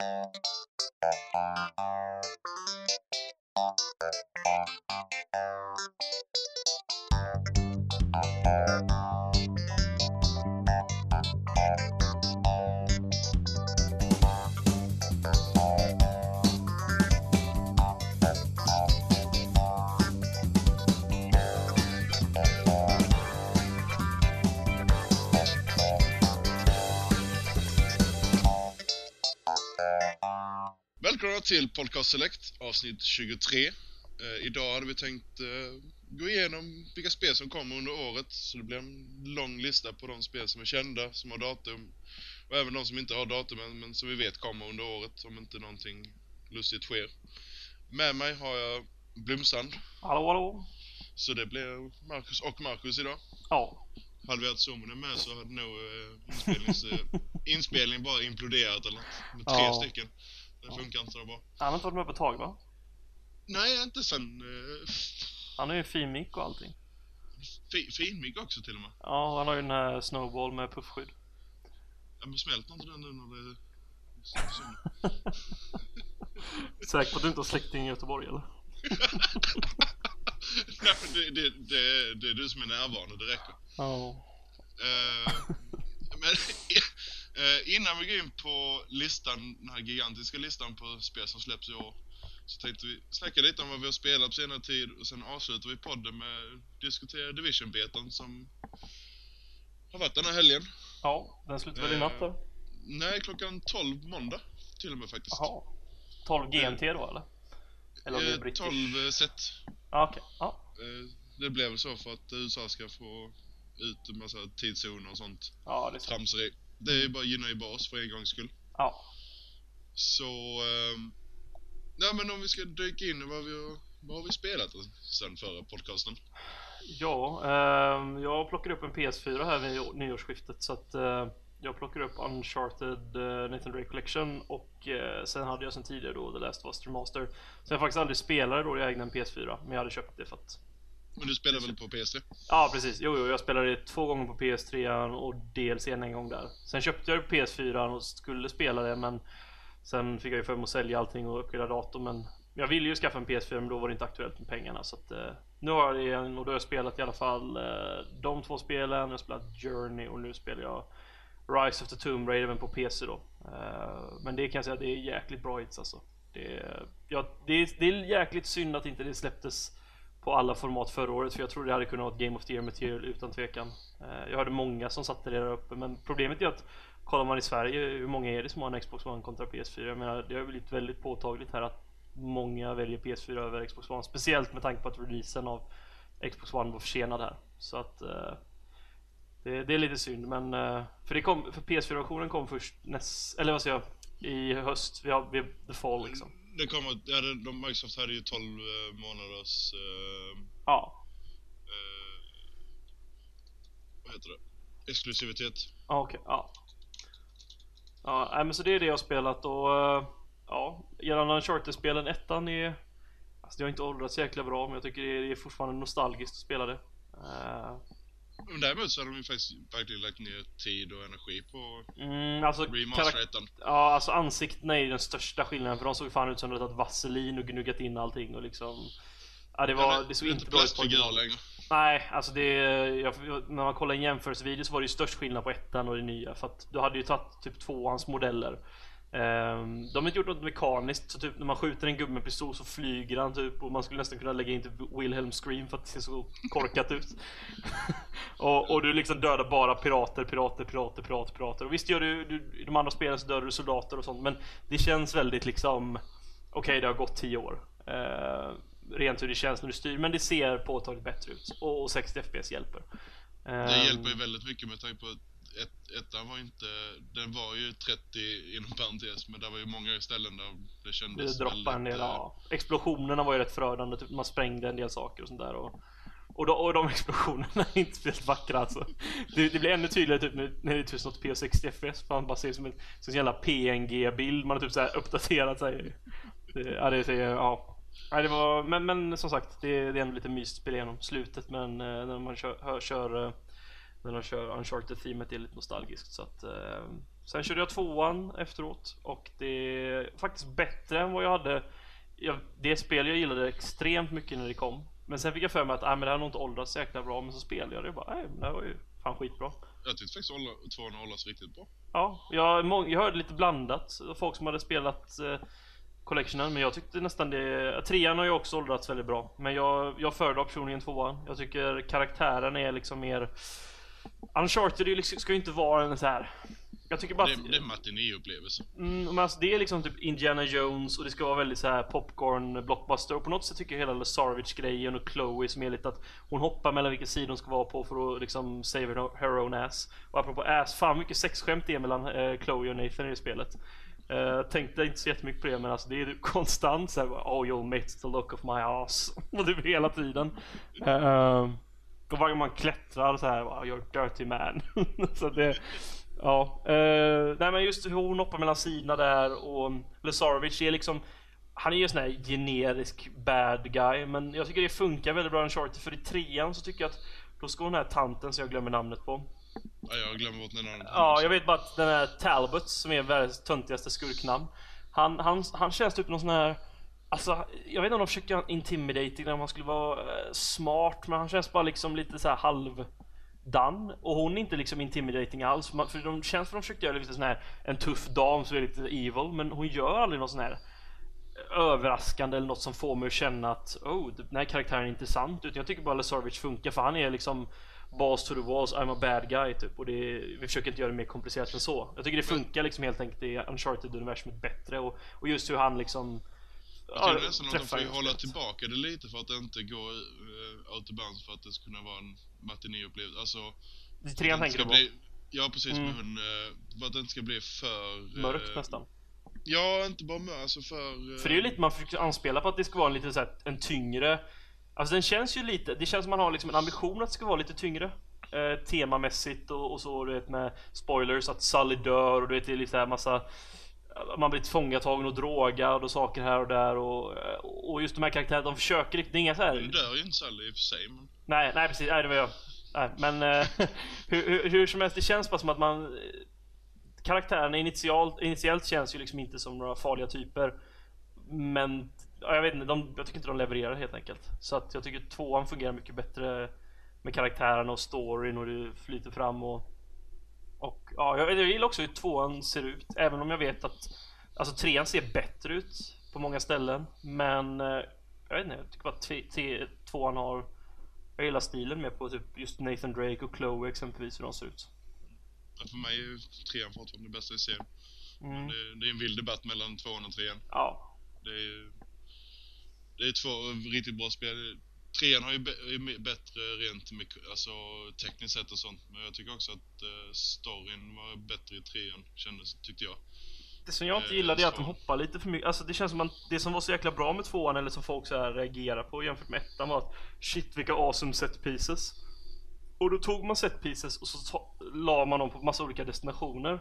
Thank you. Till Podcast Select avsnitt 23. Eh, idag hade vi tänkt eh, gå igenom vilka spel som kommer under året. Så det blir en lång lista på de spel som är kända, som har datum. Och även de som inte har datum men, men som vi vet kommer under året om inte någonting lustigt sker. Med mig har jag Blomsand. Hallå hallå! Så det blir Marcus och Marcus idag. Ja. Hade vi haft Suominen med så hade nog eh, inspelnings, eh, inspelning bara imploderat eller något. Med tre Ja. stycken. Det funkar inte så bra. Han har inte varit med på ett tag va? Nej, inte sen eh, Han har ju en fin mick och allting. fi, finmick också till och med. Ja, han har ju den här snowball med puffskydd. Ja, men smälter inte den nu när det... Säker på att du inte har släkting i Göteborg eller? Nej, men det, det, det, det är du som är närvarande, det räcker. Ja. Eh, men eh, innan vi går in på listan, den här gigantiska listan på spel som släpps i år så tänkte vi snacka lite om vad vi har spelat på senare tid och sen avslutar vi podden med att diskutera Division-betan som har varit den här helgen. Ja, den slutar väl i natt då? Nej, klockan 12 måndag till och med faktiskt. Jaha. 12 GMT då eller? Eller om det är Eh, brittiskt? 12 set. Ja, okej. Ja. Eh, Det blev väl så för att USA ska få ut en massa tidszoner och sånt Ja, det är så. tramseri. Det är ju bara gynna i bas för en gångs skull. Ja. Så... ehm, Ja men om vi ska dyka in vad vi har, vad har vi spelat sen förra podcasten? Ja, ehm, jag plockade upp en PS4 här vid nyårsskiftet så att eh, jag plockade upp Uncharted uh, Nathan Drake Collection och eh, sen hade jag sen tidigare då The Last of Us Remaster. Så jag faktiskt aldrig spelade då jag ägde en PS4 men jag hade köpt det för att men du spelar väl på PS3? Ja precis, jo, jo jag spelade det två gånger på PS3 och DLC en gång där. Sen köpte jag det på PS4 och skulle spela det men Sen fick jag ju för mig att sälja allting och uppgradera datorn men Jag ville ju skaffa en PS4 men då var det inte aktuellt med pengarna så att eh, Nu har jag det igen och då har jag spelat i alla fall eh, de två spelen, jag har spelat Journey och nu spelar jag Rise of the Tomb Raider men på PC då. Eh, men det kan jag säga det är jäkligt bra hits alltså. Det är, ja, det, är, det är jäkligt synd att inte det släpptes på alla format förra året för jag tror det hade kunnat vara ett Game of the Year material utan tvekan. Eh, jag hörde många som satte det där uppe men problemet är att kollar man i Sverige, hur många är det som har en Xbox One kontra PS4? Jag menar, det har blivit väldigt påtagligt här att många väljer PS4 över Xbox One. Speciellt med tanke på att releasen av Xbox One var försenad här. Så att eh, det, det är lite synd men eh, för, det kom, för PS4-versionen kom först näst, eller vad säger jag, i höst. Vi har, vi har the fall liksom. Det kommer, ja, det- de, Microsoft hade ju 12 eh, månaders... eh, Ja, eh, vad heter det? Exklusivitet. Ja, okej. Ja. Ja, nej, men så det är det jag har spelat och eh, ja, gällande Uncharted-spelen, ettan är Alltså det har inte åldrats jäkla bra men jag tycker det är, det är fortfarande nostalgiskt att spela det. Eh, Men däremot så har de ju faktiskt verkligen lagt ner tid och energi på mm, alltså, remaster karak- ettan. ja, alltså ansiktena är ju den största skillnaden för de såg fan ut som att tagit vaselin och gnuggat in allting och liksom Ja det var, det såg är inte bra ut på plastfigur original. längre. Nej, alltså det... Jag, när man kollar en jämförelsevideo så var det ju störst skillnad på ettan och det nya. För att du hade ju tagit typ tvåans modeller. Ehm, de har inte gjort något mekaniskt, så typ när man skjuter en gubbe med pistol så flyger han typ och man skulle nästan kunna lägga in typ Wilhelm Scream för att det ser så korkat ut. och, och du liksom dödar bara pirater, pirater, pirater, pirater, pirater. Och visst gör du, du i de andra spelen så dödar du soldater och sånt men det känns väldigt liksom Okej, det har gått 10 år. Eh, rent hur det känns när du styr, men det ser påtagligt bättre ut. Och, och 60 FPS hjälper. Det Ehm, hjälper ju väldigt mycket med tanke på att ett, ettan var inte, den var ju 30 inom parentes men det var ju många ställen där det kändes Det droppar en del, eh, ja. Explosionerna var ju rätt förödande, typ man sprängde en del saker och sånt där. Och, och, de, och de explosionerna är inte speciellt vackra alltså. Det, det blir ännu tydligare typ när, det är typ något P60 FPS, man bara ser som en, som en jävla PNG-bild, man har typ såhär uppdaterat sig. Det, ja, det ja. Nej, det var, men, men som sagt, det, det är ändå lite mysigt att spela igenom slutet men eh, när man kör, hör, kör när de kör Uncharted-teamet är lite nostalgiskt så att eh, Sen körde jag tvåan efteråt och det är faktiskt bättre än vad jag hade. Jag, det spel jag gillade extremt mycket när det kom. Men sen fick jag för mig att ah, men det här har nog inte åldrats så jäkla bra. Men så spelade jag det och bara, nej, det här var ju fan skitbra. Jag tyckte faktiskt att tvåan hållas riktigt bra. Ja, jag, jag hörde lite blandat. Folk som hade spelat eh, Collectionen, men jag tyckte nästan det... Trean har ju också åldrats väldigt bra. Men jag, jag föredrar personligen tvåan. Jag tycker karaktären är liksom mer... Uncharted liksom, ska ju inte vara en så här. Jag tycker bara Det, att... det är en matinéupplevelse. Mm, men alltså det är liksom typ Indiana Jones och det ska vara väldigt så här popcorn blockbuster och på något sätt tycker jag hela Lazarevich grejen och Chloe som är lite att hon hoppar mellan vilken sida hon ska vara på för att liksom save her, own ass. Och apropå ass, fan mycket sexskämt det är mellan eh, Chloe och Nathan i det spelet. Uh, tänkte inte så jättemycket på det men alltså det är ju konstant såhär Oh you'll miss the look of my ass. och det är hela tiden. Uh, och varje gång man klättrar så här, wow, you're dirty man. så det, ja. Uh, nej men just hur hon hoppar mellan sidorna där och Lazarevic är liksom han är ju en sån här generisk bad guy men jag tycker det funkar väldigt bra i Uncharted för i trean så tycker jag att då ska hon den här tanten som jag glömmer namnet på. Ja, jag glömmer bort namnet. Ja, jag vet bara att den här Talbot som är världens töntigaste skurknamn. Han, han, han känns typ någon sån här Alltså, jag vet inte om de försöker göra intimidating när man skulle vara eh, smart men han känns bara liksom lite så här halvdan. Och hon är inte liksom intimidating alls. För de känns som de försökte göra lite sån här en tuff dam som är lite evil men hon gör aldrig någon sån här överraskande eller något som får mig att känna att oh, den här karaktären är intressant. Utan jag tycker bara Lazarevich funkar för han är liksom Boss to the walls, I'm a bad guy typ. Och det är, vi försöker inte göra det mer komplicerat än så. Jag tycker det funkar liksom helt enkelt i Uncharted-universumet bättre. Och, och just hur han liksom jag tycker nästan att de får hålla tillbaka det lite för att det inte går uh, out of bounds för att det ska kunna vara en matinéupplevelse. Alltså, Det trean tänker du på? bli, Ja precis, Mm. hon, eh, för att det inte ska bli för... eh, Mörkt nästan. Ja, inte bara mörkt, alltså för... eh, För det är ju lite man försöker anspela på att det ska vara en lite så här, en tyngre Alltså den känns ju lite, det känns som man har liksom en ambition att det ska vara lite tyngre eh, Temamässigt och, och så du vet med spoilers att Sully dör och du vet det är lite här massa man blir tillfångatagen och drogad och saker här och där och, och just de här karaktärerna, de försöker riktigt, det inga så här Nu dör ju inte Sally i och för sig, men... Nej, nej precis, nej det var jag. Nej, men eh, hur, hur, hur som helst, det känns bara som att man Karaktärerna initialt, initiellt känns ju liksom inte som några farliga typer Men ja, jag vet inte, de, jag tycker inte de levererar helt enkelt Så att jag tycker tvåan fungerar mycket bättre Med karaktärerna och storyn och det flyter fram och Och ja, jag, jag gillar också hur tvåan ser ut Även om jag vet att Alltså trean ser bättre ut på många ställen Men eh, Jag vet inte, jag tycker bara att t- t- tvåan har jag gillar stilen med på typ just Nathan Drake och Chloe exempelvis hur de ser ut. För mig är trean fortfarande det bästa i serien. Mm. Det, det är en vild debatt mellan tvåan och trean. Ja. Det är, det är två riktigt bra spel. Trean har ju bättre rent med, alltså, tekniskt sett och sånt. Men jag tycker också att eh, storyn var bättre i trean, kändes, tyckte jag. Det som jag inte Eh, gillar det är att de hoppar lite för mycket. Alltså det känns som att det som var så jäkla bra med tvåan eller som folk så här reagerar på jämfört med ettan var att shit vilka awesome set pieces. Och då tog man set pieces och så la man dem på massa olika destinationer.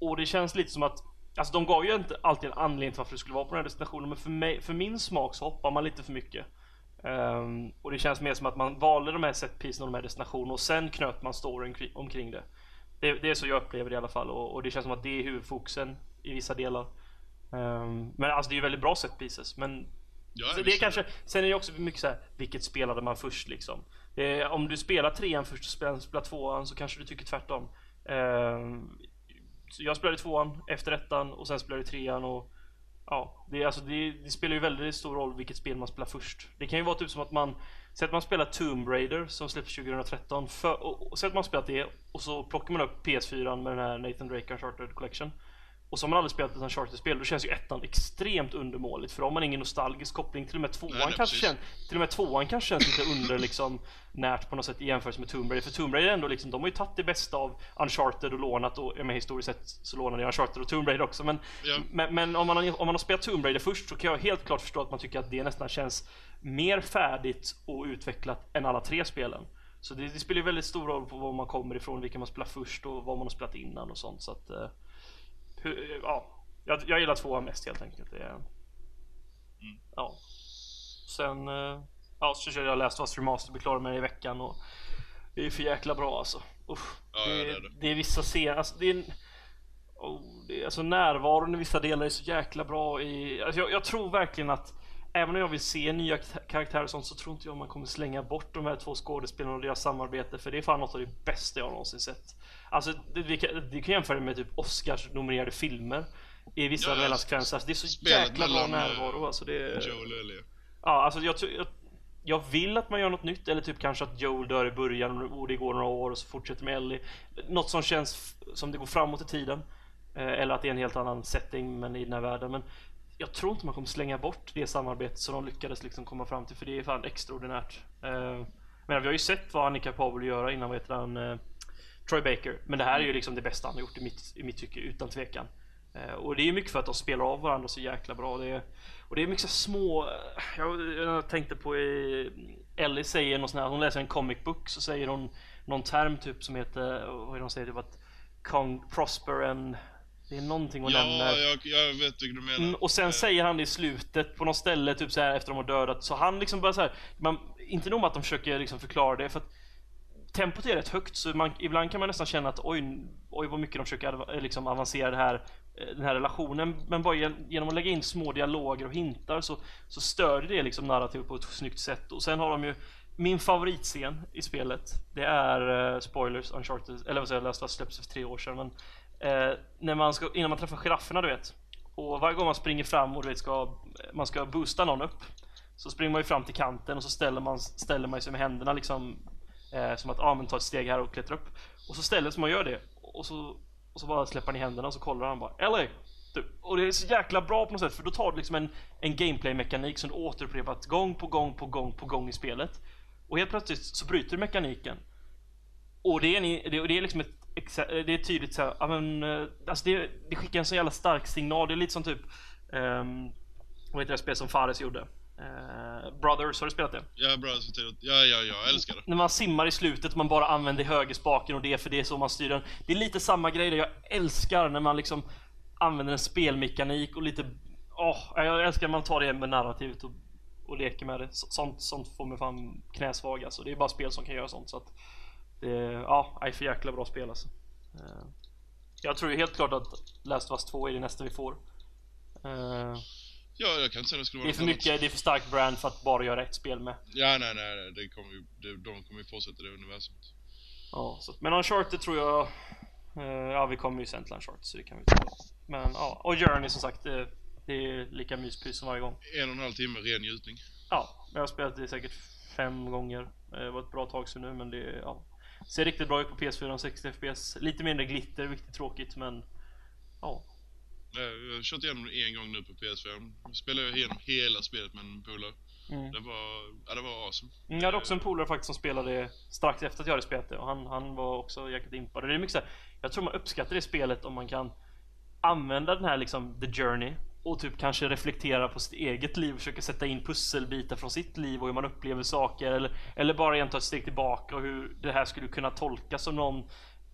Och det känns lite som att Alltså de gav ju inte alltid en anledning till varför det skulle vara på den här destinationen men för, mig, för min smak så hoppar man lite för mycket. Ehm, och det känns mer som att man valde de här setpiecen och de här destinationerna och sen knöt man storyn kring, omkring det. det. Det är så jag upplever det i alla fall och, och det känns som att det är huvudfokusen i vissa delar. Ehm, men alltså det är ju väldigt bra setpieces men Ja, det är kanske, sen är det också mycket så här, vilket spelade man först liksom? Eh, om du spelar trean först och spelar, spelar tvåan så kanske du tycker tvärtom. Så jag spelade tvåan efter ettan och sen spelade jag trean och Ja, det, alltså, det, det spelar ju väldigt stor roll vilket spel man spelar först. Det kan ju vara typ som att man Säg att man spelar Tomb Raider som släpps 2013 för, och, och säg att man spelat det och så plockar man upp PS4 med den här Nathan Drake Uncharted Collection och så har man aldrig spelat ett Uncharted-spel, då känns ju ettan extremt undermåligt för då har man ingen nostalgisk koppling, till och med tvåan Nej, kanske känns Till och med tvåan kanske känns lite under liksom Närt på något sätt i jämförelse med Tomb Raider, för Tomb Raider ändå liksom, de har ju tagit det bästa av Uncharted och lånat och, ja men historiskt sett så lånade jag Uncharted och Tomb Raider också. Men Ja. Men, men om, man har, om man har spelat Tomb Raider först så kan jag helt klart förstå att man tycker att det nästan känns mer färdigt och utvecklat än alla tre spelen. Så det, det spelar ju väldigt stor roll på var man kommer ifrån, vilka man spelar först och vad man har spelat innan och sånt. Så att eh, hur, ja, jag, jag gillar tvåan mest helt enkelt. Det är, Ja. Sen, eh, ja så körde jag Last of Us Remaster, blev klar med det i veckan och det är för jäkla bra alltså. Usch. Ja, ja, det, det är det. det är vissa scener, alltså det är, oh, det, alltså närvaron i vissa delar är så jäkla bra i... Alltså jag, jag tror verkligen att Även om jag vill se nya karaktärer och sånt så tror inte jag man kommer slänga bort de här två skådespelarna och deras samarbete för det är fan något av det bästa jag någonsin sett. Alltså det, vi kan, vi kan jämföra det med typ Oscars nominerade filmer i vissa Ja, mellansekvenser. Alltså, det är så jäkla bra eh, närvaro alltså det... Joel och Ellie. Ja, alltså jag, jag, jag vill att man gör något nytt eller typ kanske att Joel dör i början och det går några år och så fortsätter med Ellie. Något som känns som det går framåt i tiden. Eh, Eller att det är en helt annan setting men i den här världen. Men jag tror inte man kommer slänga bort det samarbetet som de lyckades liksom komma fram till för det är fan extraordinärt. Eh, Men vi har ju sett vad han är kapabel att göra innan vad heter han Troy Baker. Men det här är ju liksom det bästa han har gjort i mitt, i mitt tycke utan tvekan. Eh, Och det är ju mycket för att de spelar av varandra så jäkla bra. Det är, och det är mycket så små... Jag, jag tänkte på i... Ellie säger något sånt här, hon läser en comic book så säger hon någon term typ som heter, vad är det hon säger? Typ att Kong Prosper and... Det är någonting hon Ja, nämner. jag, jag vet vilken du menar. Mm, och sen Eh, säger han det i slutet på något ställe typ så här efter de har dödat. Så han liksom bara så här, man, inte nog med att de försöker liksom förklara det för att tempot är rätt högt så man, ibland kan man nästan känna att oj, oj vad mycket de försöker eh, liksom avancera det här, eh, den här relationen. Men bara genom att lägga in små dialoger och hintar så, så stör det liksom narrativet på ett snyggt sätt. Och sen har de ju min favoritscen i spelet Det är uh, spoilers, Uncharted, eller vad säger jag, Last släpptes för tre år sedan men uh, när man ska, innan man träffar girafferna du vet och varje gång man springer fram och du vet ska, man ska boosta någon upp Så springer man ju fram till kanten och så ställer man, ställer man sig med händerna liksom eh, Som att, ja ah, men ta ett steg här och klättra upp Och så ställer sig man gör det och så, och så bara släpper han i händerna och så kollar han bara LA! Typ. Och det är så jäkla bra på något sätt för då tar du liksom en, en gameplay-mekanik som du återupprepat gång på gång på gång på gång i spelet Och helt plötsligt så bryter du mekaniken och det är, en, det, och det är liksom ett det är tydligt så här, ja men, eh, alltså det, det skickar en så jävla stark signal. Det är lite som typ, um, vad heter det spel som Fares gjorde? Eh, Brothers, har du spelat det? Ja, till- Ja, ja, jag älskar det. När man simmar i slutet och man bara använder högerspaken och det är för det är så man styr den. Det är lite samma grej där. Jag älskar när man liksom använder en spelmekanik och lite, åh, jag älskar när man tar det med narrativet och, och leker med det. Så- Sånt, sånt får mig fan knäsvag alltså. Det är bara spel som kan göra sånt så att det, ja, är för jäkla bra spel alltså. Eh, Jag tror ju helt klart att Last of Us 2 är det nästa vi får. Eh, Ja, jag kan inte säga det skulle vara Det är för något annat. mycket, det är för starkt brand för att bara göra ett spel med. Ja, nej, nej, nej, det kommer ju, det, de kommer ju fortsätta det universumet. Ja, så, men Uncharted tror jag... eh, ja, vi kommer ju sen till Uncharted så det kan vi ta. Men ja, och Journey som sagt, det, det är lika myspys som varje gång. En och en halv timme ren njutning. Ja, jag har spelat det säkert fem gånger. Eh, Det var ett bra tag sedan nu men det ja, ser riktigt bra ut på PS4 och 60 FPS. Lite mindre glitter, vilket är tråkigt men ja. Eh, Jag har kört igenom en gång nu på PS4. Jag spelade jag igenom hela spelet med en polare. Mm. Det var, ja det var awesome. Jag hade också en polare faktiskt som spelade strax efter att jag hade spelat det och han, han var också jäkligt impad. Det är mycket så här, jag tror man uppskattar det spelet om man kan använda den här liksom the journey och typ kanske reflektera på sitt eget liv och försöka sätta in pusselbitar från sitt liv och hur man upplever saker eller, eller bara igen ta ett steg tillbaka och hur det här skulle kunna tolkas som någon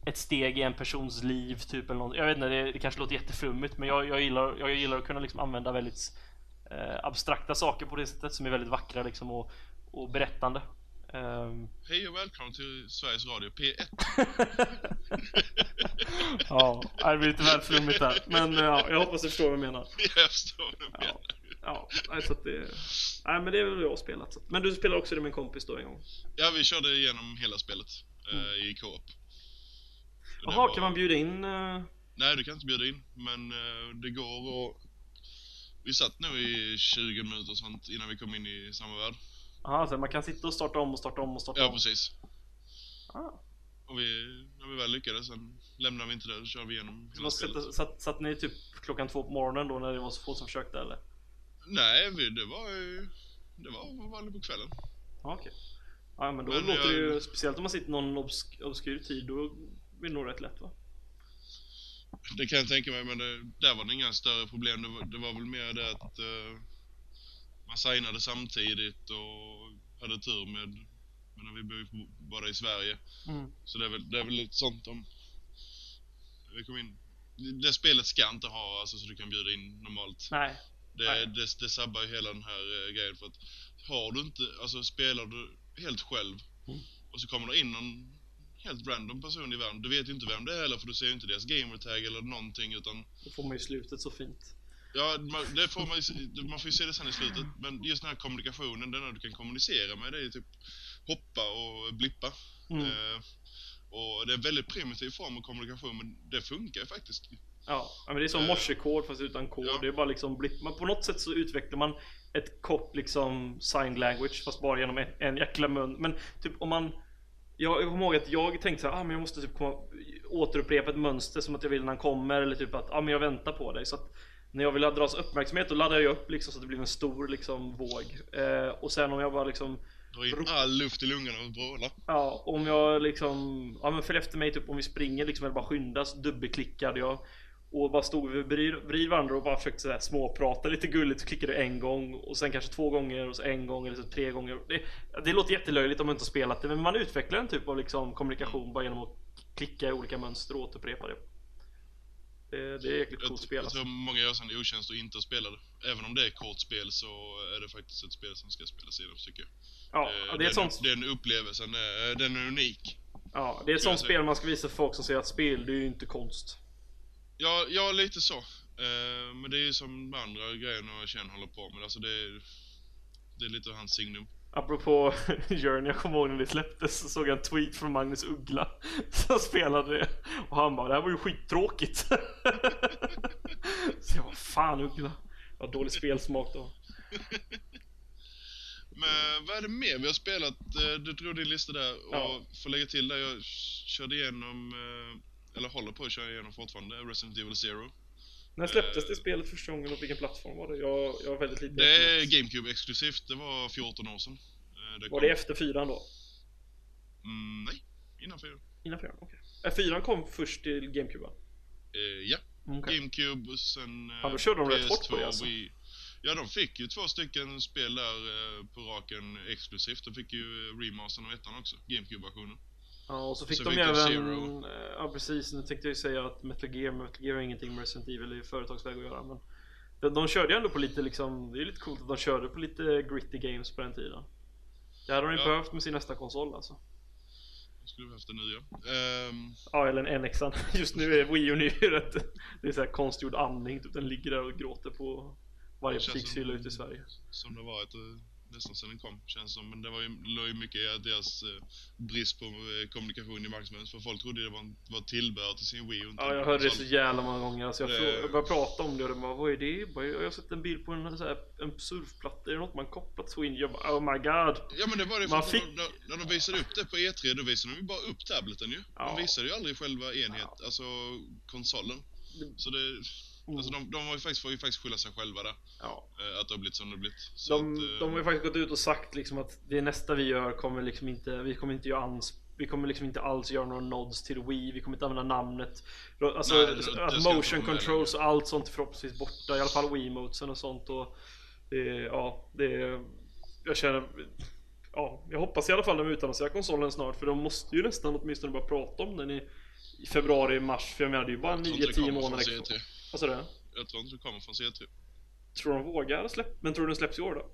ett steg i en persons liv typ eller något. Jag vet inte, det, det kanske låter jätteflummigt men jag, jag, gillar, jag gillar att kunna liksom använda väldigt eh, abstrakta saker på det sättet som är väldigt vackra liksom och, och berättande. Ehm, Hej och välkommen till Sveriges Radio P1. ja, det blir lite väl flummigt där. Men ja, jag hoppas du förstår vad jag menar. Jag förstår vad du Ja, menar. ja så att det... Nej men det är väl jag spelat. Så. Men du spelar också det med en kompis då en gång? Ja, vi körde igenom hela spelet eh, i co-op. Det Jaha, var- kan man bjuda in... eh, Nej, du kan inte bjuda in, men eh, det går och... Vi satt nog i 20 minuter och sånt innan vi kom in i samma värld. Jaha, så man kan sitta och starta om och starta om och starta Ja, om? precis. Ah. Och vi, när vi väl lyckades, sen lämnade vi inte det och kör vi igenom Så hela spelet. satt, satt, satt ni typ klockan två på morgonen då när det var så få som försökte eller? Nej, vi, det var ju... Det var vanligt på kvällen. Ja, okej. Ja men då Men låter det jag- ju, speciellt om man sitter någon obsk, obskyr tid, då blir nog rätt lätt va? Det kan jag tänka mig, men det, där var det inga större problem. Det var, det var väl mer det att eh, man signade samtidigt och hade tur med... Men vi bor ju bara i Sverige. Mm. Så det är väl, det är väl lite sånt om... Vi kom in... Det, det spelet ska inte ha alltså så du kan bjuda in normalt. Nej. Det, Nej. det, det sabbar ju hela den här eh, grejen för att har du inte, alltså spelar du helt själv Mm. och så kommer det in någon helt random person i världen. Du vet ju inte vem det är heller för du ser ju inte deras gamertag eller någonting utan Då får man ju slutet så fint. Ja, man, det får man, ju- man får ju se det sen i slutet. Men just den här kommunikationen, den här du kan kommunicera med, det är ju typ hoppa och blippa. Mm. Eh, och det är en väldigt primitiv form av kommunikation, men det funkar ju faktiskt. Ja, ja, men det är som Eh, morsekod fast utan kod. ja. Det är bara liksom blipp. Men på något sätt så utvecklar man ett kort liksom sign language fast bara genom en, en jäkla mun. Men typ om man jag, jag kommer ihåg att jag tänkte så här, ah, men jag måste typ komma, återupprepa ett mönster som att jag vill när han kommer eller typ att ah, men jag väntar på dig. Så att när jag vill ha dras uppmärksamhet då laddar jag upp liksom så att det blir en stor liksom våg. Eh, och sen om jag bara liksom Dra in all luft i lungorna och vråla. Ja, om jag liksom, ja men följ efter mig typ om vi springer liksom eller bara skyndas dubbelklickade jag och bara stod vi bredvid varandra och bara försökte sådär småprata lite gulligt så klickade jag en gång och sen kanske två gånger och så en gång eller så tre gånger. Det, det låter jättelöjligt om man inte har spelat det men man utvecklar en typ av liksom kommunikation bara genom att klicka i olika mönster och återupprepa det. Det, det är jäkligt coolt spel jag tror många gör sån otjänst och inte spelar det. Även om det är kortspel så är det faktiskt ett spel som ska spelas igenom tycker jag. Ja, Eh, det är ett sånt den upplevelsen, den är unik. Ja, det är ett sånt spel man ska visa för folk som säger att spel, det är ju inte konst. Ja, ja lite så. Eh, men det är ju som andra grejerna känner håller på med. Alltså det är, det är lite hans signum. Apropå Journey, jag kommer ihåg när det släpptes så såg jag en tweet från Magnus Uggla som spelade det och han bara det här var ju skittråkigt. så jag bara fan Uggla, vad dålig spelsmak då. Men vad är det mer vi har spelat? Eh, Du drog din lista där och Ja. får lägga till där, jag körde igenom, eh, eller håller på att köra igenom fortfarande, Resident Evil Zero. När släpptes det spelet första gången och vilken plattform var det? Jag, jag har väldigt lite Det är. GameCube exklusivt, det var 14 år sedan. Eh, Var kom- det efter fyran då? Mm, nej, innan fyra. Innan fyran? Okej. Okay. Fyran kom först till GameCube va? Eh, ja, okej. GameCube och sen... eh, Ja, då körde de rätt hårt på det, alltså. Wii. Ja, de fick ju två stycken spel där eh, på raken exklusivt. De fick ju eh, remastern av ettan också, GameCube-versionen. Ja, och så fick Så de ju även... Ja precis, nu tänkte jag ju säga att Metal Gear, Metal Gear har ingenting med Resident Evil i företagsväg att göra men de, de körde ju ändå på lite liksom, det är ju lite coolt att de körde på lite gritty games på den tiden. Det hade de ju Ja. behövt med sin nästa konsol alltså. Jag skulle behövt det nu ja. Ehm, Ja eller en NX Just nu är Wii U ju rätt Det är såhär konstgjord andning, typ. Den ligger där och gråter på varje butikshylla ute i Sverige. som det varit nästan sedan den kom, känns som. Men det var ju, låg ju mycket i deras eh, brist på eh, kommunikation i marknadsföring. För folk trodde det var, en, var tillbehör till sin Wii Ja jag hörde det så jävla många gånger alltså jag, Det- frå- jag började prata om det och de bara vad är det? Jag bara, Jag har sett en bild på en, så här, en surfplatta, är det något man kopplat till Wii? Jag bara oh my god Ja men det var det Man fick- när, de- när de visade upp det på E3 då visade de ju bara upp tableten ju. Ja. De visade ju aldrig själva enhet, alltså konsolen. Så det, alltså de, de har ju faktiskt, får ju faktiskt skylla sig själva där. Ja. eh, Att det har blivit som det har blivit. Så De, att, eh, de har ju faktiskt gått ut och sagt liksom att det nästa vi gör kommer liksom inte, vi kommer inte göra ans vi kommer liksom inte alls göra några nods till Wii, vi kommer inte använda namnet Alltså Nej, det- det att inte motion controls och allt sånt är förhoppningsvis borta, i alla fall Wii-motesen och sånt och det, Ja, det Jag känner Ja, jag hoppas i alla fall de utannonserar konsolen snart för de måste ju nästan åtminstone börja prata om den i, i februari, mars för jag menar det är ju bara jag tror inte det 9-10 kommer månader kvar. C3. Alltså det? Jag tror inte det kommer från C3. Tror de vågar släppa? Men tror du den släpps i år då?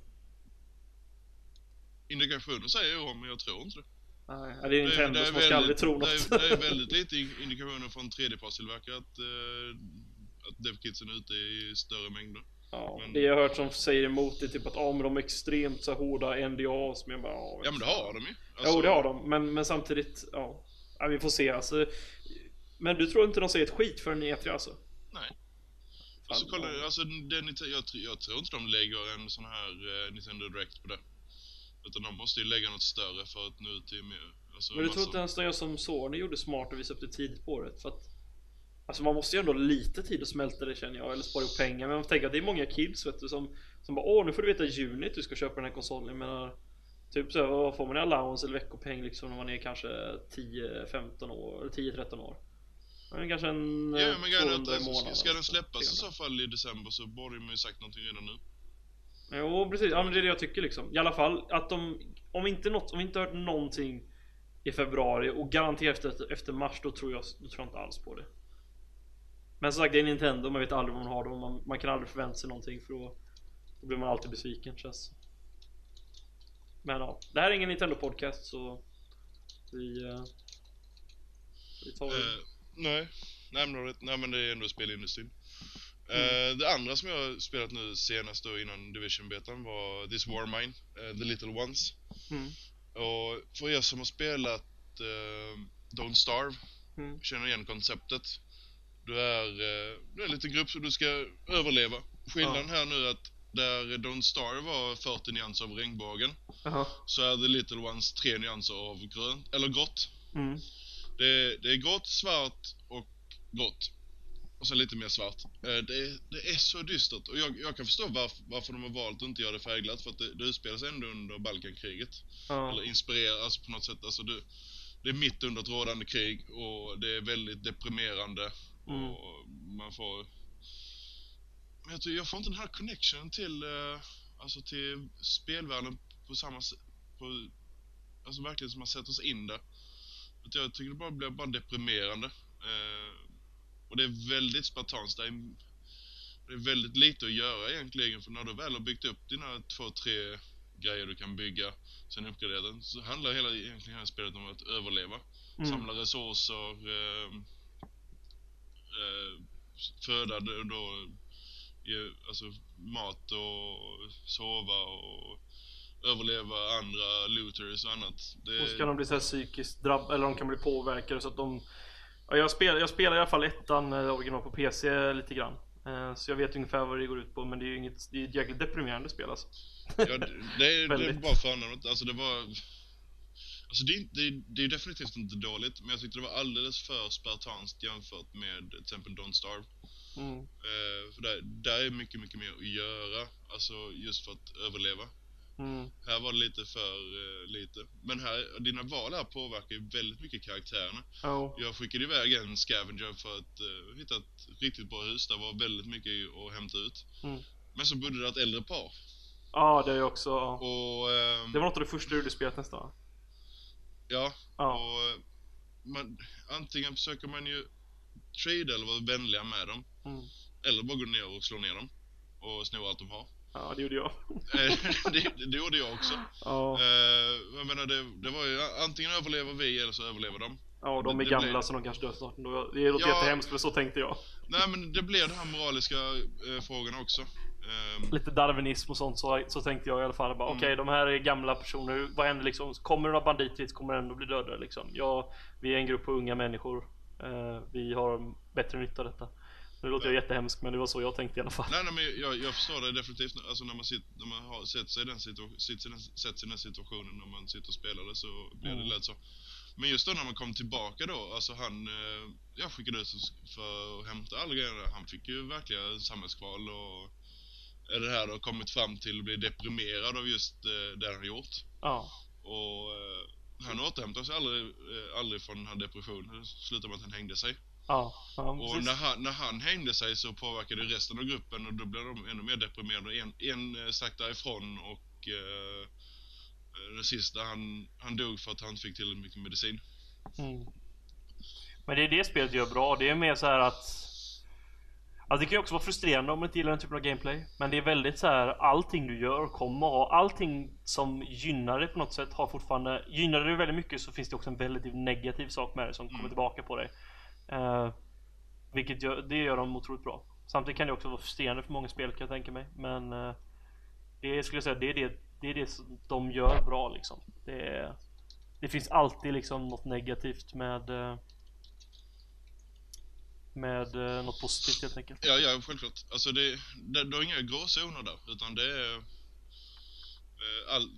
Indikationer säger jag men jag tror inte det. Nej, det är Nintendo så man ska aldrig tro det något. är, det är väldigt lite indikationer från tredjepartstillverkare att, uh, att DevKitsen är ute i större mängder. Ja, Men- det jag har hört som säger emot det typ att ah, men de är extremt så hårda NDAs men jag bara ja, Ja men det har de ju. Jo det har de men, men samtidigt ja. ja vi får se alltså Men du tror inte de säger ett skit för en E3 alltså? Nej. Alltså, kolla, alltså det, Nite- jag, tror- jag tror inte de lägger en sån här eh, Nintendo Direct på det. Utan de måste ju lägga något större för att nå ut till mer. Alltså, Men du tror massor- inte ens de gör som Sony gjorde smart och visade upp det tidigt på året? För att Alltså man måste ju ändå ha lite tid att smälta det känner jag, eller spara ihop pengar Men man tänker att det är många kids vet du som Som bara åh nu får du veta i juni att du ska köpa den här konsolen Jag menar Typ så här, vad får man i allowance eller veckopeng liksom när man är kanske 10-15 år, eller 10-13 år men kanske en Ja eh, men grejen är 200 i att månaden ska, den släppas i 300. så fall i december så borde de ju sagt någonting redan nu. Jo precis, ja men det är det jag tycker liksom. I alla fall att de Om inte något, om vi inte hört någonting I februari och garanterat efter, efter mars då tror jag, då tror jag inte alls på det. Men som sagt det är Nintendo, man vet aldrig vad man har då. Man, man kan aldrig förvänta sig någonting för då Då blir man alltid besviken känns Men ja, det här är ingen Nintendo podcast så Vi eh, Vi tar... Eh, nej, nej men, nej men det är ändå spelindustrin. Mm. Eh, det andra som jag har spelat nu senast då innan Division-betan var This War Mine, eh, The Little Ones. Mm. Och för er som har spelat eh, Don't Starve, Mm. känner igen konceptet. Du är, eh, du är en liten grupp som du ska överleva. Skillnaden här nu är att där Don't Starve var 40 nyanser av regnbågen Jaha. så är The Little Ones 3 nyanser av grönt, eller grått. Det, det är grått, svart och grått. Och sen lite mer svart. Eh, Det, det är så dystert och jag, jag kan förstå varför, varför de har valt att inte göra det färgglatt för att det, det utspelar sig ändå under Balkankriget. Ja. Eller inspirerar, alltså på något sätt. Alltså det, det är mitt under ett rådande krig och det är väldigt deprimerande. Mm. Och man får... Men jag, tror, jag får inte den här connectionen till, eh, alltså till spelvärlden på samma sätt. Alltså verkligen som man sätter sig in där. Att jag tycker det bara blir bara deprimerande. Eh, och det är väldigt spartanskt. Det är, det är väldigt lite att göra egentligen. För när du väl har byggt upp dina två, tre grejer du kan bygga, sen uppgradera den, så handlar hela, egentligen hela spelet om att överleva. Mm. Samla resurser, eh, eh, föda då, då ge, alltså mat och sova och överleva andra looters och annat. Det, Och så kan de bli så här psykiskt drabbade, eller de kan bli påverkade så att de... Ja, jag, spelar, jag spelar i alla fall ettan eh, original på PC lite grann. Eh, Så jag vet ungefär vad det går ut på men det är ju inget, det är ett jäkligt deprimerande spel alltså. Ja, det, det, är, det är bara förnamnet. Alltså det var... Alltså det, är det, det är definitivt inte dåligt, men jag tyckte det var alldeles för spartanskt jämfört med till exempel Don't Starve. Mm. Eh, för där, där är mycket, mycket mer att göra, alltså just för att överleva. Mm. Här var det lite för eh, lite. Men här, dina val här påverkar ju väldigt mycket karaktärerna. Ja. Jag skickade iväg en scavenger för att eh, hitta ett riktigt bra hus. Det var väldigt mycket att hämta ut. Mm. Men så bodde det ett äldre par. Ja, det är ju också... Och... ehm, Det var något av det första du spelet nästan? Ja, Ja. och eh, man, antingen försöker man ju trade eller vara vänliga med dem. Mm. Eller bara gå ner och slå ner dem. Och sno allt de har. Ja, det gjorde jag. Det, det gjorde jag också. Ja, Eh, jag menar det, det var ju antingen överlever vi eller så överlever de. ja de är det gamla blir- så de kanske dör snart. Det låter Ja. jättehemskt men så tänkte jag. Nej men det blev de här moraliska eh, frågorna också. Ehm, Lite darwinism och sånt så, så tänkte jag i alla fall. Bara, Mm. Okej, de här är gamla personer. Vad händer liksom? Kommer några banditer hit kommer de ändå bli dödade liksom. Ja, vi är en grupp på unga människor. Eh, vi har bättre nytta av detta. Nu låter jag jättehemsk men det var så jag tänkte i alla fall. nej, nej men jag, jag förstår det definitivt. Alltså när man, sitter, när man har sett sig i den, den- sätter sig i den situationen när man sitter och spelar det så blir det Mm. lätt så. Men just då när man kom tillbaka då, alltså han, eh, jag skickade ut för att hämta alla grejerna. Han fick ju verkliga samhällskval och är det här då kommit fram till att bli deprimerad av just eh, det han gjort. Ja. Och eh, han återhämtade sig aldrig, aldrig från den här depressionen. Det slutade med att han hängde sig. Ja, ja Och när han, när han hängde sig så påverkade det resten av gruppen och då blev de ännu mer deprimerade. En, en eh, stack därifrån och eh, eh, den sista han, han dog för att han fick tillräckligt mycket medicin. Mm. Men det är det spelet gör bra. Det är mer så här att Alltså det kan ju också vara frustrerande om man inte gillar den typen av gameplay. Men det är väldigt så här allting du gör kommer ha, allting som gynnar dig på något sätt har fortfarande, gynnar dig väldigt mycket så finns det också en väldigt negativ sak med det som kommer Mm. tillbaka på dig. Eh, vilket gör, det gör dem otroligt bra. Samtidigt kan det också vara frustrerande för många spel kan jag tänka mig. Men eh, det skulle jag säga, det är det, det är det som de gör bra liksom. Det, är, det finns alltid liksom något negativt med eh, med eh, något positivt helt enkelt. Ja, ja, självklart. Alltså det, det, det är inga gråzoner där, utan det är eh, all,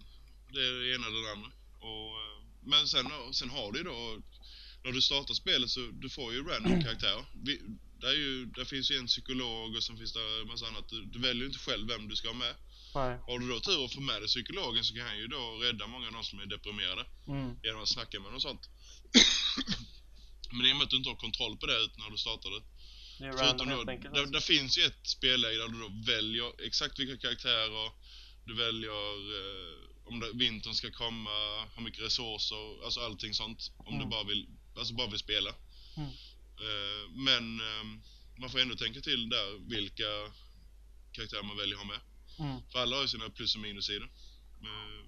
det är det ena eller det andra. Och, eh, men sen, sen har du ju då, när du startar spelet så du får ju random karaktärer. Vi, där, är ju, där finns ju en psykolog och sen finns det en massa annat. Du, du väljer inte själv vem du ska ha med. Nej. Har du då tur att få med dig psykologen så kan han ju då rädda många av de som är deprimerade Mm. genom att snacka med dem och sånt. Men i och med att du inte har kontroll på det när du startar det Det är Förutom random då, alltså. där finns ju ett spelläge där du då väljer exakt vilka karaktärer du väljer eh, om det, vintern ska komma, hur mycket resurser, alltså allting sånt. Om Mm. du bara vill, alltså bara vill spela. Mm. Eh, men eh, man får ändå tänka till där vilka karaktärer man väljer att ha med. Mm. För alla har ju sina plus och minussidor. Eh,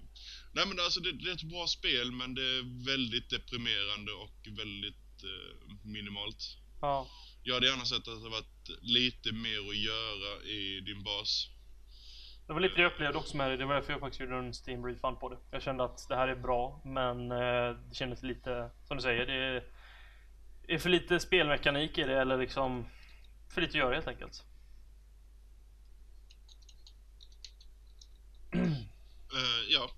nej men alltså det, det är ett bra spel men det är väldigt deprimerande och väldigt eh, minimalt. Ja. Jag hade gärna sett att det varit lite mer att göra i din bas. Det var lite det jag upplevde också med det. Det var därför jag faktiskt gjorde en Steam refund på det. Jag kände att det här är bra, men eh, det kändes lite, som du säger, det är för lite spelmekanik i det eller liksom för lite att göra helt enkelt. Uh, ja.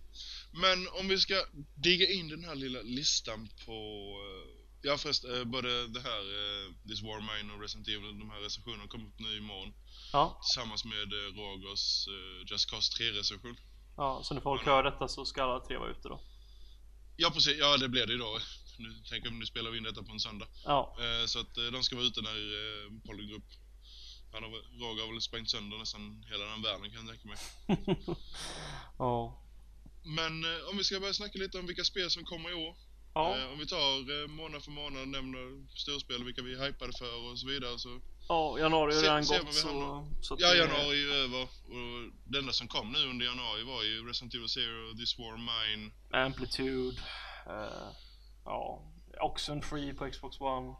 Men om vi ska digga in den här lilla listan på... Eh, ja förresten, uh, både det här uh, This War Mine och Resident Evil, de här recensionerna kommer upp nu imorgon. Ja, Tillsammans med uh, Rogers uh, Just Cause 3 recension. ja så när folk hör detta så ska alla tre vara ute då. Ja precis, ja det blir det idag. Nu tänker vi nu spelar vi in detta på en söndag. Ja, Eh, så att eh, de ska vara ute när uh, Polygrupp han har, Roger har väl sprängt sönder nästan hela den världen kan jag tänka mig. ja, Men eh, om vi ska börja snacka lite om vilka spel som kommer i år. ja, Eh, om vi tar eh, månad för månad, nämner storspel, vilka vi är hypade för och så vidare. Så, ja januari har redan se gått så, så ja, januari är ju över och det enda som kom nu under januari var ju Resident Evil Zero, This War Mine. Amplitude, eh, ja, Oxenfree på Xbox One,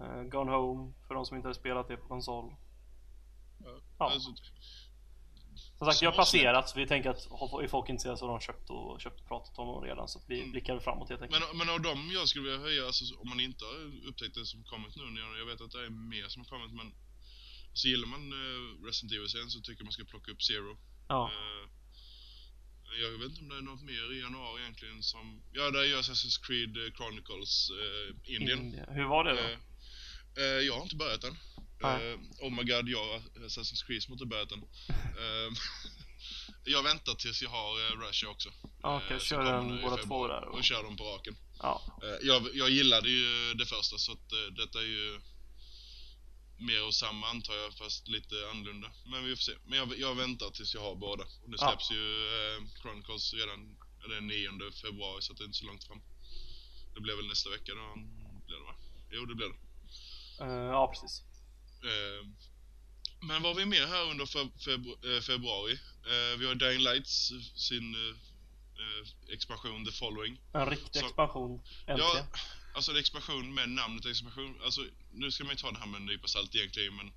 eh, Gone Home för de som inte har spelat det på konsol. Ja. Ja. Alltså, Som sagt, jag har passerat så vi tänker att är folk intresserade så har de köpt och, köpt och pratat om dem redan så att vi Mm. blickar framåt helt enkelt. men, men av dem jag skulle vilja höja, alltså, om man inte har upptäckt det som kommit nu jag vet att det är mer som har kommit men så gillar man uh, Resident Evil sen så tycker man ska plocka upp Zero. Ja, Eh, jag vet inte om det är något mer i januari egentligen som... Ja, det är ju Assassin's Creed eh, Chronicles eh, Indien. Hur var det då? Eh, jag har inte börjat den. Eh, oh my god, jag Assassin's Creed som inte börjat den. Eh, jag väntar tills jag har uh, Russia också. Ja, okej, Eh, som kör den nu båda två där och- Och kör dem på raken. Ja, Eh, jag, jag gillade ju det första så att eh, detta är ju mer av samma antar jag fast lite annorlunda. Men vi får se. Men jag, jag väntar tills jag har båda. Och det Ja. släpps ju eh, Chronicles redan den 9 februari så att det är inte så långt fram. Det blir väl nästa vecka då blir det va? Jo det blir det. Eh, ja precis. Eh, men vad har vi mer här under feb febru eh, februari? Eh, vi har Dying Lights, sin expansion The Following. En riktig Så- expansion. Äntligen. Ja, alltså en expansion med namnet expansion. Alltså, nu ska man ju ta det här med en nypa salt egentligen, men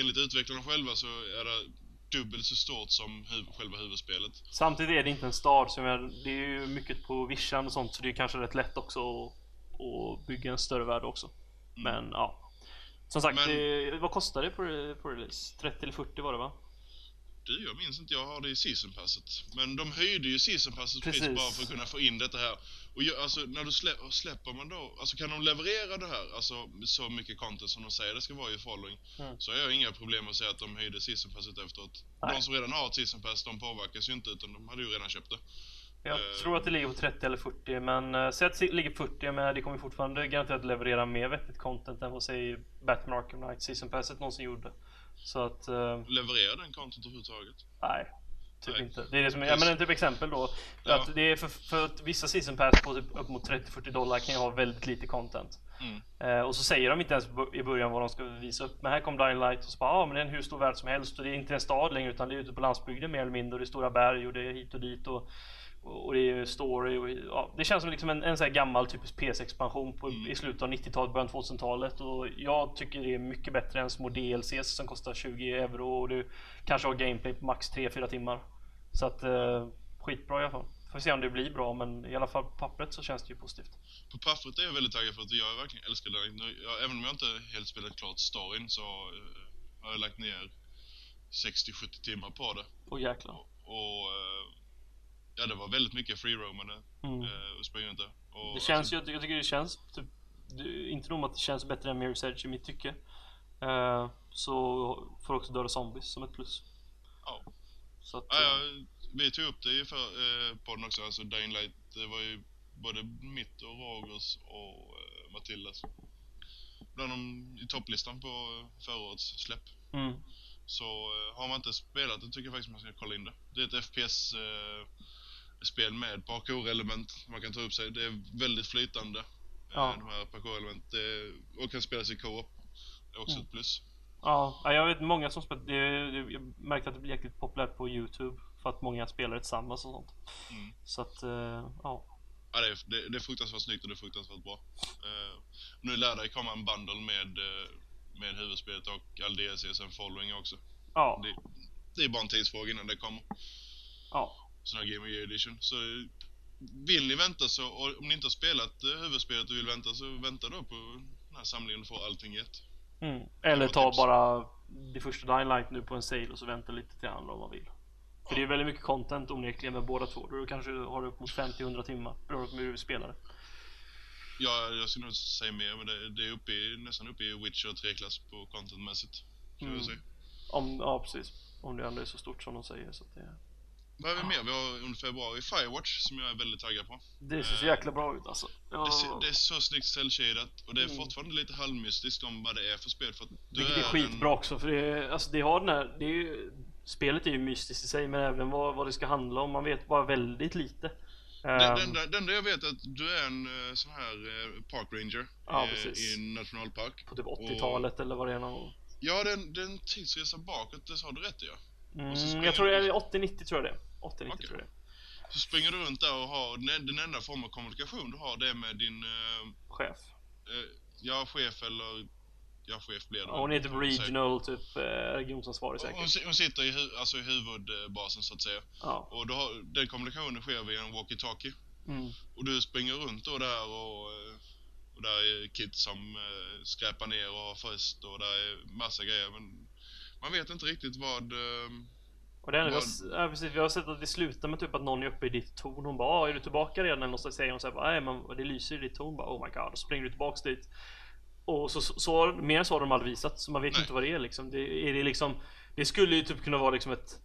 enligt utvecklarna själva så är det dubbelt så stort som huv själva huvudspelet. Samtidigt är det inte en stad som jag, det är ju mycket på vischan och sånt så det är kanske rätt lätt också att, att bygga en större värld också. Men ja. Som sagt, Men- det, vad kostar det på, på release? 30 eller 40 var det va? Du, jag minns inte, jag har det i season passet. Men de höjde ju season passet pris bara för att kunna få in detta här. Och jag, alltså, när du slä, släpper man då, alltså kan de leverera det här, alltså så mycket content som de säger det ska vara i following, Mm. så har jag inga problem att säga att de höjde season passet efteråt. Nej. De som redan har ett season pass, de påverkas ju inte utan de hade ju redan köpt det. Jag Eh. tror att det ligger på 30 eller 40 men äh, säg att det ligger 40 men det kommer fortfarande garanterat leverera mer vettigt content än vad säg Batman Arkham Knight Season Passet någonsin gjorde. Så att, eh, Levererar den content överhuvudtaget? nej. Typ Nej. inte. Det är det som, ja men en typ exempel då. Ja. Att det är för, för att vissa Season Pass på typ upp mot 30-40 dollar kan ju ha väldigt lite content. Mm. Eh, och så säger de inte ens i början vad de ska visa upp. Men här kom Dying Light och så bara, ja men det är en hur stor värld som helst och det är inte en stad längre utan det är ute på landsbygden mer eller mindre och det är stora berg och det är hit och dit och, och och det är story och ja, det känns som liksom en, en sån här gammal typisk PS-expansion Mm. i slutet av 90-talet, början av 2000-talet och jag tycker det är mycket bättre än små DLCs som kostar 20 euro och du kanske har gameplay på max 3-4 timmar. Så att eh, skitbra i alla fall. Får se om det blir bra men i alla fall på pappret så känns det ju positivt. På pappret är jag väldigt taggad för att jag verkligen älskar. Nu- Jag, även om jag inte helt spelat klart storyn så eh, har jag lagt ner 60-70 timmar på det. Och jäklar. Och eh, ja, det var väldigt mycket free-roamande Mm. eh, och springa inte. Och, Det känns alltså, ju, jag tycker det känns typ, det, inte nog att det känns bättre än Mirror's Edge i mitt tycke. Eh, så får också döda zombies som ett plus. Ja. Så att, Ja, eh, ja, vi tog upp det ju för eh, podden också, alltså Dying Light, det var ju både mitt och Rogers och eh, Matildas. Bland de i topplistan på eh, förra årets släpp. mm, Så eh, har man inte spelat det tycker jag faktiskt man ska kolla in det. Det är ett FPS eh, spel med parkour-element man kan ta upp sig. Det är väldigt flytande. Ja. Eh, de här parkour-element. Det- Och kan spelas i co-op. Det är också Mm. ett plus. ja, ja, jag vet många som spelar, jag märkte att det blir jäkligt populärt på Youtube. För att många spelar tillsammans och sånt. Mm. Så att, eh, ja. Ja, det, är, det, det är fruktansvärt snyggt och det är fruktansvärt bra. Uh, nu lär det komma en bundle med, med huvudspelet och all DLC och sen following också. Ja. Det, det är bara en tidsfråga innan det kommer. Ja. Sån här Game of Year Edition. Så vill ni vänta så, och om ni inte har spelat uh, huvudspelet och vill vänta så vänta då på den här samlingen och få allting i ett. Mm. Eller ta tips. bara det första Dying Light nu på en sale och så vänta lite till andra om man vill. För det är väldigt mycket content onekligen med båda två. Du kanske har upp mot 50-100 timmar beroende på hur du spelar. Ja, jag skulle nog säga mer, men det, det är uppe i, nästan uppe i Witcher 3-klass på contentmässigt. Mm. Om, ja precis. Om det ändå är så stort som de säger. Så att det, Vad har vi mer? Vi har under februari Firewatch som jag är väldigt taggad på. det ser så jäkla bra ut alltså. Ja, Det, ser, det är så snyggt cell-shadat och det är Mm. fortfarande lite halvmystiskt om vad det är för spel för att du vilket är en- skitbra också för det, alltså det har den här, det är ju, Spelet är ju mystiskt i sig men även vad, vad det ska handla om. Man vet bara väldigt lite. Det, Ehm, enda, jag vet är att du är en eh, sån här eh, park ranger Ja, eh, i en nationalpark. på typ 80-talet eller vad det är någon. Ja, det är en, det är en tidsresa bakåt, det sa du rätt i, ja. Mm, jag tror det är 80-90 tror jag det är. 80-90 Okej. tror jag det. Så springer du runt där och har den, enda form av kommunikation du har det är med din eh, Chef. eh, ja, chef eller ja, chef blir det. Ja, hon är typ väl, säkert. regional, typ eh, regionsansvarig Hon, säkert. si- hon sitter i, hu- alltså i huvudbasen så att säga. Ja. Och då har, den kommunikationen sker via en walkie-talkie. Mm. Och du springer runt då där och, eh, och där är kids som eh, skräpar ner och har fest och där är massa grejer men man vet inte riktigt vad... eh, Och det enda vi har, Vad- ja, precis, vi har sett att det slutar med typ att någon är uppe i ditt torn. Hon bara "Ah, är du tillbaka redan? Eller så säger hon såhär nej men det lyser i ditt torn. Bara, oh my god. Och så springer du tillbaks dit. Och så, så, så mer så har de aldrig visat. Så man vet Nej. inte vad det är liksom. Det, är det liksom. Det skulle ju typ kunna vara liksom ett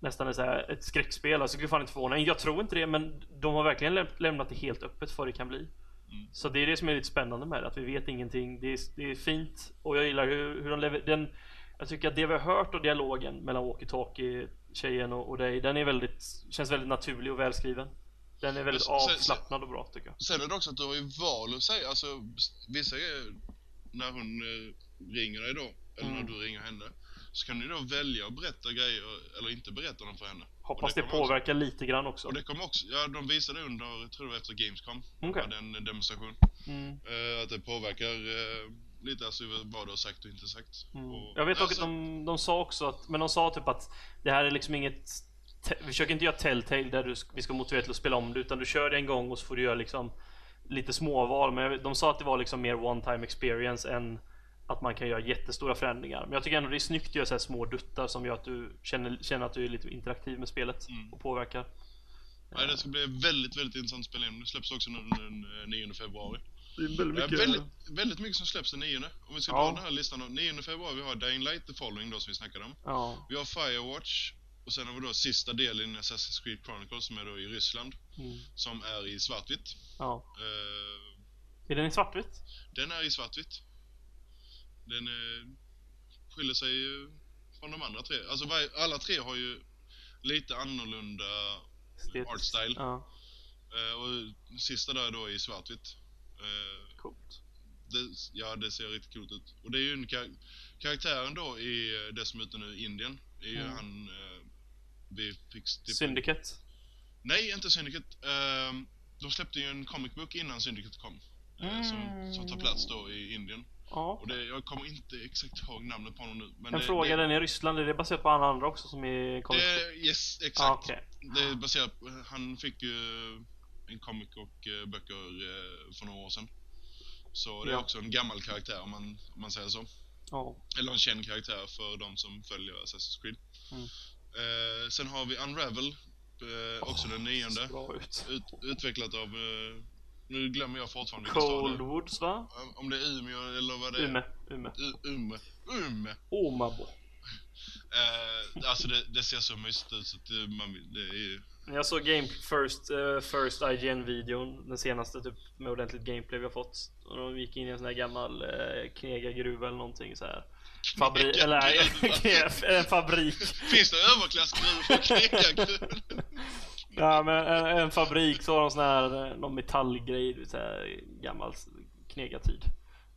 Nästan ett, så här, ett skräckspel. Alltså, skulle fan inte förvåna Jag tror inte det men de har verkligen läm- lämnat det helt öppet för det kan bli. Mm. Så det är det som är lite spännande med det. Att vi vet ingenting. Det är, det är fint. Och jag gillar hur, hur de lever, den Jag tycker att det vi har hört och dialogen mellan walkie-talkie tjejen och, och dig Den är väldigt Känns väldigt naturlig och välskriven Den är väldigt avslappnad och bra tycker jag Sen är det också att du har ju val att säga, alltså vissa grejer när hon eh, ringer dig då, eller Mm. när du ringer henne, så kan du då välja att berätta grejer eller inte berätta dem för henne. Hoppas det det kommer också- påverkar lite grann också Och det kom också, ja de visade under, jag tror var efter Gamescom, Okej. hade en demonstration. mm. Eh, att det påverkar eh, lite alltså vad du har sagt och inte sagt. Mm. Och, Jag vet dock alltså, att de, de sa också att Men de sa typ att Det här är liksom inget Vi försöker inte göra Telltale där du, vi ska motivera till att spela om det Utan du kör det en gång och så får du göra liksom Lite småval Men jag de sa att det var liksom mer one time experience än Att man kan göra jättestora förändringar Men jag tycker ändå det är snyggt att göra så här små duttar som gör att du känner, känner att du är lite interaktiv med spelet Mm. och påverkar Nej, det ska bli väldigt, väldigt intressant att spela in. Det släpps också nu den eh, 9 februari. Det är väldigt Ja, väldigt, väldigt mycket som släpps den 9. Om vi ska Ja. dra den här listan då. 9 februari vi har Dying Light, The Following då som vi snackade om. Ja, Vi har Firewatch. Och sen har vi då sista delen i Assassin's Creed Chronicles som är då i Ryssland. mm. Som är i svartvitt. ja Eh, Är den i svartvitt? den är i svartvitt. Den eh, skiljer sig eh, från de andra tre. Alltså varje, alla tre har ju lite annorlunda Estetiskt. art style. Ja, Eh, och sista där då är i svartvitt. Eh, coolt det, ja, det ser riktigt coolt ut. Och det är ju en kar karaktären då i eh, det som är ute nu Indien. är ju Mm. han... Eh, vi fick... Syndicate Nej, inte Syndicate. Ehm, de släppte ju en comic book innan Syndicate kom. eh, Som, som tar plats då i Indien. Ja Och det, jag kommer inte exakt ihåg namnet på honom nu. Men En det, fråga, det, den i Ryssland, är det baserat på alla andra också som är book? det, Yes, exakt. Ah, okej. Det är baserat på, han fick ju en comic och eh, böcker eh, för några år sedan. Så det är Ja. också en gammal karaktär om man, om man säger så. Ja. Eller en känd karaktär för de som följer Assassin's Creed. Mm. Eh, sen har vi Unravel, eh, också den nionde. ut. Ut, utvecklat av, eh, nu glömmer jag fortfarande vilken stad. Coldwoods va? Om det är Umeå eller vad det är. Ume. Ume. U- Ume. Ume. Omabo. Eh, alltså det, det ser så mysigt ut så att det, man, det är ju... Jag såg game first, eh, first IGN-videon, den senaste typ med ordentligt gameplay vi har fått. Och de gick in i en sån här gammal eh, knegargruva eller någonting så här. Fabrik, eller nej, en fabrik. Finns det överklassgruvor för knegargruvor? Ja men en, en fabrik så har de sån här, eh, någon metallgrej, så här, gammal knegartid.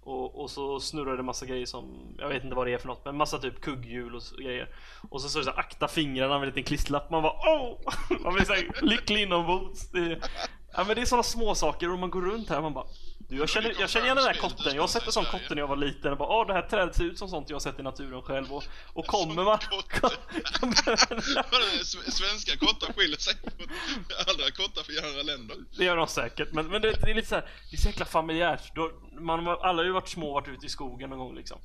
Och, och så snurrar det massa grejer som, jag vet inte vad det är för något, men massa typ kugghjul och så, grejer. Och så står det så här, akta fingrarna med en liten klisterlapp. Man bara åh! Man blir såhär lycklig inombords. Det, Ja men det är sådana små saker och man går runt här och man bara du, jag, känner, jag känner igen den där kotten, jag har sett en sån kotte när jag var liten och bara Åh det här trädet ser ut som sånt jag har sett i naturen själv. Och, och kommer man... Svenska kottar skiljer sig från andra kottar från andra länder? Det gör de säkert, men, men det, det är lite såhär, det är så jäkla familjärt. Då, man, Alla har ju varit små och varit ute i skogen någon gång liksom.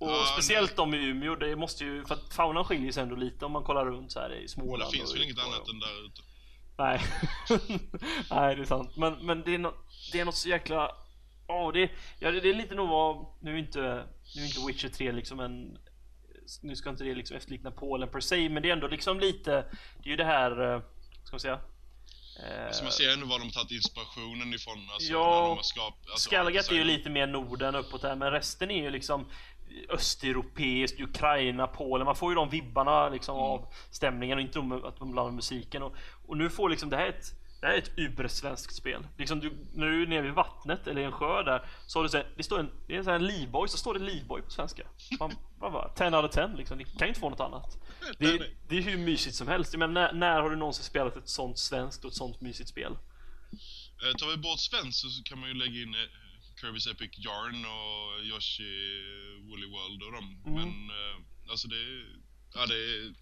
Och ja, speciellt de i Umeå, det måste ju, för att faunan skiljer sig ändå lite om man kollar runt så här i Småland Det finns väl inget annat än där ute? Nej, nej det är sant. Men, men det, är no, det är något så jäkla... Oh, det, ja, det, är lite nog vad... Nu är inte, nu är inte Witcher 3 liksom en... Nu ska inte det liksom efterlikna Polen per se, men det är ändå liksom lite... Det är ju det här... Eh, ska man säga? Alltså man ser ändå var de har tagit inspirationen ifrån. Alltså, ja, alltså, Skalagat är ju lite mer Norden uppåt här, men resten är ju liksom östeuropeiskt, Ukraina, Polen. Man får ju de vibbarna liksom mm. av stämningen och inte att de blandar musiken. Och, och nu får liksom det här ett det här är ett ubersvenskt spel. Liksom du, när du är nere vid vattnet eller i en sjö där så har du så här, det står en, det är en sån här livboj, så står det livboj på svenska. Man, man bara, 10 out of 10 liksom, ni kan inte få något annat. Det, det är hur mysigt som helst. Men när, när har du någonsin spelat ett sånt svenskt och ett sånt mysigt spel? Eh, tar vi bort svenskt så kan man ju lägga in eh, Kirby's Epic Yarn och Yoshi Woolly World och dem. Mm. Men eh, alltså det ja det är...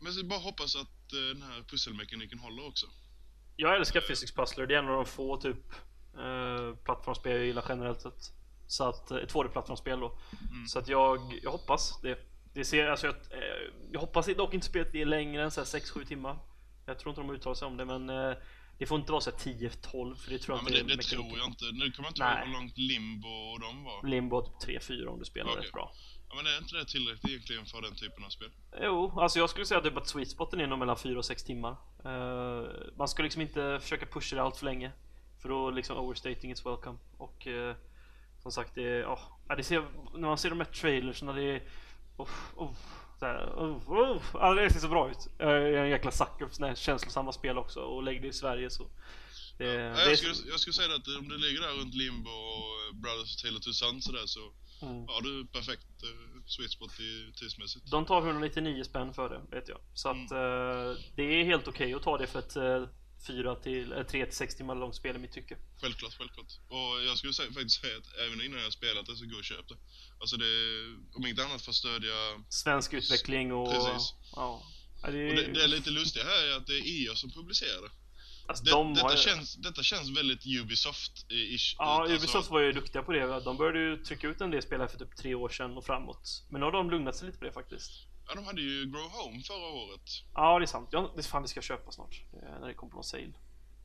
Men jag bara hoppas att eh, den här pusselmekaniken håller också. Jag älskar Physics Puzzler, det är en av de få typ eh, plattformsspel jag gillar generellt sett. Så att, ett 2D-plattformsspel då. Mm. Så att jag, jag hoppas det. Det ser, alltså jag, jag hoppas dock inte spelet är längre än 6-7 timmar. Jag tror inte de uttalar sig om det men det får inte vara så 10-12 för det tror jag ja, inte det, det tror jag inte. Nu kommer jag inte ihåg hur långt Limbo och de var. Limbo typ 3-4 om du spelar okay. rätt bra. Ja men är inte det tillräckligt egentligen för den typen av spel? Jo, alltså jag skulle säga att, typ att sweet spoten är nog mellan 4 och 6 timmar. Uh, man ska liksom inte försöka pusha det allt för länge. För då liksom overstating is welcome. Och uh, som sagt, det, oh, det ser, när man ser de här trailersna det är... Oh, oh, här, uh, alltså det ser så bra ut. Jag är en jäkla sucker för sådana här känslosamma spel också och lägger det i Sverige så det, ja, jag, skulle, jag skulle säga att om det ligger där runt Limbo och Brothers Tale of Two Sons sådär så mm. har du perfekt uh, sweet spot i tidsmässigt. De tar 199 spänn för det vet jag. Så mm. att uh, det är helt okej okay att ta det för ett uh, 4 till, äh, 3 till 6 timmar långt spel i mitt tycke. Självklart, självklart. Och jag skulle säga, faktiskt säga att även innan jag spelat det så gå och köp det. Alltså det, om inte annat för att stödja... Svensk utveckling och... Precis. Ja. Det är... Och det, det är lite lustiga här är att det är EA som publicerar det. Alltså, det, de detta, känns, detta känns väldigt Ubisoft-ish. Ja, alltså... Ubisoft var ju duktiga på det. De började ju trycka ut en del spelare för typ tre år sedan och framåt. Men nu har de lugnat sig lite på det faktiskt. Ja, de hade ju Grow Home förra året. Ja, det är sant. Ja, det fan vi ska köpa snart. När det kommer på någon sale.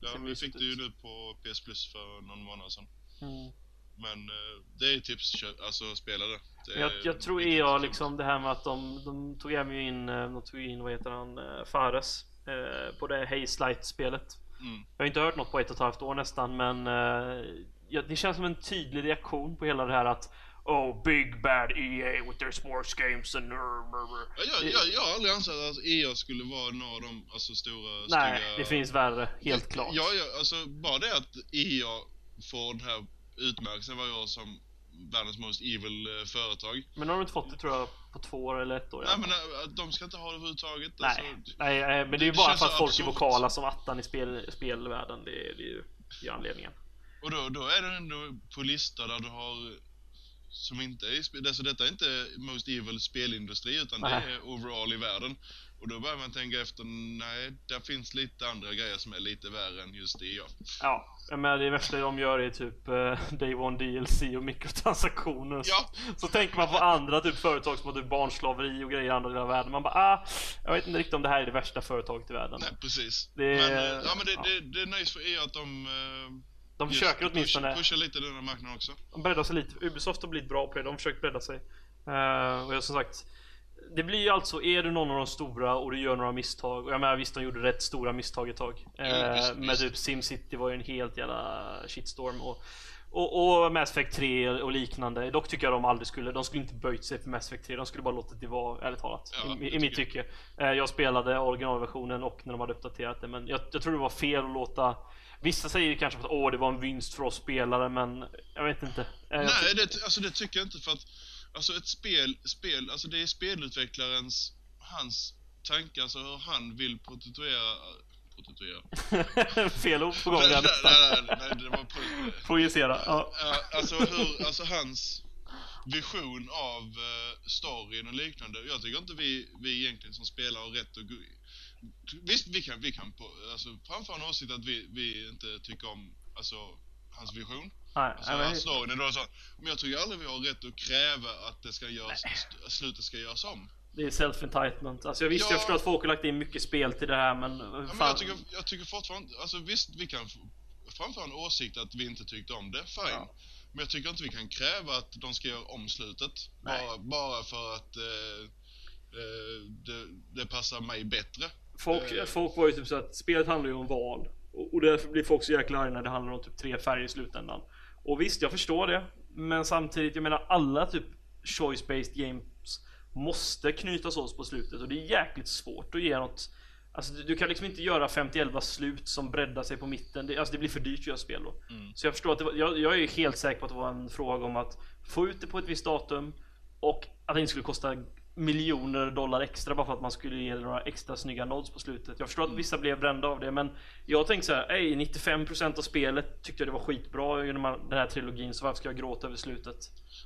Ja, vi fick det ju nu på PS Plus för någon månad sedan. Mm. Men eh, det är tips, alltså spela det. det jag, jag tror EA liksom det här med att de, de tog även in, eh, de tog in, vad heter han, eh, Fares på det Haze Light-spelet. Mm. Jag har inte hört något på ett och ett halvt år nästan men ja, det känns som en tydlig reaktion på hela det här att Oh, big bad EA with their sports games and... Ja, jag, jag, jag har aldrig ansett att EA skulle vara några av de alltså, stora... Nej, stygga... det finns värre, helt klart. Ja, ja, alltså bara det att EA får den här utmärkelsen varje år som världens most evil eh, företag. Men har de inte fått det tror jag på två år eller ett år. Nej men äh, de ska inte ha det överhuvudtaget. Nej, alltså, nej, nej men det är ju bara för att folk är vokala som attan i spel, spelvärlden. Det, det är ju det är anledningen. Och då, då är det ändå på lista där du har som inte är, alltså detta är inte Most Evil spelindustri utan Nej. det är overall i världen. Och då börjar man tänka efter, nej, där finns lite andra grejer som är lite värre än just det ja. Ja, men det värsta de gör är typ uh, Day One DLC och mikrotransaktioner. Ja. Så, tänker man på andra typ företag som har typ barnslaveri och grejer i andra delar av världen. Man bara, ah, jag vet inte riktigt om det här är det värsta företaget i världen. Nej, precis. Det, men, uh, ja men det, ja. det, det är nice för er att de uh, de försöker åtminstone... Pusha, pusha lite den här marknaden också. De breddar sig lite. Ubisoft har blivit bra på det. De försöker bredda sig. Uh, och jag som sagt. Det blir ju alltså, är du någon av de stora och du gör några misstag. Och jag menar visst, de gjorde rätt stora misstag ett tag. Uh, visst, med typ SimCity var ju en helt jävla shitstorm. Och, och, och Mass Effect 3 och liknande. Dock tycker jag de aldrig skulle, de skulle inte böjt sig för Mass Effect 3. De skulle bara låtit det vara, ärligt talat. Ja, I, i mitt tycke. Uh, jag spelade originalversionen och när de hade uppdaterat det. Men jag, jag tror det var fel att låta Vissa säger kanske att åh, det var en vinst för oss spelare, men jag vet inte. Jag Nej, det, alltså det tycker jag inte för att Alltså ett spel, spel, alltså det är spelutvecklarens, hans tankar, alltså hur han vill porträttera, prostituerad. Fel ord på gång nej, nej, nej, nej, det var Projicera. Ja. Ja, alltså, hur, alltså hans vision av uh, storyn och liknande. Jag tycker inte vi, vi egentligen som spelare har rätt att gå Visst, vi kan, vi kan på, alltså, framföra en åsikt att vi, vi inte tycker om alltså, hans vision. Nej, Alltså, men- hans story. Då, så, men jag tycker aldrig vi har rätt att kräva att det ska göras, slutet ska göras om. Det är self-entitlement. Alltså jag visst, Ja. jag förstår att folk har lagt in mycket spel till det här men... Ja, men jag, tycker, jag tycker fortfarande, alltså visst vi kan framföra en åsikt att vi inte tyckte om det, fine. Ja. Men jag tycker inte vi kan kräva att de ska göra om slutet. Nej. Bara, bara för att eh, eh, det, det passar mig bättre. Folk, Eh. folk var ju typ så att spelet handlar ju om val. Och, och därför blir folk så jäkla arga när det handlar om typ tre färger i slutändan. Och visst, jag förstår det. Men samtidigt, jag menar alla typ choice-based games måste knytas åt på slutet. Och det är jäkligt svårt att ge något Alltså du, du kan liksom inte göra 50-11 slut som breddar sig på mitten. Det, alltså det blir för dyrt att göra spel då. Mm. Så jag förstår att det var, jag, jag är helt säker på att det var en fråga om att få ut det på ett visst datum och att det inte skulle kosta miljoner dollar extra bara för att man skulle ge några extra snygga nods på slutet. Jag förstår att vissa blev brända av det men jag tänkte så här, ej 95% av spelet tyckte jag det var skitbra genom den här trilogin så varför ska jag gråta över slutet?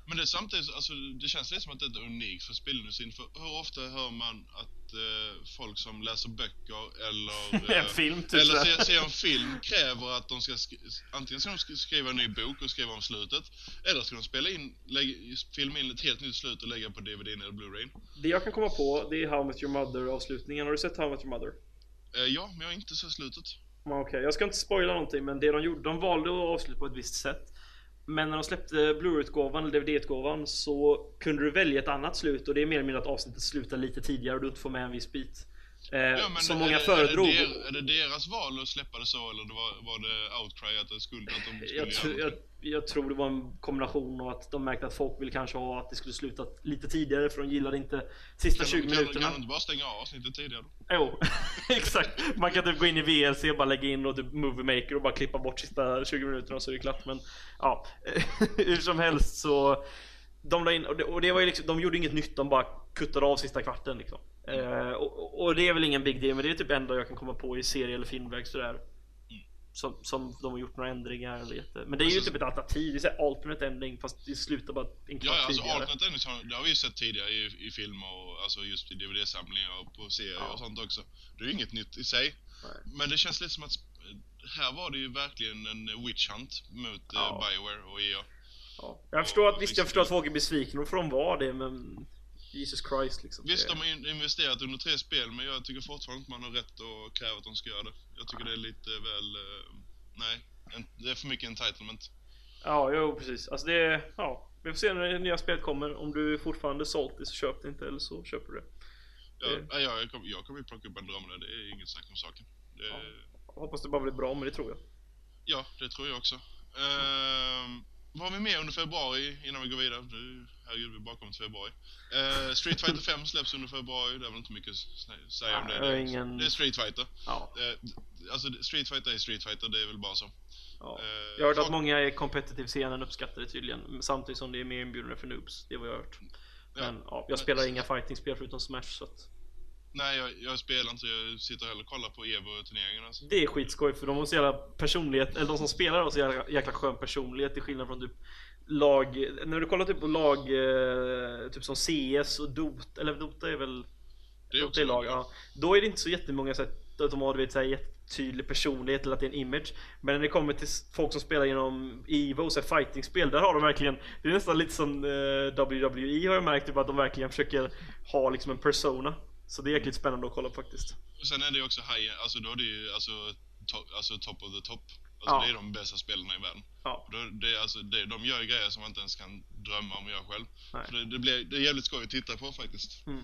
Men det är samtidigt, alltså, det känns lite som att det är unikt för spelindustrin. För hur ofta hör man att eh, folk som läser böcker eller... En eh, film typ Eller ser, ser en film kräver att de ska sk- antingen ska de sk- skriva en ny bok och skriva om slutet eller ska de spela in, lägga, filma in ett helt nytt slut och lägga på DVD eller Blu-ray. Det jag kan komma på det är How Met Your Mother avslutningen. Har du sett How Met Your Mother? Eh, ja, men jag har inte sett slutet. Okej, jag ska inte spoila någonting men det de gjorde, de valde att avsluta på ett visst sätt. Men när de släppte Blu-ray-utgåvan eller DVD-utgåvan så kunde du välja ett annat slut och det är mer eller mindre att avsnittet slutar lite tidigare och du inte får med en viss bit. Eh, Ja, som är, många det- föredrog. Är det, der, är det deras val att släppa det så eller var, var det outcry att, det skulle, att de skulle jag, göra jag? Jag tror det var en kombination av att de märkte att folk vill kanske ha att det skulle sluta lite tidigare för de gillade inte sista Kan, 20 de- kan, minuterna. kan de inte bara stänga av avsnittet tidigare? Jo, exakt. Man kan typ gå in i VLC och bara lägga in och typ Movie Maker och bara klippa bort sista 20 minuterna så är det klart. Men ja, hur som helst så de la in, och det, och det var ju liksom, de gjorde inget nytt, de bara kuttade av sista kvarten liksom. Eh, och, och det är väl ingen big deal, men det är typ enda jag kan komma på i serie eller filmväg sådär. Som, som de har gjort några ändringar eller jätte. Men det är ju Alltså- typ ett alternativ, det är så här alternate ending fast det slutar bara en kvart Ja, ja, alltså tidigare. alternate endings har, det har vi ju sett tidigare i, i film och alltså just i DVD-samlingar och på serier Ja. och sånt också. Det är ju inget nytt i sig. Nej. Men det känns lite som att här var det ju verkligen en witch hunt mot Ja. eh, Bioware och EA. Ja. Jag förstår att, visst jag förstår att folk är besvikna och får de vara det men Jesus Christ liksom. Visst, Det- de har in- investerat under tre spel, men jag tycker fortfarande inte man har rätt att kräva att de ska göra det. Jag tycker det är lite väl... eh, nej, det är för mycket entitlement. Ja, jo precis. Alltså det är, ja. Vi får se när det nya spelet kommer. Om du är fortfarande salty så köp det inte eller så köper du det. Jag, Det- nej, jag, kommer, jag kommer ju plocka upp en dröm det är inget snack om saken. Det, Ja. Hoppas det bara blir bra, men det tror jag. Ja, det tror jag också. Ehm, vad har vi mer under februari innan vi går vidare? Nu, herregud, vi bara kommit till februari. Uh, Street Fighter 5 släpps under februari, det är väl inte mycket att sä- säga om det. Det, ingen- det är Street Fighter. Ja. Eh, alltså, Street Fighter är Street Fighter, det är väl bara så. ja. Eh, Jag har hört att många i competitive-scenen uppskattar det tydligen. Samtidigt som det är mer inbjudande för noobs. Det är vad jag har hört. Men ja, jag spelar inga fighting-spel förutom Smash så att Nej, jag, jag spelar inte, jag sitter heller och kollar på Evo-turneringen alltså. Det är skitskoj för de har så jävla personlighet, eller de som spelar har så jävla, jäkla skön personlighet till skillnad från typ lag, när du kollar typ på lag eh, typ som CS och Dota, eller Dota är väl Det är Dota också är lag, ja. Då är det inte så jättemånga sätt att de har du vet, så här, jättetydlig personlighet eller att det är en image. Men när det kommer till folk som spelar genom EVO, så här fighting-spel, där har de verkligen Det är nästan lite som eh, WWE har jag märkt, typ, att de verkligen försöker ha liksom en persona. Så det är jäkligt spännande att kolla på faktiskt. Och sen är det ju också high, alltså då är det ju alltså, to, alltså top of the top. Alltså Ja. det är de bästa spelarna i världen. Ja. Då, det, alltså, det, de gör ju grejer som man inte ens kan drömma om att göra själv. Nej. Så det, det, blir, det är jävligt skoj att titta på faktiskt. Mm.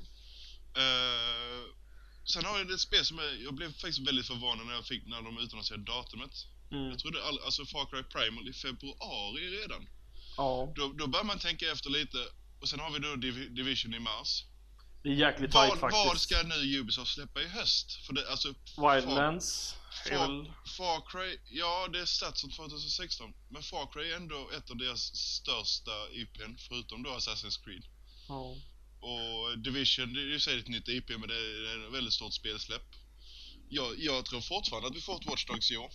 Eh, sen har jag ett spel som är, jag blev faktiskt väldigt förvånad när jag fick, när de utannonserade datumet. Mm. Jag trodde all, alltså Far Cry Primal i februari redan. Ja. Då, då börjar man tänka efter lite. Och sen har vi då Div- Division i mars. Det är jäkligt tight Vad, faktiskt. vad ska nu Ubisoft släppa i höst? För det, alltså, Far, Wildlands väl... Far, Far Cry, ja det är satt som 2016. Men Far Cry är ändå ett av deras största IPn, förutom då Assassin's Creed. Ja. Och Division, det är ju ett nytt IP men det är ett väldigt stort spelsläpp. jag, jag tror fortfarande att vi får ett Watch Dogs i år.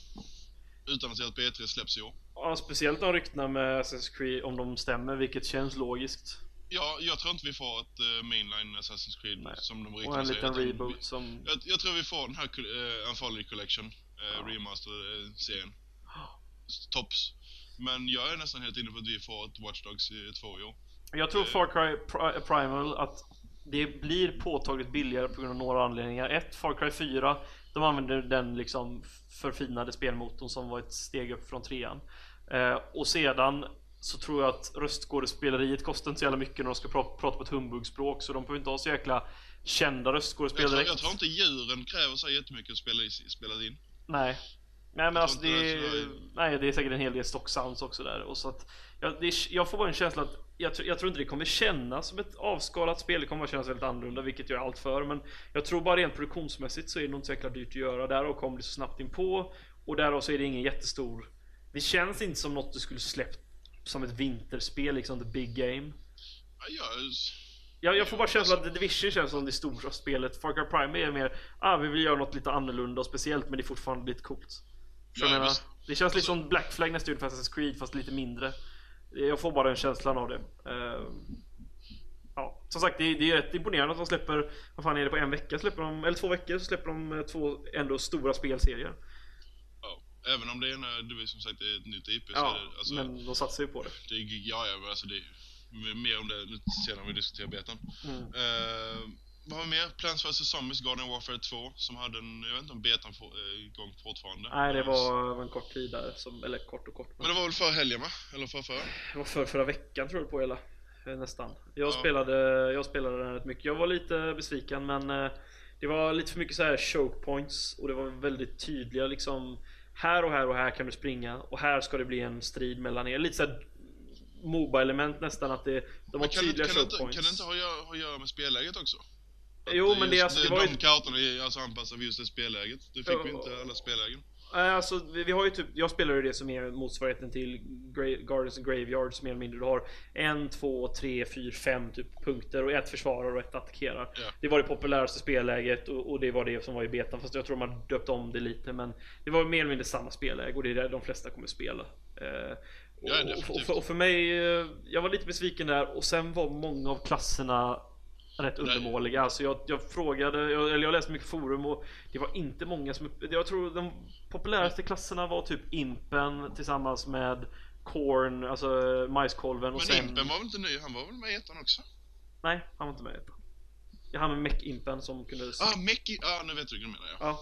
Utan att säga att B3 släpps i år. Ja, speciellt de ryktena med Assassin's Creed, om de stämmer, vilket känns logiskt. Ja, jag tror inte vi får ett uh, mainline Assassin's Creed Nej. som de Och ryktena en säger. liten utan reboot vi- som... Jag, jag tror vi får den här uh, Anthology Collection, uh, Ja. remaster-serien. Tops. Men jag är nästan helt inne på att vi får ett Watch Dogs i två i år. Jag tror Far Cry Pri- Primal att det blir påtagligt billigare på grund av några anledningar. Ett, Far Cry 4, de använder den liksom förfinade spelmotorn som var ett steg upp från trean. Eh, och sedan så tror jag att röstskådespeleriet kostar inte så jävla mycket när de ska pra- prata på ett humbugspråk så de behöver inte ha så jäkla kända Jag röstskådespelare tror, direkt. jag tror inte djuren kräver så jättemycket att spela, spela in. Nej. Nej men Jag alltså det är är, nej, det är säkert en hel del stock sounds också där. Och så att, jag, är, jag får bara en känsla att jag, jag tror inte det kommer kännas som ett avskalat spel. Det kommer att kännas väldigt annorlunda, vilket jag är allt för. Men jag tror bara rent produktionsmässigt så är det nog inte så jäkla dyrt att göra. Därav kom det så snabbt in på och därav så är det ingen jättestor. Det känns inte som något du skulle släppt som ett vinterspel, liksom the big game. Ja, jag, Jag, får bara känslan att The Division känns som det stora spelet. Far Cry Prime är mer, ah vi vill göra något lite annorlunda och speciellt men det är fortfarande lite coolt. Så Ja, menar, det känns lite som Black Flag nästan ungefär Assassin's Creed fast lite mindre. Jag får bara den känslan av det. Eh, Ja, som sagt det är, det är rätt imponerande att de släpper, vad fan är det på en vecka släpper de, eller två veckor så släpper de eh, två ändå stora spelserier. Även om det ena, det är som sagt det är ett nytt IP så Ja, är det, alltså, men de satsar ju på det. det är, ja, ja, men alltså det är mer om det senare om vi diskuterar betan. Mm. Eh, vad har vi mer? Plants vs Zombies Garden Warfare 2 som hade en, jag vet inte om betan får, eh, igång fortfarande. Nej det var en kort tid där, som, eller kort och kort. Men det var väl för helgen va? Eller för förra? Det var för förra veckan tror jag på hela eh, Nästan Jag Ja. spelade Jag spelade den rätt mycket Jag var lite besviken men eh, Det var lite för mycket så här choke points Och det var väldigt tydliga liksom Här och här och här kan du springa Och här ska det bli en strid mellan er Lite såhär Moba-element nästan att det De har tydliga kan, inte, kan det inte ha att göra, ha att göra med spelläget också? Att Jo men det, alltså, det var ju De kartorna är alltså anpassade för just det spelläget. Det fick Ja. inte i alla spellägen. Nej, alltså, vi, har ju typ, jag spelar ju det som är motsvarigheten till Gra- Gardens and Graveyards mer eller mindre. Du har en, två, tre, fyra, fem typ punkter och ett försvarar och ett attackerar. Ja. Det var det populäraste spelläget och, och det var det som var i betan. Fast jag tror man döpt om det lite. Men det var mer eller mindre samma spelläge och det är det de flesta kommer spela. Eh, och, Ja, och, och, för, och för mig, eh, jag var lite besviken där och sen var många av klasserna rätt undermåliga. Alltså jag, jag frågade, jag, eller jag läste mycket forum och det var inte många som... Jag tror de populäraste klasserna var typ Impen tillsammans med Korn, alltså majskolven och Men sen... Impen var väl inte ny? Han var väl med i ettan också? Nej, han var inte med i ettan. Jag hade med Mech-Impen som kunde... Ah, Meki! Ah, nu vet du vilken du menar ja. Ja.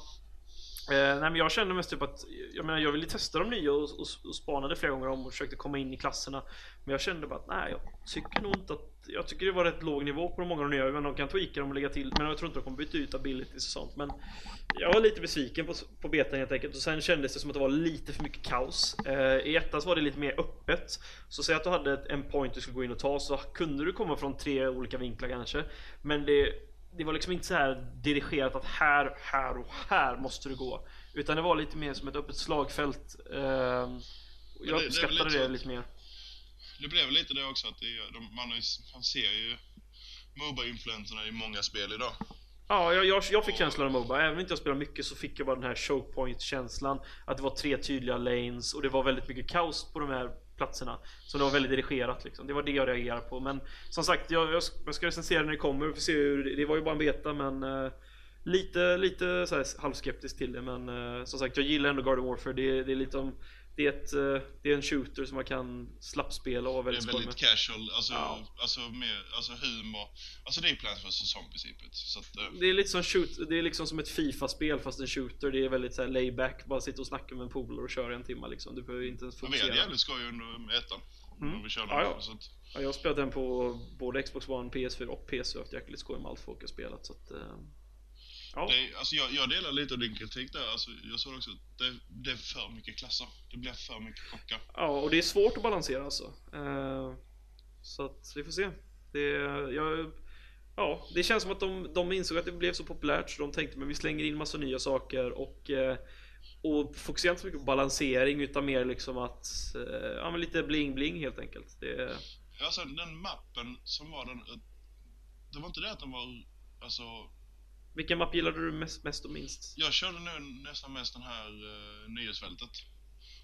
Eh, nej men jag kände mest typ att Jag menar jag ville testa de nya och, och, och spanade flera gånger om och försökte komma in i klasserna. Men jag kände bara att nej jag tycker nog inte att Jag tycker det var rätt låg nivå på de många de nya. Men de kan tweaka dem och lägga till Men jag tror inte de kommer byta ut abilities och sånt. Men Jag var lite besviken på, på betan helt enkelt. Och sen kändes det som att det var lite för mycket kaos. Eh, I ettan så var det lite mer öppet. Så säg att du hade en point du skulle gå in och ta så kunde du komma från tre olika vinklar kanske. Men det det var liksom inte så här dirigerat att här, här och här måste du gå. Utan det var lite mer som ett öppet slagfält. Ehm, Jag det- det uppskattade det så- lite mer. Det blev lite det också att det, de, man, man ser ju Moba-influenserna i många spel idag. Ja, jag, jag, jag fick känslan av Moba. Även om inte jag spelar mycket så fick jag bara den här choke point känslan. Att det var tre tydliga lanes och det var väldigt mycket kaos på de här platserna. Så det var väldigt dirigerat liksom. Det var det jag reagerade på. Men som sagt, jag, jag, ska- recensera när det kommer. Vi får se hur, det- var ju bara en beta men uh, Lite, lite så här halvskeptisk till det men uh, som sagt jag gillar ändå Garden Warfare. Det, det är lite om det är, ett, eh, det är en shooter som man kan slappspela och vara Det väldigt är väldigt casual, alltså, Ja. alltså, med, alltså humor. Alltså det är Plants vs Zombies i princip. Eh, Det är lite som shoot, det är liksom som ett Fifa-spel fast en shooter. Det är väldigt så här layback, bara sitta och snacka med en polare och köra en timme liksom. Du behöver inte ens men vi hade fokusera. jävligt skoj under ettan. Mm. När vi körde Ja, ja. Att, Ja, jag har spelat den på både Xbox One, PS4 och PC och haft jäkligt skoj med allt folk jag spelat så att... Ja, det, alltså jag, jag delar lite av din kritik där. Alltså, jag såg också att det, det är för mycket klasser. Det blir för mycket kockar. ja, och det är svårt att balansera alltså. Eh, Så att vi får se. Det, jag, ja, det känns som att de, de insåg att det blev så populärt så de tänkte men vi slänger in massa nya saker och eh, och fokuserar inte så mycket på balansering utan mer liksom att eh, Ja men lite bling-bling helt enkelt. Det, Alltså den mappen som var den... Det var inte det att den var alltså Vilken mapp gillade du mest, mest och minst? Jag körde nu nästan mest den här uh, nyhetsfältet.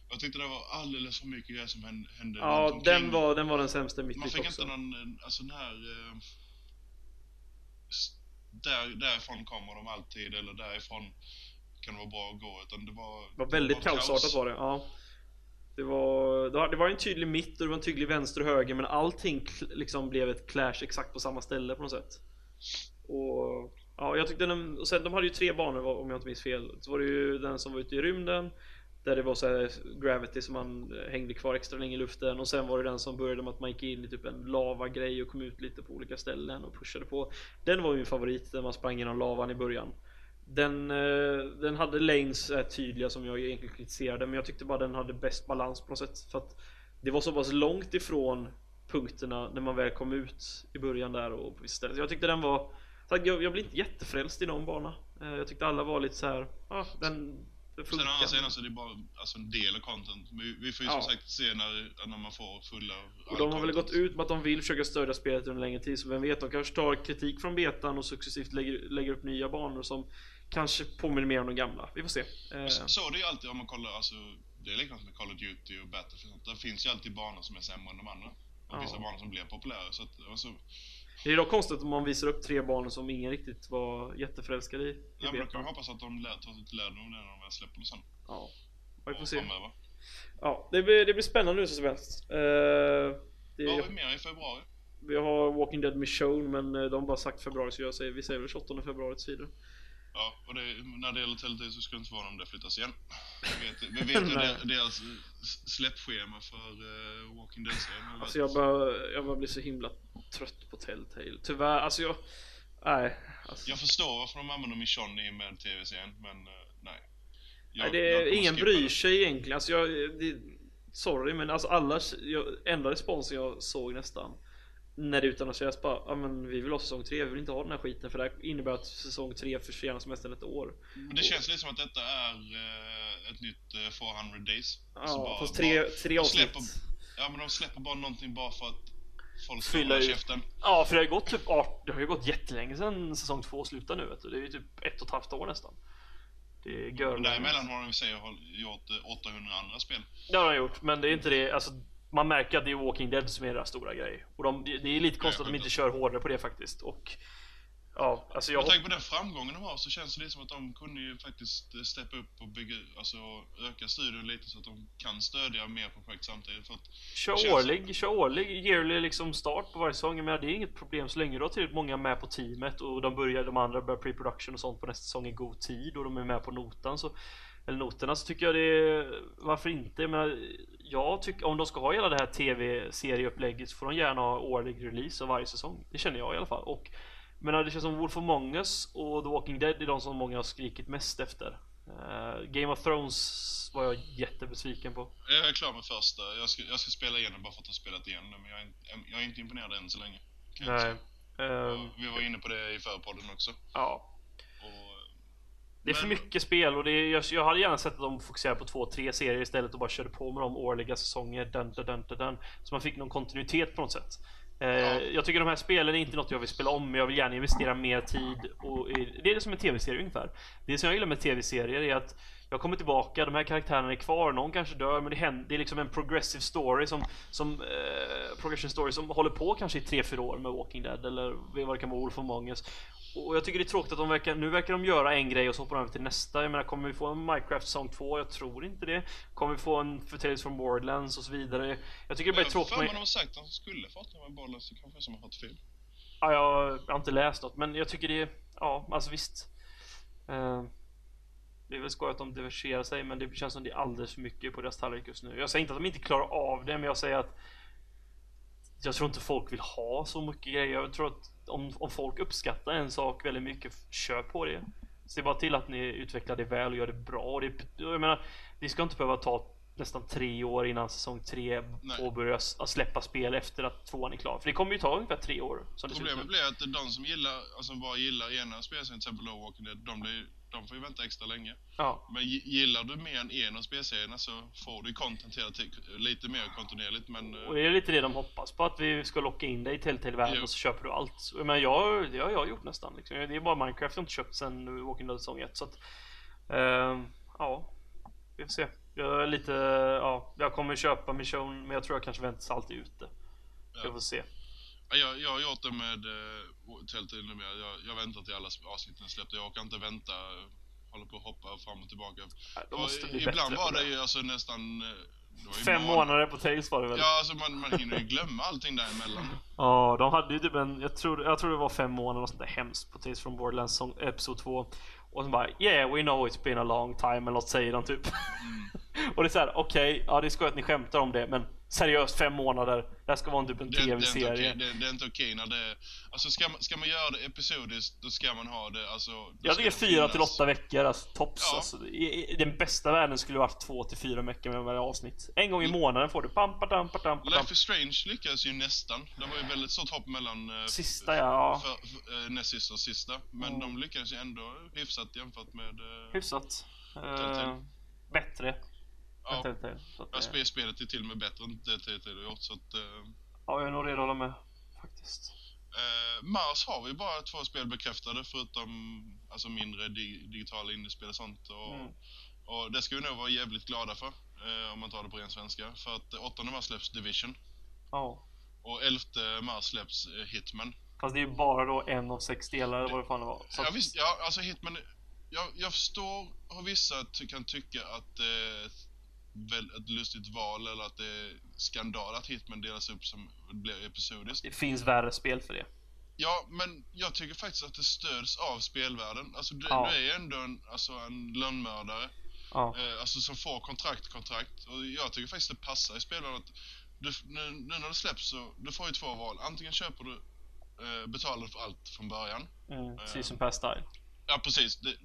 Jag tyckte det var alldeles för mycket grejer som hände. ja, den var, den var den sämsta mitt Man fick också. inte någon, alltså den här... Uh, där, därifrån kommer de alltid, eller därifrån kan det vara bra att gå. Utan det var... Det var väldigt kaosartat var det, ja. Det var, det var en tydlig mitt och det var en tydlig vänster och höger men allting liksom blev ett clash exakt på samma ställe på något sätt. Och ja, jag tyckte den, och sen de hade ju tre banor om jag inte minns fel. Så var det ju den som var ute i rymden där det var så här gravity som man hängde kvar extra länge i luften och sen var det den som började med att man gick in i typ en lava-grej och kom ut lite på olika ställen och pushade på. Den var min favorit, där man sprang genom lavan i början. Den, eh, den hade lanes eh, tydliga som jag egentligen kritiserade men jag tyckte bara den hade bäst balans på något sätt. För att det var så pass långt ifrån punkterna när man väl kom ut i början där och på vissa ställen. Så jag tyckte den var... Jag, jag blev inte jättefrälst i någon bana. Eh, jag tyckte alla var lite så här, ja, den Sen å andra sidan så är det bara alltså, en del av content. Vi, vi får ju ja. som sagt se när, när man får fulla Och de har väl gått ut med att de vill försöka stödja spelet under längre tid. Så vem vet, de kanske tar kritik från betan och successivt lägger, lägger upp nya banor som kanske påminner mer om de gamla. Vi får se. Men så, så är det ju alltid om man kollar, alltså, det är likadant med Call of Duty och Battlefield. Det finns ju alltid banor som är sämre än de andra. Och ja. vissa banor som blir populära. Så att, alltså, det är dock konstigt om man visar upp tre barn som ingen riktigt var jätteförälskad i. Ja, men då kan vi hoppas att de tar lite lärdom av det när de väl släpper det sen. Ja, vi får se. Ja, det blir, det blir spännande nu som helst. Uh, det, Vad har vi mer i februari? Vi har Walking Dead Mission men eh, de har bara sagt februari så jag säger, vi säger väl 28 februari tills vidare. Ja, och det, när det gäller Telltale så skulle det inte vara om det flyttas igen. Vi vet, vi vet ju deras släppschema för uh, Walking Dead-serien. Alltså jag bara, jag bara blir så himla trött på Telltale. Tyvärr, alltså jag... Nej. Alltså. Jag förstår varför de använder Michonne med tv-serien, men uh, nej. Jag, nej, det är, ingen bryr det. sig egentligen. Alltså jag, det, sorry men alltså alla, jag, enda responsen jag såg nästan när det utannonserades bara, ja men vi vill ha säsong 3, vi vill inte ha den här skiten för det här innebär att säsong 3 försenas mest än ett år. Men det känns lite som att detta är uh, ett nytt uh, 400 days. Ja, alltså bara, fast tre, bara, tre avsnitt. Släpper, ja men de släpper bara någonting bara för att folk ska hålla käften. Ja, för det har ju gått typ 18, det har ju gått jättelänge sedan säsong 2 slutade nu vet du. Det är ju typ ett och ett halvt år nästan. Det är Men däremellan har de i sig gjort 800 eh, andra spel. Det har de gjort, men det är inte det, alltså man märker att det är Walking Dead som är deras stora grej. Och de, det är lite konstigt att de inte kör hårdare på det faktiskt. Och Ja, alltså jag... Med tanke på den framgången de har så känns det som att de kunde ju faktiskt eh, steppa upp och bygga, alltså öka studion lite så att de kan stödja mer projekt samtidigt. För att kör årlig, kör årlig, yearly liksom start på varje säsong. Men det är inget problem så länge du har tillräckligt många med på teamet och de börjar, de andra börjar pre-production och sånt på nästa säsong i god tid och de är med på notan så eller noterna så tycker jag det är, varför inte? Jag menar, jag tycker om de ska ha hela det här tv-serieupplägget så får de gärna ha årlig release av varje säsong. Det känner jag i alla fall. Och men det känns som Wolf of Mongus och The Walking Dead är de som många har skrikit mest efter. Uh, Game of Thrones var jag jättebesviken på. Jag är klar med första. Jag ska, jag ska spela igenom bara för att ha spelat igen det, men jag är, jag är inte imponerad än så länge. Nej. Uh, vi var inne på det i förpodden också. Ja. Och, det är men... för mycket spel och det är, jag, jag hade gärna sett att de fokuserade på två, tre serier istället och bara körde på med de årliga säsonger. Dun, dun, dun, dun, Så man fick någon kontinuitet på något sätt. Eh, ja. Jag tycker de här spelen är inte något jag vill spela om, men jag vill gärna investera mer tid. Och det är det som en tv-serie ungefär. Det som jag gillar med tv-serier är att jag kommer tillbaka, de här karaktärerna är kvar, någon kanske dör, men det, händer, det är liksom en progressive story som, som eh, progression story som håller på kanske i 3-4 år med Walking Dead eller vad det kan vara, Wolf of Us. Och jag tycker det är tråkigt att de verkar, nu verkar de göra en grej och så hoppar de över till nästa. Jag menar, kommer vi få en Minecraft säsong 2? Jag tror inte det. Kommer vi få en för Tales from Borderlands och så vidare? Jag tycker det bara är tråkigt de har sagt att de skulle få en Borderlands, så kanske som har fått fel. Ja, jag, jag har inte läst något, men jag tycker det är, ja, alltså visst. Uh, det är väl skoj att de diverserar sig, men det känns som det är alldeles för mycket på deras tallrik just nu. Jag säger inte att de inte klarar av det, men jag säger att jag tror inte folk vill ha så mycket grejer. Jag tror att om, om folk uppskattar en sak väldigt mycket, kör på det. Se bara till att ni utvecklar det väl och gör det bra. Det, jag menar, vi ska inte behöva ta nästan tre år innan säsong tre påbörjas att släppa spel efter att tvåan är klar. För det kommer ju ta ungefär tre år. Det Problemet blir att de som gillar, alltså bara gillar ena spelserien, till exempel Walking Dead, de, blir, de får ju vänta extra länge. Ja, Men gi- gillar du mer än en av spelserierna så får du content hela tiden, lite mer kontinuerligt men... eh, och det är lite det de hoppas på. Att vi ska locka in dig i Telltale-världen och så köper du allt. Men jag, det har jag gjort nästan. Liksom. Det är bara Minecraft jag inte köpt sen Walking Dead säsong 1. Så att, ehm, ja, vi får se. Jag är lite, ja, jag kommer köpa Mission men jag tror jag kanske väntar alltid ute. Ja. Jag får se. Ja, Jag, jag har gjort det med uh, Telltale numera. Jag, jag väntar till alla avsnitten släppta. Jag orkar inte vänta, hålla på och hoppa fram och tillbaka. Och måste bli ibland var det ju alltså nästan... eh, Fem mån- månader på Tales var det väl? Ja, alltså man, man hinner ju glömma allting däremellan. Ja, de hade ju typ en, jag tror, jag tror det var fem månader och sånt där hemskt på Tales from Borderlands episod 2 Och så bara Yeah we know it's been a long time eller något säger de typ Och det är såhär, okej, ja det är skoj att ni skämtar om det men Seriöst, fem månader, det här ska vara en typ en Det, det, är inte tv-serie det, det är inte okej när det... Alltså ska man, ska man göra det episodiskt, då ska man ha det alltså... Jag tycker fyra till åtta veckor, alltså tops Ja. alltså. I, I den bästa världen skulle det varit två till fyra veckor med varje avsnitt En gång i månaden får du pam, patam, patam, patam. Life is Strange lyckades ju nästan. Det var ju väldigt stort hopp mellan... eh, Sista ja, För, för, eh, näst sista och sista. Men Mm. de lyckades ju ändå hyfsat jämfört med... eh, hyfsat Telltale. Bättre ja, än Telltale, så att, ja, spe- spelet är till och med bättre än Telltale har gjort så att... eh, Ja, jag är nog redo att hålla med faktiskt. Eh, Mars har vi bara två spel bekräftade förutom alltså mindre di- digitala indiespel och sånt. Och, Mm. och det ska vi nog vara jävligt glada för. Eh, om man tar det på ren svenska. För att eh, 8 mars släpps Division. Ja. Och 11 mars släpps eh, Hitman. Fast det är ju bara då en av sex delar eller vad det fan det var. Så Ja, visst, ja alltså Hitman... Jag, jag förstår hur vissa ty- kan tycka att ett, lustigt val eller att det är skandal att Hitman delas upp som blir episodiskt. det finns värre spel för det. Ja, men jag tycker faktiskt att det stöds av spelvärlden. Alltså du, Ja. du är ändå en, alltså, en lönnmördare. Ja. Eh, alltså som får kontrakt, kontrakt. Och jag tycker faktiskt det passar i spelvärlden att du, nu, nu när det släpps så, du får ju två val. Antingen köper du, eh, betalar för allt från början. Mm, season pass style. Ja precis, det,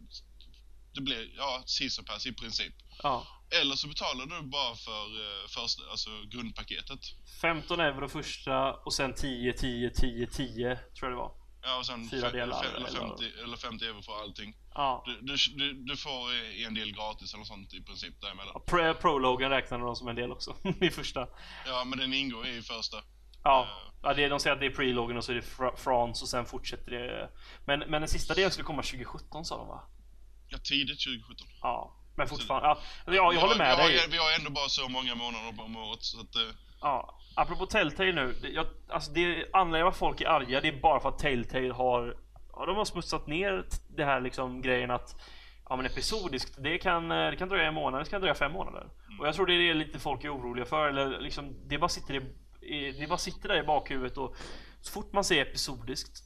det blir, ja, season pass i princip. Ja. Eller så betalar du bara för eh, första, alltså grundpaketet. 15 euro första och sen 10, 10, 10, 10 tror jag det var. Ja, och sen Fyra delar, fe- eller, eller? 50, eller 50 euro för allting. Ja. Du, du, du, får eh, en del gratis eller sånt i princip däremellan. Pro, prologen räknade de som en del också. I första. Ja, men den ingår i första. Ja. ja det, de säger att det är prelogen och så är det Fra- France och sen fortsätter det. Men, men den sista delen skulle komma 2017 sa de va? Ja, tidigt 2017. Ja. Men fortfarande. Ja, ja jag Vi håller med vi har, dig. Vi har ändå bara så många månader om året så att... eh, Ja, apropå Telltale nu. det- Jag, alltså det anledningen varför folk är arga det är bara för att Telltale har Ja, de har smutsat ner det här liksom grejen att Ja men episodiskt, det kan, eh, det kan dröja en månad, det kan dröja fem månader. Och jag tror det är det lite folk är oroliga för, eller liksom det bara sitter, i, det bara sitter där i bakhuvudet och så fort man ser episodiskt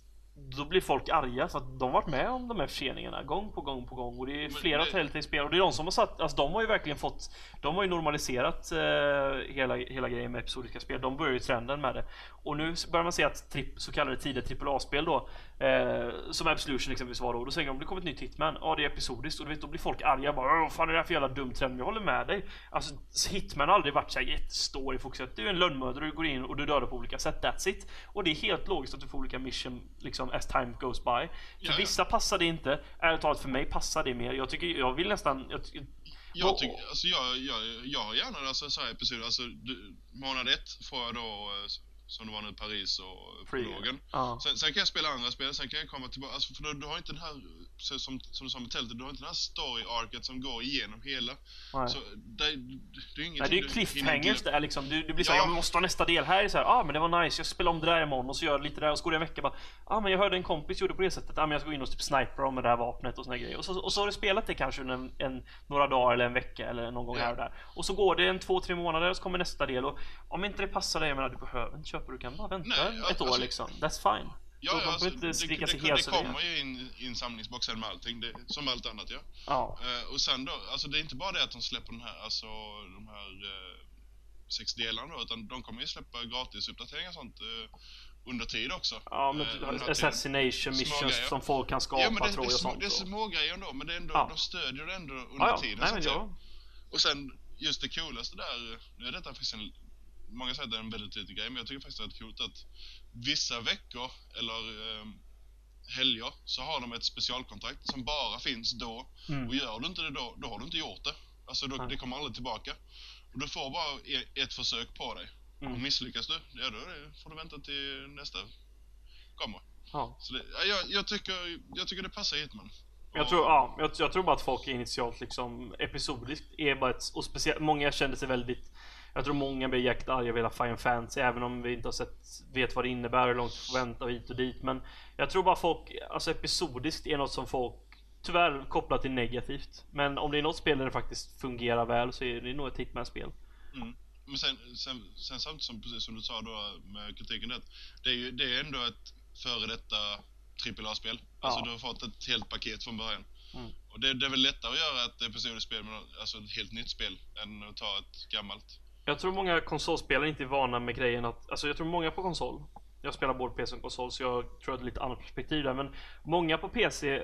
då blir folk arga för att de har varit med om de här förseningarna gång på gång på gång. Och det är flera Telltale-spel. Och det är de som har satt, alltså de har ju verkligen fått De har ju normaliserat eh, hela, hela grejen med episodiska spel, de börjar ju trenden med det Och nu börjar man se att tripp, så kallade tidiga AAA-spel då eh, Som Absolution exempelvis var då, då säger de det kommer ett nytt Hitman, ja det är episodiskt. Och du vet, då blir folk arga bara Åh, fan är det här för jävla dum trend? Jag håller med dig. Alltså Hitman har aldrig varit såhär jättestor i fokuset. Du är en lönnmördare, du går in och du dödar på olika sätt, that's it. Och det är helt logiskt att du får olika mission liksom as time goes by. För ja. vissa passar det inte, ärligt talat för mig passar det mer. Jag tycker, jag vill nästan jag, Jag Och- tycker, alltså jag, jag, jag har gärna alltså, så här episoder, alltså du, månad ett får jag då, eh, som det var nu, Paris och prologen. Ja. Sen, sen kan jag spela andra spel, sen kan jag komma tillbaka, alltså för du, du har inte den här, så, som, som du sa med tältet, du har inte den här story-arket som går igenom hela. Nej. Så det, det är ingenting Nej, det är ju cliffhangers där liksom. Du, du blir såhär, Ja. jag måste ha nästa del. Här är såhär, ah men det var nice, jag spelar om det där imorgon och så gör jag lite där och så går det en vecka bara, ah men jag hörde en kompis gjorde på det sättet, ah men jag ska gå in och typ sniper om med det här vapnet och såna grejer. Och så, och så har du spelat det kanske under en, en, några dagar eller en vecka eller någon gång Ja. här och där. Och så går det en två, tre månader och så kommer nästa del och om inte det passar dig, jag menar du behöver inte köpa, du kan bara vänta Nej, ett år alltså- liksom. That's fine. Ja, Man ja, alltså, inte det, skrika det, sig det, det kommer ju in i en samlingsbox sen med allting, det, som allt annat ja. Ja. Eh, och sen då, alltså det är inte bara det att de släpper den här, alltså de här eh, sex delarna då, utan de kommer ju släppa gratisuppdateringar och sånt eh, under tid också. Ja, men tiden. assassination missions som folk kan skapa Ja, men det, tror jag sånt. det är och- små grejer ändå, men det är ändå, Ja. de stödjer det ändå under Ja, ja. tiden. Nej men ja. Och sen, just det coolaste där, nu är detta faktiskt en, många säger att det är en väldigt liten grej, men jag tycker faktiskt att det är coolt att vissa veckor eller eh, helger så har de ett specialkontrakt som bara finns då Mm. och gör du inte det då, då har du inte gjort det. Alltså då, det kommer aldrig tillbaka. Och du får bara e- ett försök på dig. Mm. Och misslyckas du, ja då får du vänta till nästa kommer. Ja. Så det, ja, jag, jag, tycker, jag tycker det passar Hitman. Jag Och- tror, ja, jag, jag tror bara att folk initialt liksom episodiskt är bara ett, och speciellt, många kände sig väldigt Jag tror många blir jäkligt arga över hela Final Fantasy även om vi inte har sett, vet vad det innebär, hur långt vi får vänta och hit och dit men Jag tror bara folk, alltså episodiskt är något som folk Tyvärr kopplat till negativt Men om det är något spel där det faktiskt fungerar väl så är det nog ett Hitman-spel Mm. Men sen, sen, sen samtidigt som, precis som du sa då med kritiken det, det är ju det är ändå ett före detta AAA-spel. Alltså Ja. du har fått ett helt paket från början. Mm. Och det, det är väl lättare att göra ett episodiskt spel, alltså ett helt nytt spel, än att ta ett gammalt. Jag tror många konsolspelare inte är vana med grejen att, alltså jag tror många på konsol Jag spelar både PC och konsol så jag tror att det är lite annat perspektiv där men Många på PC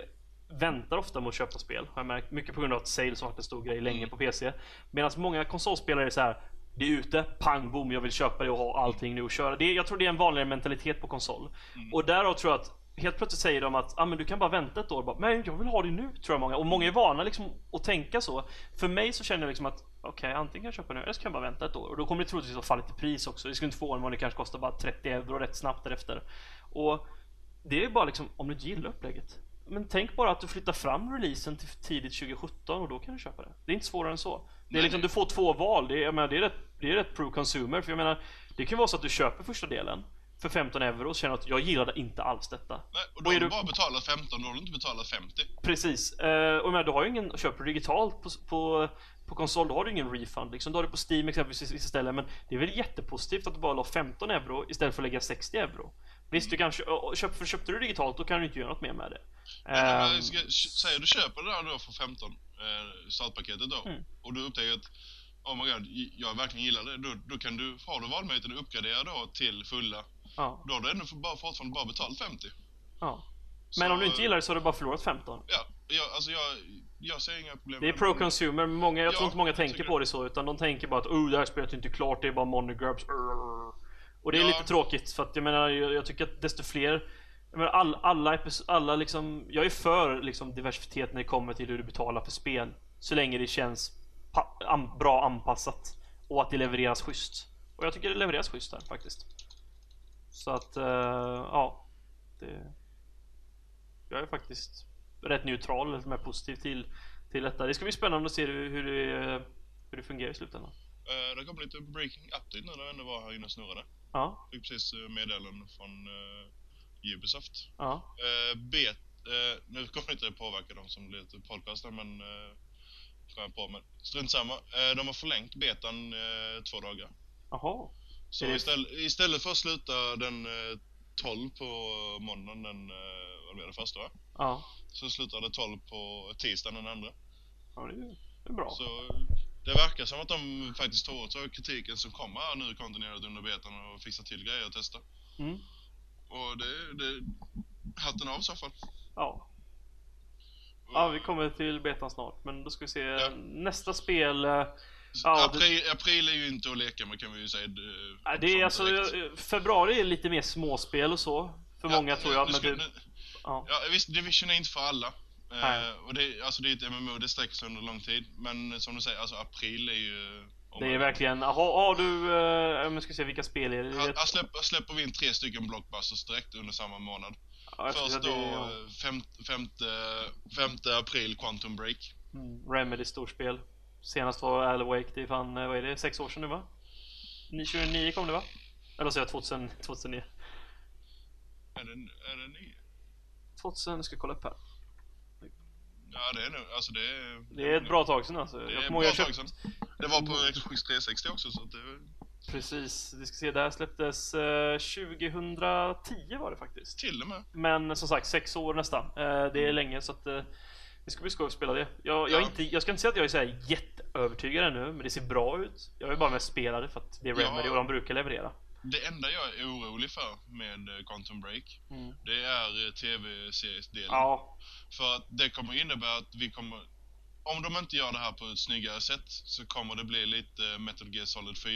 väntar ofta med att köpa spel har jag märkt. Mycket på grund av att sales har varit en stor grej länge Mm. på PC Medan många konsolspelare är så här. Det är ute, pang boom, jag vill köpa det och ha allting nu och köra. Det, jag tror det är en vanligare mentalitet på konsol. Mm. Och därav tror jag att helt plötsligt säger de att ah, men du kan bara vänta ett år. Bara, men jag vill ha det nu, tror jag många. Och många är vana liksom att tänka så. För mig så känner jag liksom att okej, antingen kan jag köpa nu eller så kan jag bara vänta ett år. Och då kommer det troligtvis att falla lite pris också. Det skulle inte få en vad det kanske kostar bara 30 euro rätt snabbt därefter. Och det är bara liksom, om du inte gillar upplägget. Men tänk bara att du flyttar fram releasen till tidigt 2017 och då kan du köpa det. Det är inte svårare än så. Det är liksom, du får två val. Det är, jag menar, det är rätt, det är rätt pro-consumer. För jag menar, det kan vara så att du köper första delen för 15 euro och känner att jag gillade inte alls detta. Nej, och då har du bara betalat 15, då har du inte betalat 50. Precis. Eh, och menar, du har ju ingen, köper du digitalt på, på, på konsol, då har du ingen refund liksom. Du har det på Steam exempelvis vissa ställen. Men det är väl jättepositivt att du bara la 15 euro istället för att lägga 60 euro. Visst, du kanske, och köp, för köpte du digitalt då kan du inte göra något mer med det. Men, Ehm, ska, du köper det där då för 15, eh, startpaketet då, Mm. och du upptäcker att Oh my god, jag verkligen gillar det. Då, då kan du, har du valmöjligheten att uppgradera då till fulla. Ja, Då har du ändå för, bara, fortfarande bara betalt 50. ja. Men om du inte gillar det så har du bara förlorat 15. Ja, jag, alltså jag, jag ser inga problem Det är pro-consumer, många, jag Ja, tror inte många tänker på det så utan de tänker bara att oh, det här spelet är inte klart, det är bara monographs Och det är Ja. lite tråkigt för att jag menar, jag, jag tycker att desto fler jag menar, all, alla, alla liksom, jag är för liksom diversitet när det kommer till hur du betalar för spel Så länge det känns pa, am, bra anpassat och att det levereras schysst Och jag tycker det levereras schysst här faktiskt Så att, eh, ja det, Jag är faktiskt rätt neutral, mer positiv till, till detta Det ska bli spännande att se hur, det, hur det fungerar i slutändan Eh, det kom lite breaking update när jag ändå var här inne och snurrade. Ja, Fick precis eh, meddelanden från uh, Ubisoft. ja, Uh, bet, eh, nu kommer det inte påverka de som blir lite podcastar men uh, på, men strunt samma. Eh, de har förlängt betan två dagar. jaha Så det- istället, istället för att sluta den eh, 12 på måndagen den, uh, vad blir det, första va? Ja, Så slutar det 12 på tisdagen den andra. ja det, är, det är bra Så det verkar som att de faktiskt tar åt sig kritiken som kommer nu kontinuerligt under betan och fixar till grejer och testa. mm. Och det, det hatten av i så fall. Ja, Ja, vi kommer till betan snart, men då ska vi se Ja. nästa spel. Ja, det, april, april är ju inte att leka med kan vi ju säga. Nej, det är alltså direkt. februari är lite mer småspel och så för Ja, många tror jag. Men ska- det, nu- ja, Ja visst, Division är inte för alla. Eh, och det, alltså det är ett MMO, det sträcker sig under lång tid. Men som du säger, alltså april är ju... det är verkligen. Har, har du, eh, om jag ska se vilka spel är det? Här, släpper, släpper vi in tre stycken blockbusters direkt under samma månad. Ja, Först då det, ja. eh, fem, femte, femte april, Quantum Break. Mm, Remedy storspel. Senast var Alan Wake, det är fan, eh, vad är det, sex år sedan nu va? 2009 kom det va? Eller säger jag 2000, 2009? Är det, är det ny? 2000, jag ska kolla upp här. Ja det är nu, alltså det är... Det är ett bra tag sedan alltså. Det Jag är ett bra jag tag sedan. Det var på Xbox 360 också så att det... Precis, vi ska se, det här släpptes eh, 2010 var det faktiskt. Till och med. Men som sagt, sex år nästan. Eh, det är länge så att eh, det ska bli skoj att spela det. Jag, jag, Ja. inte, jag ska inte säga att jag är så här jätteövertygad ännu, men det ser bra ut. Jag är bara mest spelare för att det är Ja. Remedy och de brukar leverera. Det enda jag är orolig för med eh, Quantum Break, Mm. det är eh, tv-seriesdelen. Ja, För att det kommer innebära att vi kommer... om de inte gör det här på ett snyggare sätt så kommer det bli lite Metal Gear Solid 4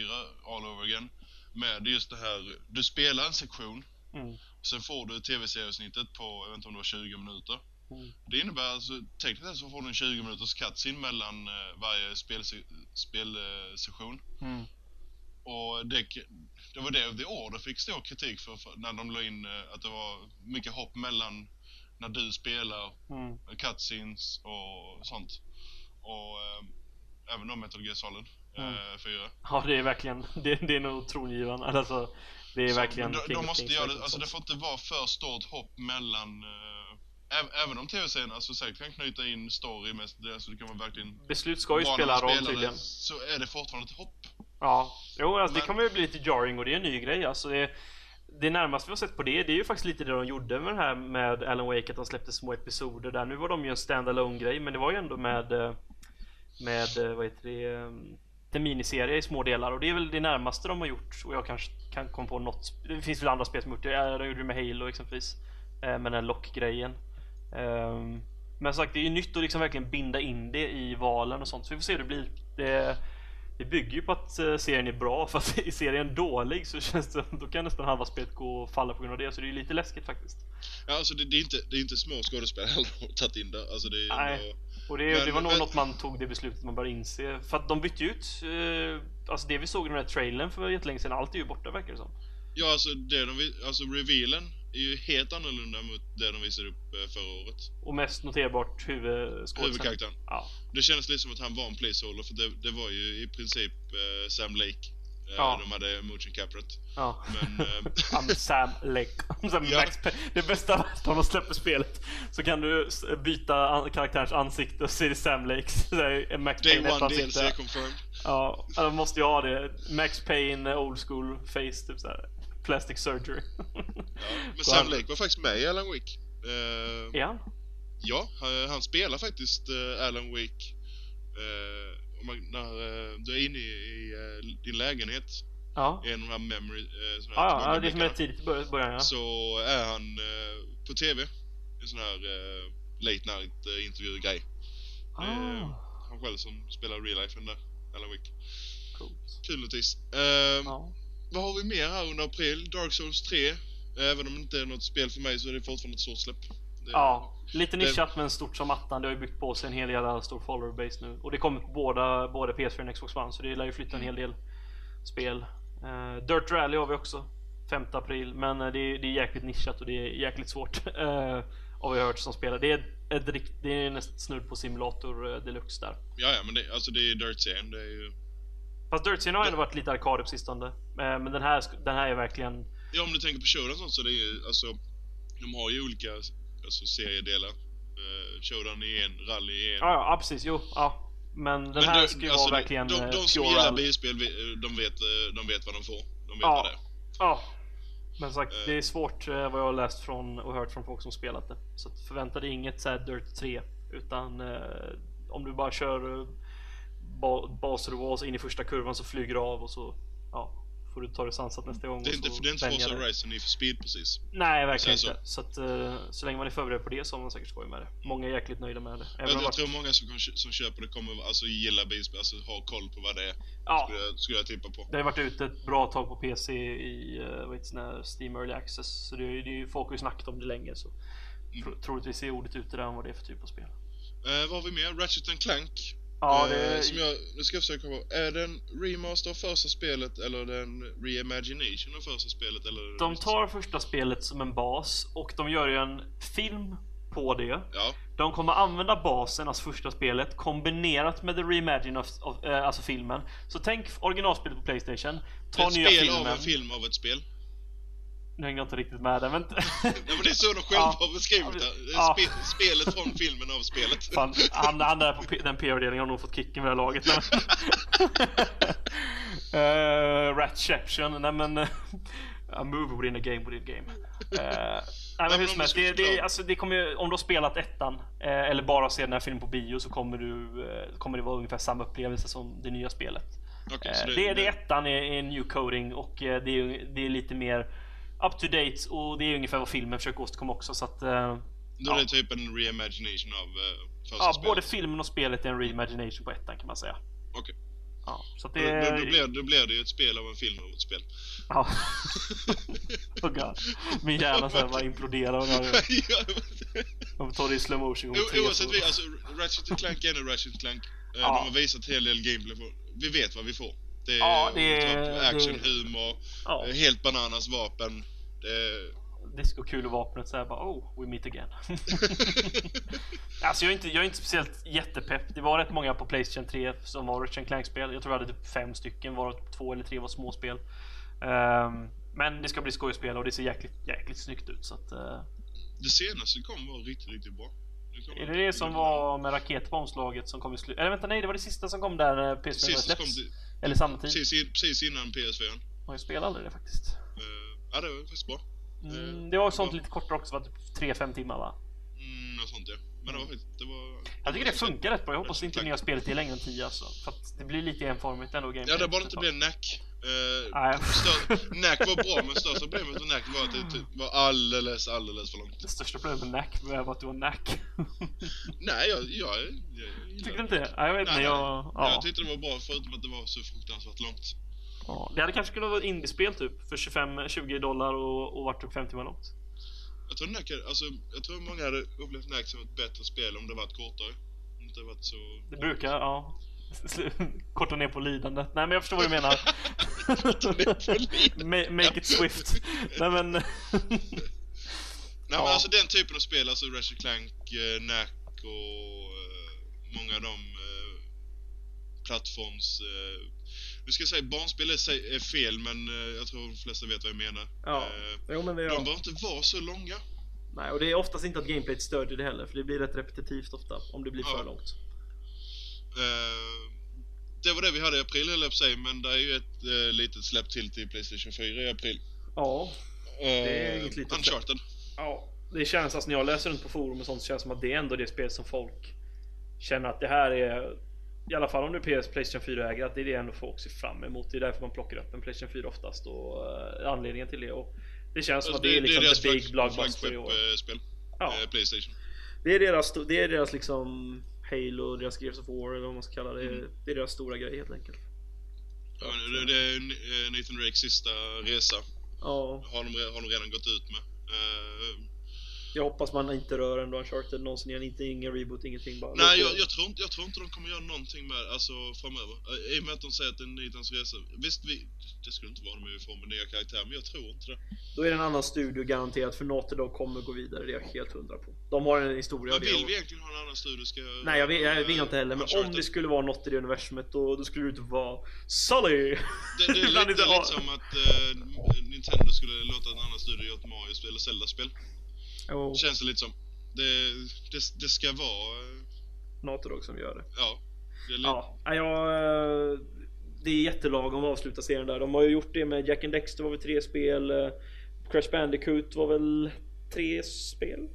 all over again. Med just det här, du spelar en sektion, Mm. sen får du tv-seriesnittet på, jag vet inte om det var 20 minuter. Mm. Det innebär alltså, tekniskt sett så får du en 20 minuters cutscene mellan eh, varje spelsession. Spelsession. Mm. Och det, det var det The Order fick stor kritik för, för när de la in eh, att det var mycket hopp mellan när du spelar Mm. cutscenes och sånt. Och eh, även då Metal Gear Solid Mm. eh, 4. Ja, det är verkligen, det, det är nog tongivande. Alltså, det är Så verkligen de, de måste göra det, alltså det får inte vara för stort hopp mellan eh, Även om tv-serien alltså säkert kan knyta in story med det, alltså det kan vara verkligen Beslut ska ju spela roll det, tydligen. Så är det fortfarande ett hopp. Ja, jo alltså det Men- kommer ju bli lite jarring och det är en ny grej alltså. Det, det närmaste vi har sett på det, det är ju faktiskt lite det de gjorde med det här med Alan Wake, att de släppte små episoder där. Nu var de ju en standalone grej men det var ju ändå med, eh, med eh, vad heter det, eh, en miniserie i små delar och det är väl det närmaste de har gjort och jag kanske kan komma på något, det finns väl andra spel som har gjort det, de gjorde det med Halo exempelvis, eh, med den lock-grejen. Ehm, Men som sagt, det är ju nytt att liksom verkligen binda in det i valen och sånt, så vi får se hur det blir. Det, det bygger ju på att eh, serien är bra, för att är serien dålig så känns det, då kan nästan halva spelet gå och falla på grund av det, så det är ju lite läskigt faktiskt. Ja, alltså det, det, är inte, det är inte små skådespelare de har tagit in där. Alltså det är Nej. ändå, Och det, Men- det var nog men- något man tog det beslutet man bör inse. För att de bytte ut, eh, alltså det vi såg i den här trailern för jättelänge sedan, allt är ju borta verkar det som. Ja, alltså, det de, alltså revealen är ju helt annorlunda mot det de visade upp eh, förra året. Och mest noterbart huvudskådisen. Huvudkaraktären. Ja. Det kändes lite som att han var en placeholder för det, det var ju i princip eh, Sam Lake. Eh, Ja. De hade motion captured. ja. Men... Eh, Sam Lake. Sam Ja. Max det bästa var att de släpper spelet så kan du byta an- karaktärens ansikte och är det Sam Lakes. Är Max Day Payne one. DLC confirmed. Ja, de måste ju ha det. Max Payne old school face typ såhär. Plastic surgery. Ja. Men Sam. Lake var faktiskt med i Alan Wake. Är han? Ja, han, han spelar faktiskt uh, Alan Wake. Om man, när du är inne i, i din lägenhet, Ja. i en av de här memory... Uh, såna här Ja, ja, ja, det är som är tidigt i bör- början ja. Så är han på TV. En sån här uh, late night uh, intervjugrej. Ah, Han själv som spelar real life där Alan Wake. coolt. Kul notis. Eh, Ja. Vad har vi mer här under april? Dark Souls 3. Även om det inte är något spel för mig så är det fortfarande ett stort släpp. Det, Ja, lite nischat men stort som attan. Det har ju byggt på sig en hel jävla stor follower base nu. Och det kommer på båda, både PS4 och Xbox One så det lär ju flytta en hel del spel. Eh, Dirt Rally har vi också. 5 april. Men eh, det är, det är jäkligt nischat och det är jäkligt svårt. Uh, har vi hört som spelar. Det är, ett, det är nästan snudd på simulator deluxe där. Ja, ja, men det, alltså det är Dirt-serien. Det är ju... Fast Dirt Scene har ändå varit lite arkad på sistone. Eh, men den här, den här är verkligen... Ja, om du tänker på Showdown sånt så det är ju, alltså, de har ju olika alltså, seriedelar. Uh, Showdown i en, Rally i en. Ja, ja, precis. Jo, ja. Men den Men här de- ska ju alltså, vara verkligen De, eh, de som gillar bilspel, de vet, eh, de vet vad de får. De vet Ja. vad det är. Ja. Men sagt, Eh. det är svårt eh, vad jag har läst från och hört från folk som spelat det. Så förvänta dig inget såhär Dirt 3. Utan eh, om du bara kör eh, ba baser och walls in i första kurvan så flyger du av och så ja, får du ta det sansat nästa gång. Det är inte, så det är inte Forza. Horizon Need for Speed precis. Nej, verkligen inte. Så att eh, så länge man är förberedd på det så har man säkert skoj med det. Många är jäkligt nöjda med det. Även Jag, jag tror många som, som köper det kommer alltså gilla bilspel, alltså ha koll på vad det är. ja, Skulle jag, skulle jag tippa på. Det har varit ute ett bra tag på PC i uh, heter det, Steam Early Access. Så det, är- det, är folk har ju snackat om det länge. Så Mm. tro, troligtvis är ordet ute där om vad det är för typ av spel. Eh, vad har vi mer? Ratchet and Clank. Ja, Eh, det, som jag, nu ska jag försöka komma. Är det en remaster av första spelet eller är det en reimagination av första spelet? Eller de tar första spelet som en bas och de gör ju en film på det. Ja, De kommer använda basen, alltså första spelet, kombinerat med the reimagine of, of, eh, alltså filmen. Så tänk originalspelet på Playstation, ta ett nya spel filmen. av en film av ett spel. Nu hänger jag inte riktigt med där men... Ja, men det är så de själva Ja. har beskrivit det. Det Ja. Spe, spelet från filmen av spelet. Fan, han, han där på den PR-avdelningen har nog fått kicken med det här laget. uh, Ratception, nej men... Uh, a movie within a game within a game. Uh, nej men hur om som helst, det, det, alltså, det kommer ju, om du har spelat ettan, eh, eller bara ser den här filmen på bio så kommer du, eh, kommer det vara ungefär samma upplevelse som det nya spelet. Okej, Eh, så det, det, ettan är, är new coding och eh, det är, det är lite mer up to date och det är ungefär vad filmen försöker åstadkomma också så att eh, Då är Ja. det typ en reimagination av uh, första Ja, spelet. både filmen och spelet är en reimagination på ettan kan man säga. Okej. Ja, så det... då, då, blir, då blir det ju ett spel av en film av ett spel. Ja. oh God. Min hjärna såhär bara imploderar och jag, Ja, jag får ta det i slow motion o-. Oavsett, så- vi, alltså Ratchet Clank är nu Ratchet Clank. Eh, Ja. De har visat en hel del gameplay. Vi vet vad vi får. Det är, Ja, det är- typ action, det- humor, Ja, eh, helt bananas vapen. Det, disco-kulvapnet såhär bara oh, we meet again. alltså jag är, inte, jag är inte speciellt jättepepp. Det var rätt många på Playstation 3 som var Ratchet Clank-spel. Jag tror jag hade typ fem stycken, varav två eller tre var småspel. Ehm, men det ska bli skojspel och det ser jäkligt, jäkligt snyggt ut så att... eh, det senaste kom var riktigt, riktigt bra. Det är det det som var med raket på omslaget som kom i slutet? Eller vänta nej, det var det sista som kom där när PS4 Sist som kom släpps. Eller samtidigt. precis, precis innan PS4. Och jag spelade aldrig det faktiskt. Uh, ja, det var faktiskt bra. Mm, det var sånt lite kortare också, var typ 3-5 timmar va? Mm, något sånt ja. Men det var det var... Jag tycker det funkar rätt bra, jag hoppas inte Clank. nya spelet är längre än 10 alltså. För att det blir lite enformigt ändå gameplay. Ja, det bara inte blev nack. Uh, Nej. nack var bra, men största problemet med nack var att det typ var alldeles, alldeles för långt. Det största problemet med nack var att du var nack. Nej, jag, jag, jag, Tyckte inte det? Jag vet inte, jag... Jag tyckte det var bra förutom att det var så fruktansvärt långt. ja. Det hade kanske kunnat vara ett indiespel typ, för 25-20 dollar och, och vart typ 50 timmar långt. Jag tror, nack, alltså, jag tror många hade upplevt nack som ett bättre spel om det varit kortare. Om det inte varit så... Det brukar, ja. Korta ner på lidandet. Nej men jag förstår vad du menar. Ma- Make it swift. Nej men... Nej Ja. men alltså den typen av spel, alltså Ratchet Clank, eh, Knack och eh, många av de eh, plattforms... Eh, nu ska säga barnspel är, är fel men eh, jag tror de flesta vet vad jag menar. Ja. Eh, Jo men det de behöver inte vara så långa. Nej och det är oftast inte att gameplayet stödjer det heller, för det blir rätt repetitivt ofta om det blir för Ja. långt. Eh, det var det vi hade i april höll jag på säga, men det är ju ett eh, litet släpp till till Playstation 4 i april. Ja, är Eh, inget litet släpp. Uncharted. Ja, det känns alltså när jag läser runt på forum och sånt så känns det som att det är ändå det spel som folk känner att det här är i alla fall om du är PS Playstation 4 ägare att det är det ändå folk ser fram emot. Det är därför man plockar upp en Playstation 4 oftast och uh, anledningen till det. Och det känns som att det är liksom deras the big blockbuster i år. flaggskepp-spel. Ja, Eh, Playstation. det är deras, det är deras liksom Halo, deras Gears of War eller vad man ska kalla det. Mm. Det är deras stora grej helt enkelt. Ja, det, det är eh, Nathan Drakes sista resa. Ja, Har de, har de redan gått ut med. Eh, jag hoppas man inte rör ändå Uncharted någonsin igen. Inte ingen reboot, ingenting bara. nej, jag, jag, tror inte, jag tror inte de kommer göra någonting med alltså framöver. Eh, I och med att de säger att det är Nathans resa. Visst, vi, det skulle inte vara om vi får med nya karaktärer, men jag tror inte det. Då är det en annan studio garanterat för Naughty Dog kommer gå vidare, det är jag helt hundra på. De har en historia. Men vill och- vi egentligen ha en annan studio? Ska jag, Nej jag vill, jag vill inte heller, men om Uncharted? det skulle vara något i det universumet då, då skulle det inte vara Sully! Det, det är lite, lite som att eh, Nintendo skulle låta en annan studio göra ett Mario-spel eller Zelda-spel. Och Känns det lite som. Det, det, det ska vara... eh, Naughty Dog som gör det. Ja. Det är lite, Ja, jag, eh, det är jättelagom att avsluta serien där. De har ju gjort det med Jack and Dexter var väl tre spel. eh, Crash Bandicoot var väl tre spel?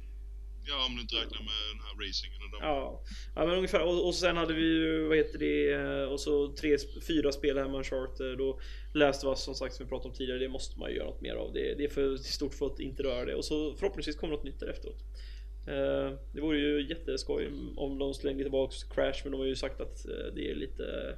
Ja, om du inte räknar med den här racingen och de. Ja, ja men ungefär. Och, och sen hade vi ju, vad heter det, eh, och så tre, fyra spel här med Uncharted och Last of Us som sagt som vi pratade om tidigare. Det måste man ju göra något mer av. Det, det är för stort för att inte röra det. Och så förhoppningsvis kommer något nytt där efteråt. Eh, det vore ju jätteskoj om de slängde tillbaks Crash men de har ju sagt att eh, det är lite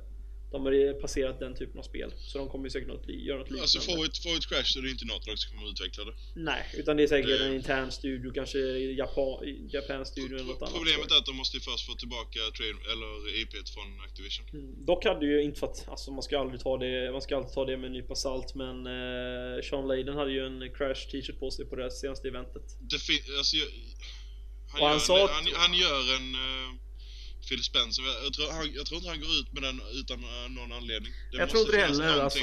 de har passerat den typen av spel så de kommer säkert något, göra något liknande. Alltså ett, får vi ett crash så är det inte Dog som kommer att utveckla det. Nej, utan det är säkert Det- en intern studio, kanske Japan, Japan studio eller något annat. Problemet är att de måste ju först få tillbaka trade, eller IP från Activision. Mm. Dock hade ju inte för att, alltså man ska aldrig ta det, man ska alltid ta det med en nypa salt men eh, Sean Layden hade ju en Crash t-shirt på sig på det senaste eventet. Det fin- alltså, jag, han, han gör att- han, han gör en uh, Phil Spencer. Jag, tror, han, jag tror inte han går ut med den utan eh, någon anledning. Det jag tror inte det heller alltså.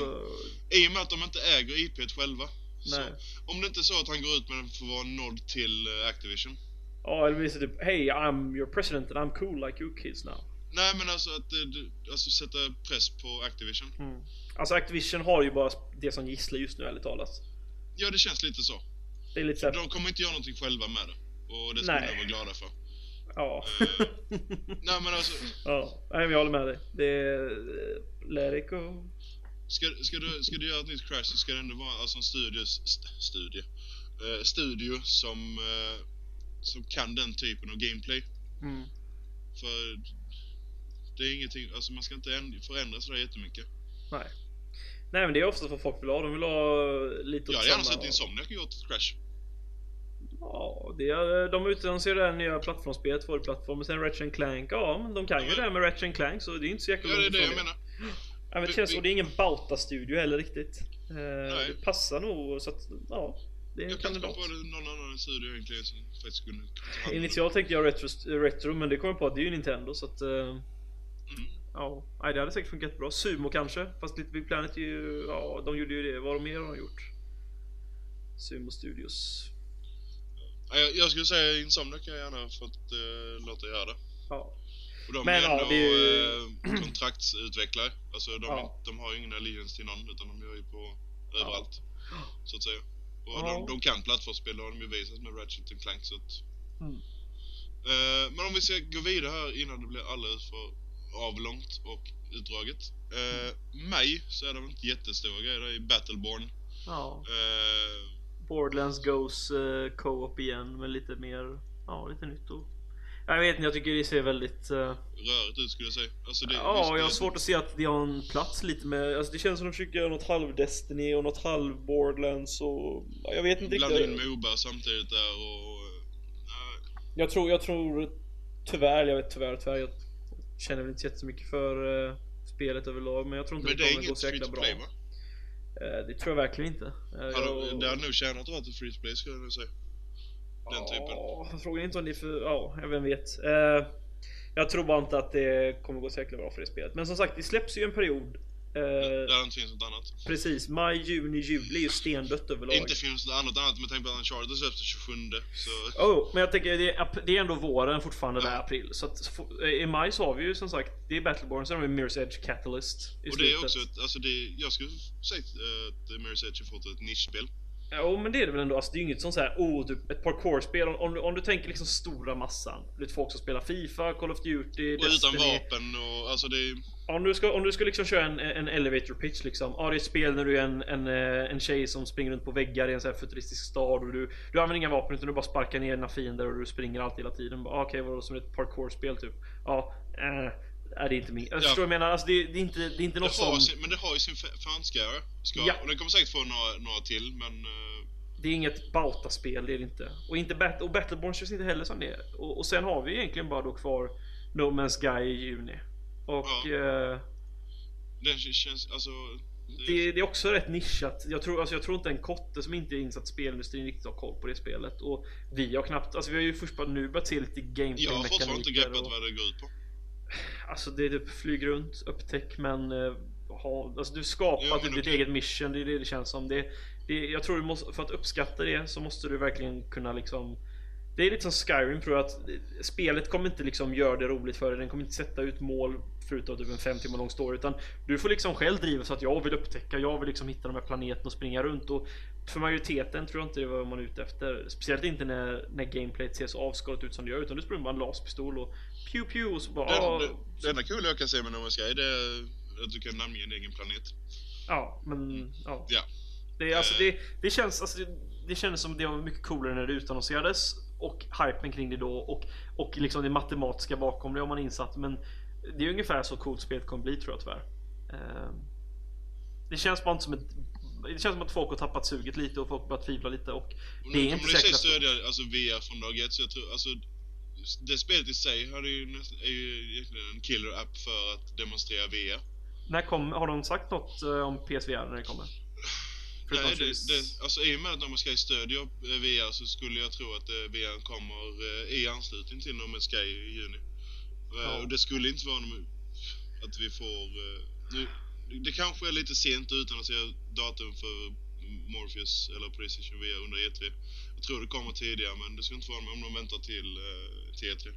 I och med att de inte äger IP själva. Så, om det inte är så att han går ut med den för att vara en nod till eh, Activision. Ja, eller visst typ Hey I'm your president and I'm cool like you kids now. Nej men alltså att eh, du- alltså, sätta press på Activision. Alltså Activision har ju bara det som gisslan just nu ärligt talat. Ja det känns lite så. Det är lite såhär, De kommer inte göra någonting själva med det. Och det ska Nej. vi vara glada för. Ja. Nej men alltså, ja, nej men jag håller med dig. Det är... Let it go. ska, ska, du, ska du göra ett nytt Crash så ska det ändå vara alltså en studio, st, studie, eh, studio som eh, som kan den typen av gameplay. Mm. För det är ingenting, alltså man ska inte änd- förändra sådär jättemycket. Nej. Nej men det är ofta vad folk vill ha. De vill ha lite Jag åt hade gärna samma- sett Insomniac gjort Crash. Ja, det är, de utannonserar det här nya plattformsspelet för plattformen. Sen Ratchet Clank. Ja, men de kan ju Ja, det här med Ratchet Clank så det är inte så jäkla Ja, det är långt det jag menar. Ja, men det känns, och det är ingen Bauta-studio heller riktigt. Eh, det passar nog så att, ja. Det är Jag kan inte komma på det någon annan studio egentligen som faktiskt om det. Initialt tänkte jag retro, retro men det kom jag på att det är ju Nintendo så att... eh, Mm. Ja, nej, det hade säkert funkat bra. Sumo kanske, fast Little Big Planet är ju... Ja, de gjorde ju det. Vad har de mer har de gjort? Sumo Studios. Ja, jag, jag skulle säga Insomniac kan jag gärna fått uh, låta göra det. Ja. Och de Men är ja, ändå det är ju- eh, kontraktsutvecklare. Alltså de, Ja. de har ju ingen allegiance till någon utan de gör ju på överallt. Så att säga. Och Ja. de, de kan plattformsspel, det har de ju visat med Ratchet and Clank så att... Mm. Eh, men om vi ska gå vidare här innan det blir alldeles för avlångt och utdraget. Uh, maj så är det väl inte jättestora grejer, det är Battleborn. ja. Eh, Borderlands Goes uh, Co-op igen med lite mer... Ja, lite nytt och... Jag vet inte, jag tycker det ser väldigt... eh, rörigt ut skulle jag säga. Alltså det, ja, visst, jag har det- svårt att se att det har en plats lite med... Alltså det känns som de försöker göra något halv Destiny och något halv Borderlands och... ja, Jag vet inte Blanda in riktigt. Moba samtidigt där och... eh, Jag tror, jag tror tyvärr, jag vet tyvärr, tyvärr. Jag känner väl inte jättemycket för uh, spelet överlag. Men jag tror inte men det det kommer gå inget så free jäkla to bra. play va? Eh, det tror jag verkligen inte. Eh, jag- Det hade nog tjänat att vara ett free play skulle jag säga. Den typen. Ja, frågan är inte om det är för... Ja, jag vem vet. Eh, jag tror bara inte att det kommer gå så jäkla bra för det spelet. Men som sagt, det släpps ju en period. Eh, Där det inte finns något annat. precis, maj, juni, juli är ju stendött överlag. Inte finns det annat annat med tanke på att Uncharted släpps den 27 så... Oh, men jag tänker det är, det är ändå våren fortfarande Ja. där april. Så att eh, i maj så har vi ju som sagt, det är Battleborn, sen har vi Mirror's Edge Catalyst i Och det är också ett, alltså det, jag skulle säga eh, att Mirror's Edge har fått ett nischspel. Jo men det är det väl ändå, alltså det är ju inget sånt såhär, oh typ ett parkourspel. Om, om, du- om du tänker liksom stora massan. Du vet folk som spelar Fifa, Call of Duty, Och utan Destiny. vapen och alltså det är... Om du ska, om du ska liksom köra en, en elevator pitch liksom. Ja det är ett spel när du är en, en, eh, en tjej som springer runt på väggar i en sån futuristisk stad och du, du använder inga vapen utan du bara sparkar ner dina fiender och du springer alltid hela tiden. Bara, Okej vadå som ett parkourspel typ? Ja, eh, är det är inte min. Jag Ja. förstår vad jag menar? Alltså det, det är inte, det är inte något som... sin, men det har ju sin fa- fanskara. Ska, Ja. Och den kommer säkert få några, några till men... eh, Det är inget Bauta-spel, det är det inte. Och, inte Bat- och Battleborn känns inte heller som det. Och, och sen har vi egentligen bara då kvar No Man's Sky i juni. Och Ja. eh, den känns, alltså... det, det är också rätt nischat. Jag tror, alltså jag tror inte en kotte som inte är insatt i spelindustrin riktigt har koll på det spelet. Och vi har knappt, alltså vi har ju först bara nu börjat se lite gameplay jag har fortfarande inte greppat och, vad det går ut på. Alltså det är typ flyg runt, upptäck men eh, ha, alltså du skapar typ ditt eget mission, det är det det känns som. Det, det, jag tror du måste, för att uppskatta det så måste du verkligen kunna liksom Det är lite som Skyrim tror jag att spelet kommer inte liksom göra det roligt för dig. Den kommer inte sätta ut mål förutom typ en fem timmar lång story. Utan du får liksom själv driva så att jag vill upptäcka, jag vill liksom hitta de här planeterna och springa runt. Och för majoriteten tror jag inte det var vad man är ute efter. Speciellt inte när, när gameplayet ser så avskalat ut som det gör. Utan du springer bara en laspistol och pew pew och så bara... Det, ah, det, det enda kul jag kan se med No Man's Sky det är att du kan namnge en egen planet. Ja, men ja. Ja. Det, alltså, det, det känns alltså, det, det kändes som det var mycket coolare när det utannonserades och hypen kring det då och, och liksom det matematiska bakom det om man insatt. Men det är ungefär så coolt spelet kommer bli tror jag tyvärr. Ehm, Det känns bara inte som ett det känns som att folk har tappat suget lite och folk börjar tvivla lite och det är inte säkert att... stödja alltså, VR från dag ett, så jag tror, alltså det spelet i sig hade ju nästan, är ju en killer-app för att demonstrera VR. När kom, har de sagt något eh, om PSVR när det kommer? Förutom Nej, det, det, alltså i och med att Man's Sky stödjer eh, VR så skulle jag tro att eh, VR kommer i anslutning till No Man's Sky i juni. Eh, Ja. Och det skulle inte vara att vi får... eh, Nu, det kanske är lite sent utan att se datum för Morpheus eller Playstation VR under E3. Jag tror det kommer tidigare men det skulle inte vara om de väntar till, eh, till E3.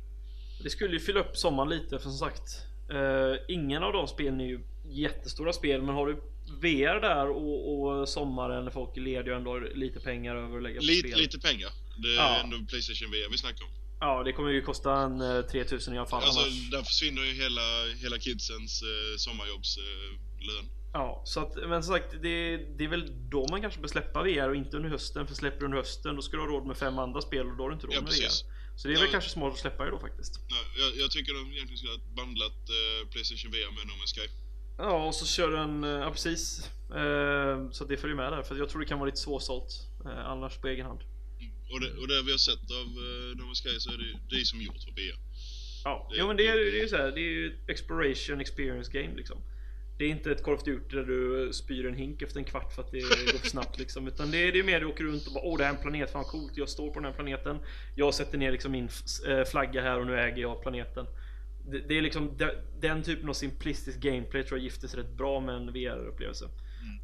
Det skulle ju fylla upp sommaren lite för som sagt eh, Ingen av de spelen är ju jättestora spel men har du VR där och, och sommaren när folk är lediga och ändå har lite pengar över att lägga på Lite, spel. lite pengar. Det är Ja. ändå Playstation VR vi snackar om. Ja det kommer ju kosta en eh, 3000 i alla fall Alltså annars. där försvinner ju hela, hela kidsens eh, sommarjobbslön. Eh, lön. Ja så att men som sagt det, det är väl då man kanske bör släppa VR och inte under hösten för släpper du under hösten då ska du ha råd med fem andra spel och då har du inte råd Ja med precis. VR. Så det är väl Ja. kanske smart att släppa det då faktiskt. Nej, jag, jag tycker de egentligen skulle ha bandlat eh, Playstation VR med No Man's Sky. Ja, och så kör den, eh, ja precis. Eh, så det följer med där, för jag tror det kan vara lite svårsålt eh, annars på egen hand. Och det, och det vi har sett av uh, No Man's Sky så är det, det är som gjort för VR. Ja, Det- jo, men det är, det är ju så här, det är ju ett exploration experience game liksom. Det är inte ett Call of Duty där du spyr en hink efter en kvart för att det går för snabbt liksom. Utan det är, det är mer du åker runt och bara åh det här är en planet, fan coolt, jag står på den här planeten. Jag sätter ner liksom min eh, flagga här och nu äger jag planeten. Det, det är liksom de- den typen av simplistisk gameplay tror jag gifter sig rätt bra med en VR-upplevelse.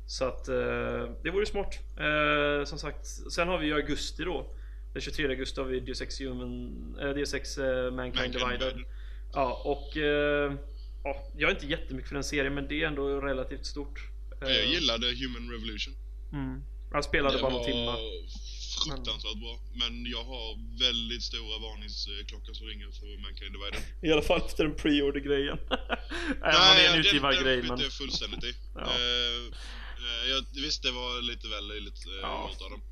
Så att eh, det vore smart. Eh, som sagt, sen har vi ju augusti då. Den 23 augusti har vi Deus Ex Human, eh, Deus Ex eh, Mankind, Mankind Divided. Ja, och eh, ja, jag är inte jättemycket för den serien men det är ändå relativt stort. Eh, Jag gillade Human Revolution. Mm. Jag spelade Det bara var några timmar. Fruktansvärt bra. Men jag har väldigt stora varningsklockor som ringer för Mankind Divided. I alla fall efter den pre-order-grejen. Även om det är en den- utgivargrej. Den Men... skiter jag fullständigt i. Ja. Eh, jag, visst, det var lite väl löjligt uh, Ja. gjort av dem.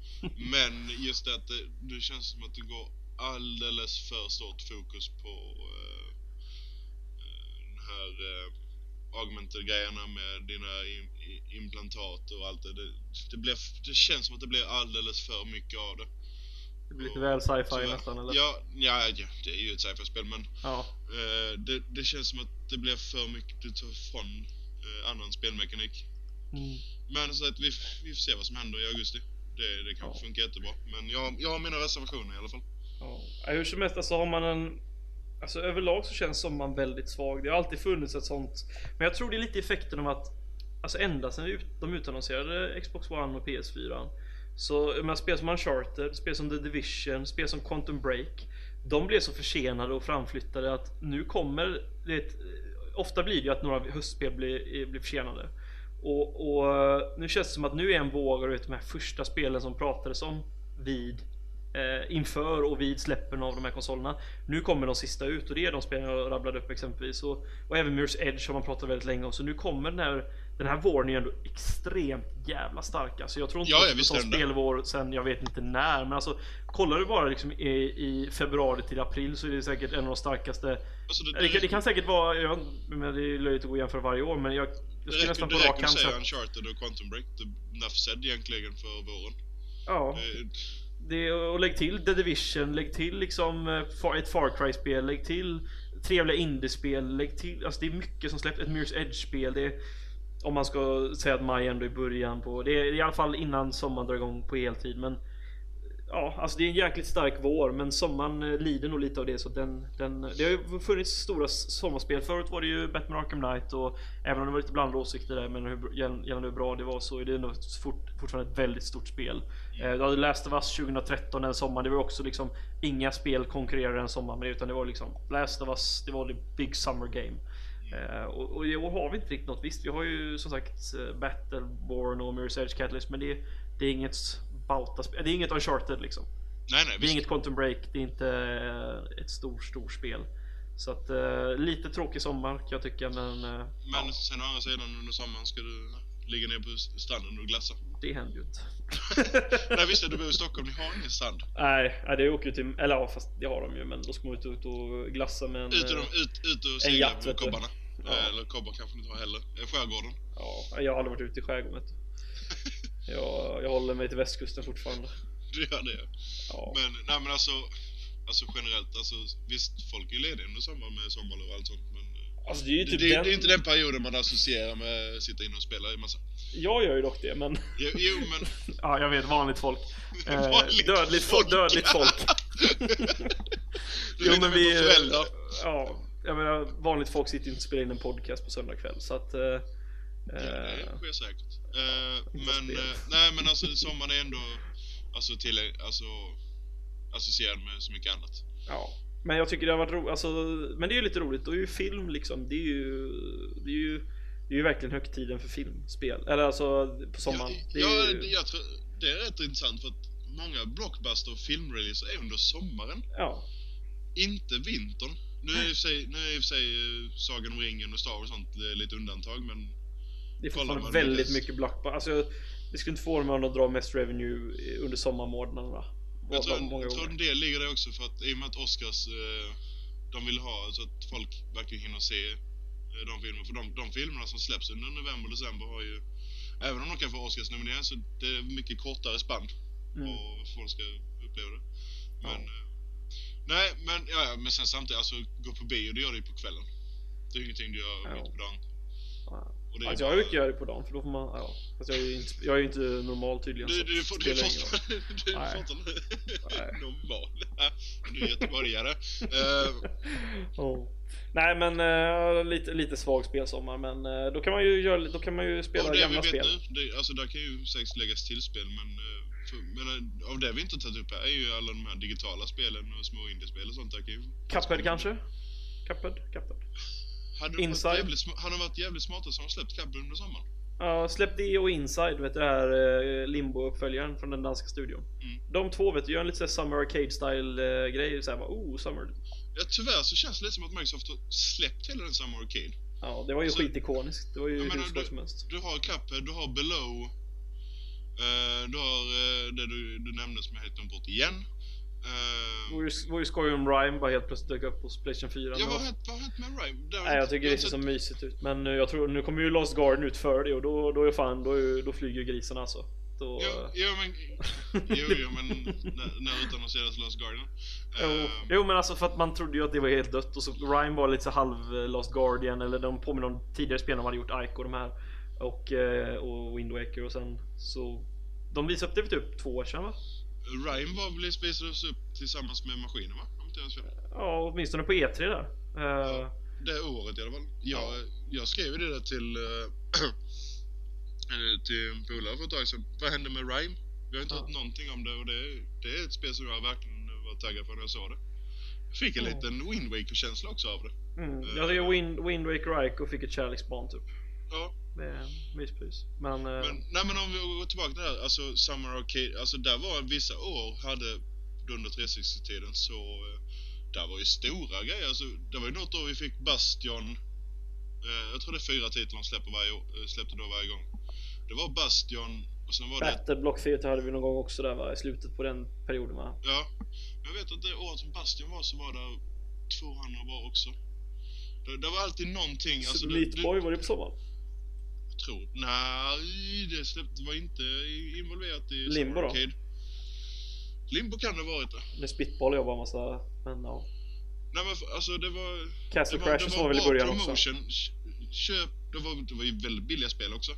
Men just det att det, det känns som att det går alldeles för stort fokus på eh, den här uh, augmented grejerna med dina implantat och allt det. Det, det, blir, det känns som att det blir alldeles för mycket av det. Det blir lite väl sci-fi nästan eller? Ja, ja, ja, det är ju ett sci-fi-spel men Ja. eh, det, det känns som att det blir för mycket, det tar ifrån eh, annan spelmekanik. Mm. Men så att vi, vi får se vad som händer i augusti. Det, det kanske Ja. funkar jättebra. Men jag, jag har mina reservationer i alla fall. Ja. Hur som helst, alltså har man en... Alltså överlag så känns sommaren väldigt svag. Det har alltid funnits ett sånt. Men jag tror det är lite effekten av att Alltså ända sedan de utannonserade Xbox One och PS4 Så jag menar, spel som Uncharted, spel som The Division, spel som Quantum Break De blev så försenade och framflyttade att nu kommer det Ofta blir det ju att några höstspel blir, blir försenade och, och eh, nu känns det som att nu är en våg av de här första spelen som pratades om vid eh, inför och vid släppen av de här konsolerna. Nu kommer de sista ut och det är de spelen jag rabblade upp exempelvis. Och, och även Mirror's Edge har man pratat väldigt länge om. Så nu kommer den här, den här våren är ju ändå extremt jävla stark. Alltså jag tror inte Ja, att det det. spelvår sen jag vet inte när. Men alltså kollar du bara liksom i, i februari till april så är det säkert en av de starkaste. Alltså det, Det, kan- det kan säkert vara, jag, men det är löjligt att gå och jämföra varje år men jag, jag det skulle nästan det på rak hand säga Uncharted och Quantum Break. Det är egentligen för våren. Ja. Eh, det, och lägg till The Division, lägg till liksom eh, ett Far Cry-spel, lägg till trevliga indiespel, lägg till, alltså det är mycket som släpps, ett Mirror's Edge-spel, det är, om man ska säga att maj ändå är början på, det är i alla fall innan sommaren drar igång på heltid men Ja, alltså det är en jäkligt stark vår men sommaren eh, lider nog lite av det så den, den Det har ju funnits stora sommarspel. Förut var det ju Batman Arkham Knight och Även om det var lite blandade åsikter där men hur, gällande hur bra det var så är det ändå fort, fortfarande ett väldigt stort spel. Du hade Last of Us 2013 den sommaren Det var också liksom Inga spel konkurrerade den sommaren utan det var liksom Last of Us Det var the big summer game Eh, och, och i år har vi inte riktigt något. Visst, vi har ju som sagt eh, Battleborn och Mirror's Edge Catalyst men det, det är inget Bauta-spel. Det är inget Uncharted liksom. nej, nej, Det är visst. inget Quantum Break, det är inte eh, ett stort, stort spel. Så att eh, lite tråkig sommar kan jag tycka men eh, Men ja, sen å andra sidan under sommaren ska du ligga ner på stranden och glassa. det händer ju inte. nej visst, du bor i Stockholm, ni har ingen strand. Nej, nej, det åker ju till, eller ja fast det har de ju men då ska man ut ut och glassa med en... Ut, och eh, de, ut, ut och en segla jatt, med kobbarna. Ja. Eh, Eller kobbar kanske ni inte har heller. Eh, Skärgården. Ja, jag har aldrig varit ute i skärgården jag, jag håller mig till västkusten fortfarande. Du gör det. Ja. Men, nej men alltså, alltså generellt, alltså visst folk är ju lediga under sommaren med sommarlov och allt sånt men eh, Alltså det är ju typ det, den... det är inte den perioden man associerar med att sitta inne och spela i massa. Jag gör ju dock det men... Jo, jo men... Ja, jag vet. Vanligt folk. Eh, Vanligt dödligt folk. Dödligt folk. Litar mer på föräldrar. Ja, jag menar vanligt folk sitter ju inte och spelar in en podcast på söndag kväll så att... Eh, Ja, eh, det sker säkert. Eh, men, eh, nej men alltså sommaren är ändå alltså, till, alltså, associerad med så mycket annat. ja. Men jag tycker det har varit roligt. Alltså, men det är ju lite roligt. Och ju film liksom. Det är ju... Det är ju, det är ju verkligen högtiden för filmspel. Eller alltså på sommaren. Ja, det är ju, jag tror, det är rätt intressant för att många blockbuster och filmreleaser är under sommaren, ja. inte vintern. Nu är i och för sig, nu är i och för sig eh, Sagan om ringen och Star Wars och sånt eh, lite undantag men Det är fortfarande väldigt mycket blockbuster. Alltså, det skulle inte få mig att dra mest revenue under sommarmånaderna. Jag tror, många jag tror en del ligger det också för att i och med att Oscars eh, de vill ha så att folk verkligen hinner se eh, de filmerna. För de, de filmerna som släpps under november och december har ju Även om de kan få Oscars nominering så det är mycket kortare spann Mm. och folk ska uppleva det. Men eh, Nej men, ja, ja, men sen samtidigt alltså gå på bio det gör du ju på kvällen. Det är ingenting du gör Ja. mitt på dagen. Ja. Och Alltså, jag brukar göra det på dagen för då får man, ja. Fast jag är ju inte, jag är inte normal tydligen. Du, du, får, du, får, du Nej. fattar Nej. normal. Du är göteborgare. Eh, Ja. Nej men eh, lite, lite svag spelsommar men eh, då kan man ju, göra, då kan man ju spela av det vi gamla vet spel. nu, det, alltså där kan ju säkert läggas till spel men, för, men av det vi inte tagit upp här är ju alla de här digitala spelen och små indiespel och sånt där kan ju... Cuphead kanske? Cuphead? Cuphead? Hade de, Inside? varit jävligt, hade de varit jävligt smarta som har släppt Cuphead under sommaren? Ja, släpp det och Inside, vet du det här eh, Limbo-uppföljaren från den danska studion. Mm. De två vet du, gör en lite Summer Arcade-style grej, såhär bara oh, Summer. Ja tyvärr så känns det lite som att Microsoft har släppt hela den Summer Arcade. Ja, det var ju Så- skitikoniskt. Det var ju hur menar, som helst. Du har Cuphead, du har Below, eh, du har eh, det du, du nämnde som jag helt glömt bort igen. Det var ju, skoj om Rhyme bara helt plötsligt dök upp på Playstation 4. ja, vad har hänt, vad har hänt med Rhyme? Nej jag tycker det ser så mysigt ut. Men eh, jag tror nu kommer ju Lost Garden ut för det och då, då är fan, då, är, då flyger grisen alltså. Då, Jo, jo men, jo, jo, men när, när utannonserades Lost Guardian. Jo, Eh, jo men alltså för att man trodde ju att det var helt dött och så Rhyme var lite så halv eh, Lost Guardian eller de påminner om tidigare spel de hade gjort Ico och de här och, eh, och Wind Waker och sen så de visade upp det för typ två år sedan va? Rhyme var väl visades upp tillsammans med maskinen va? Om inte jag fel. Ja åtminstone på E3 där. Eh, Det året i alla fall. Jag, Ja. jag skrev det där till, eh, eh, till en polare för ett tag sedan. Vad hände med Rhyme? Vi har inte Ja. hört någonting om det och det, det är ett spel som jag verkligen var taggad för när jag såg det. Jag fick en Ja. liten Wind Waker-känsla också av det. mm, jag tycker Wind, Wind Waker och Ico fick ett kärleksbarn typ. Ja, Det är myspys. Men, eh, men, nej, men om vi går tillbaka till det här, alltså Summer Arcade, alltså där var vissa år hade under 360-tiden så eh, där var ju stora grejer. Alltså, det var ju något år vi fick Bastion, eh, jag tror det är fyra titlar de släpper varje år, eh, släppte då varje gång. Det var Bastion och sen var det Battle Block Theater hade vi någon gång också där va? I slutet på den perioden va? Ja, men jag vet att det året som Bastion var så var det två andra bra också. Det, det var alltid någonting. Alltså, Meat du, Boy var det på sommaren? Tror, nej, det släppte, var inte involverat i Limbo då? Limbo kan det ha varit det. Med Spitball jag var en massa, men ja. Nej men alltså det var... Castle det Crashers var väl i början också? promotion. Sh- Köp, det var, det var ju väldigt billiga spel också.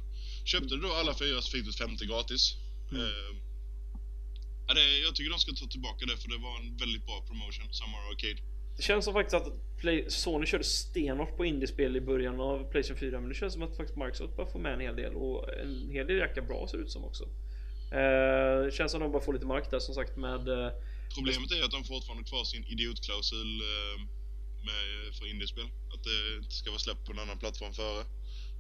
Köpte du då alla fyra så fick du ett femte gratis. Mm. Ja, det, jag tycker de ska ta tillbaka det för det var en väldigt bra promotion, Summer Arcade. Det känns som faktiskt att Play, Sony körde stenhårt på indiespel i början av Playstation 4 men det känns som att faktiskt Microsoft bara får med en hel del och en hel del jäkla bra ser det ut som också. Eh, det känns som att de bara får lite mark där som sagt med eh, Problemet är att de fortfarande kvar sin idiotklausul eh, med, för indiespel. Att det inte ska vara släppt på en annan plattform före.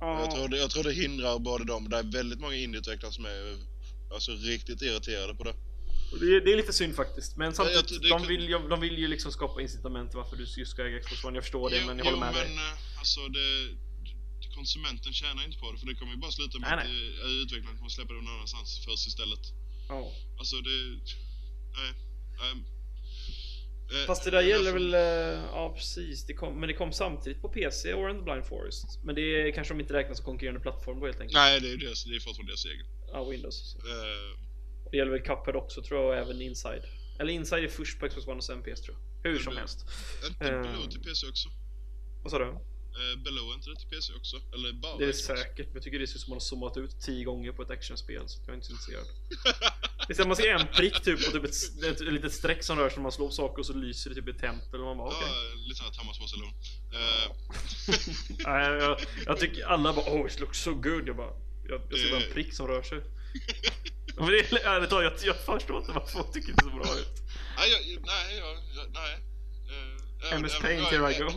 Jag, tror det, jag tror det hindrar både dem. Det är väldigt många indieutvecklare som är alltså, riktigt irriterade på det. Och Det är, det är lite synd faktiskt. Men samtidigt, jag- det de, vill ju, de vill ju liksom skapa incitament varför du just ska äga Xbox One. Jag förstår det, jo, men jag håller jo, med men dig. eh, alltså det, konsumenten tjänar inte på det för det kommer ju bara sluta med Nej, att eh, utvecklaren kommer släppa det någon annanstans först istället. Ja. Alltså det... Nej. nej. Eh, Fast det där jag gäller får- väl, eh, ja precis, det kom, men det kom samtidigt på PC, and the Blind Forest. Men det är, kanske de inte räknas som konkurrerande plattform då helt enkelt. Nej, det är, deras, det är fortfarande deras egen. Ja, Windows. Eh, Det gäller väl Cuphead också tror jag, och även Inside. Eller Inside är först på Xbox One och sen PS tror jag. Hur som helst. inte Eh. Below till PC också. Vad sa du? Eh, Below är inte det till PC också? Eller bara Det är Xbox? säkert, men jag tycker det ser ut som att man har zoomat ut 10 gånger på ett actionspel, så jag är inte så intresserad. Det är att man ser en prick typ och typ ett, ett, ett litet streck som rör sig när man slår på saker och så lyser det typ ett tempel och man bara okej. Ja, lite såhär Thomas Alone. Eh, Nej, jag, jag tycker alla bara oh it looks so good. Jag bara, jag, jag ser bara en prick som rör sig. Men det är ärligt talat, jag, jag förstår inte varför folk tycker det ser så bra ut. nej, jag, nej, jag, jag, nej. Eh, även- MS även Paint, jag- here I go.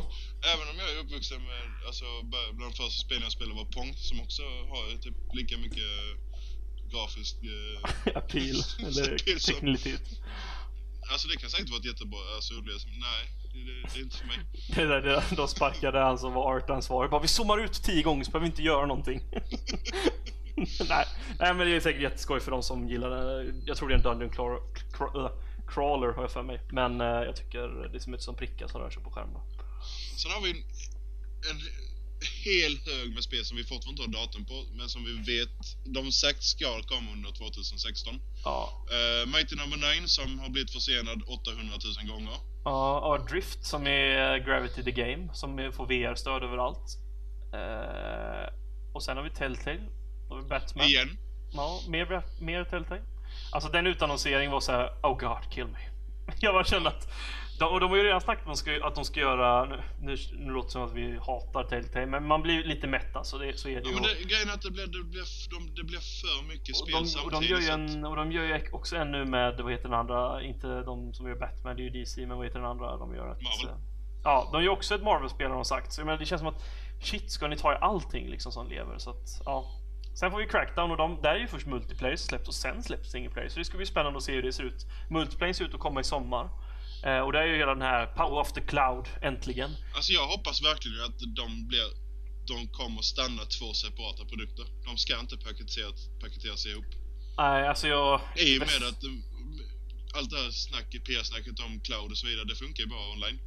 Även om jag är uppvuxen med, alltså bland de första spelen jag spelade var Pong som också har typ lika mycket grafisk... Eh, Appeal, eller teknilitet. alltså det kan säkert vara ett jättebra alltså, upplevelse, men nej, det, det, det är inte för mig. Det där, det där, de sparkade han som var artansvarig. Bara vi zoomar ut 10 gånger så behöver vi inte göra någonting. nej, nej men det är säkert jätteskoj för de som gillar det. Jag tror det är en Dungeon Crawl, crawl, crawler har jag för mig. Men eh, jag tycker det ser ut som prickar som rör sig på skärmen. Sen har vi en, en hel hög med spel som vi fortfarande inte har datum på, men som vi vet de sagt ska komma under 2016. Ja, Uh, Mighty Number 9 som har blivit försenad 800 000 gånger. ja, ja Drift som är Gravity the Game som får VR-stöd överallt. Eh, och sen har vi Telltale. Då har vi Batman. Igen. Ja, mer, mer Telltale. Alltså den utannonseringen var så här: Oh God, kill me. Jag bara kände att de, och de har ju redan snackat om att de ska, att de ska göra, nu, nu, låter det som att vi hatar Telltale, men man blir lite mätt alltså, det, så är det Ja, ju. men det, grejen är att det blir, det blir, de, det blir för mycket och, spel de, och, samtidigt. de gör ju en, och de gör ju också en nu med, vad heter den andra, inte de som gör Batman, det är ju DC, men vad heter den andra de gör? Ett, Marvel. Ja, de gör också ett Marvel-spel har de sagt. Så jag menar, det känns som att shit, ska ni ta i allting liksom som lever? Så att, ja. Sen får vi Crackdown och de, där är ju först multiplayer som släpps och sen släpps single player. Så det ska bli spännande att se hur det ser ut. Multiplayer ser ut att komma i sommar. Eh, och där är ju hela den här Power of the Cloud, äntligen. Alltså jag hoppas verkligen att de blir de kommer stanna två separata produkter. De ska inte paketeras, paketeras ihop. Nej, alltså jag... I och med att um, allt det här snacket, PR-snacket om cloud och så vidare, det funkar ju bara online.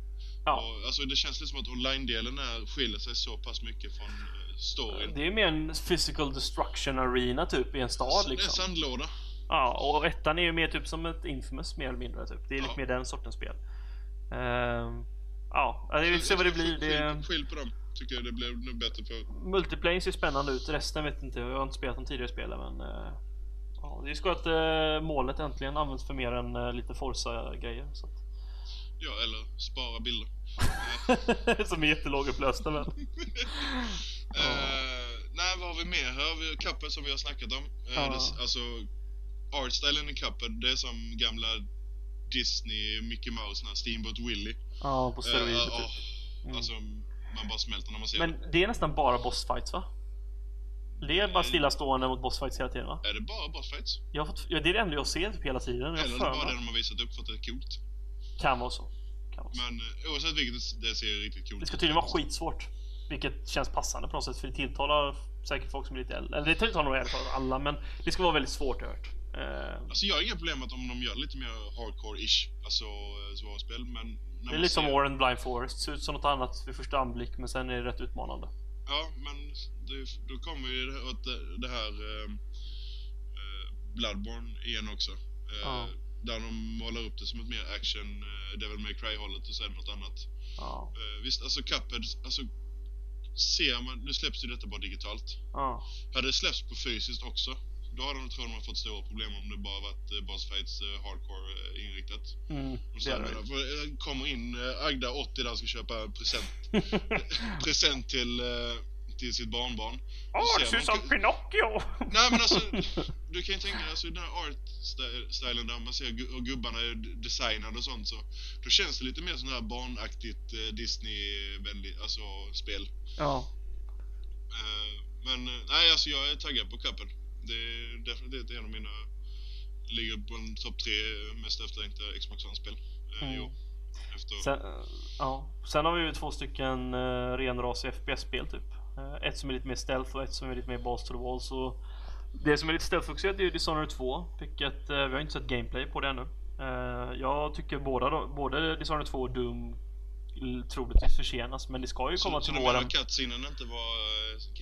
Ja. Och, alltså det känns lite som att online-delen skiljer sig så pass mycket från uh, storyn. Det är mer en physical destruction arena typ i en stad Det är en liksom. sandlåda. Ja, och ettan är ju mer typ som ett Infamous mer eller mindre typ. Det är lite Ja. mer den sortens spel. Ehm, ja, vi får se vad det blir. Det, Skilj, på dem, tycker jag det blir nog bättre för. multiplayer ser spännande ut. Resten vet inte. Jag har inte spelat de tidigare spelen men... eh, ja, det är skoj att uh, målet äntligen används för mer än uh, lite Forza-grejer. Så att, Ja, eller spara bilder. som är jättelågupplösta men. Eh, nej, vad har vi mer här? Vi har Cuphead som vi har snackat om. Eh, Ja. det, alltså, artstylen i Cuphead, det är som gamla Disney, Mickey Mouse, den här Steamboat Willie. Ja, på Eh, steroider ja, typ. Mm. Alltså, man bara smälter när man ser det. Men det är nästan bara bossfights va? Det är bara stillastående mot bossfights hela tiden va? Är det bara bossfights? Jag fått, ja, det är det enda jag ser typ hela tiden. Eller är det bara det de har visat upp för att det är coolt? Kan vara så. Kan vara så. Men eh, oavsett vilket, det- ser riktigt coolt Det ska ut. tydligen vara skitsvårt. Vilket känns passande på något sätt för det tilltalar säkert folk som är lite äldre. Eller det tilltalar nog i alla men det ska vara väldigt svårt har jag hört. Eh, Alltså jag har inga problem med att om de gör lite mer hardcore-ish, alltså eh, svåra spel, men... Det är lite som ser- Warren Blind Forest. Ser ut som något annat vid första anblick men sen är det rätt utmanande. Ja, men det, då kommer ju det, åt det, här eh, Bloodborne igen också. Eh, Ja. Där de målar upp det som ett mer action, eh, Devil May Cry-hållet och det något annat. Ja. Eh, visst, alltså Cuphead, alltså ser man, nu släpps ju detta bara digitalt. Ja. Hade det släppts på fysiskt också, då hade de tror man fått stora problem om det bara varit eh, boss fights eh, hardcore inriktat. Mm, Och det jag det. kommer in Agda 80 där och ska köpa present, present till, till sitt barnbarn. Åh, Då det ser ut som Pinocchio! Nej men alltså, du kan ju tänka dig, alltså den här art-stilen där man ser hur gubbarna är designade och sånt så Då känns det lite mer sån här barnaktigt eh, Disney-vänligt, alltså spel Ja. Eh, Men eh, nej alltså jag är taggad på Cuphead Det är definitivt en av mina Ligger på en topp tre mest efterlängtade Xbox One-spel eh, Mm. Efter, Sen, eh, ja. Sen har vi ju två stycken uh, renrasiga FPS-spel typ. Eh, ett som är lite mer stealth och ett som är lite mer balls to the wall. Så det som är lite stealth-fokuserat är ju Dishonored 2. Vilket, eh, vi har inte sett gameplay på det ännu. Eh, jag tycker båda, både Dishonored 2 och Doom troligtvis försenas. Men det ska ju komma så, så till våren. att cutscenen inte var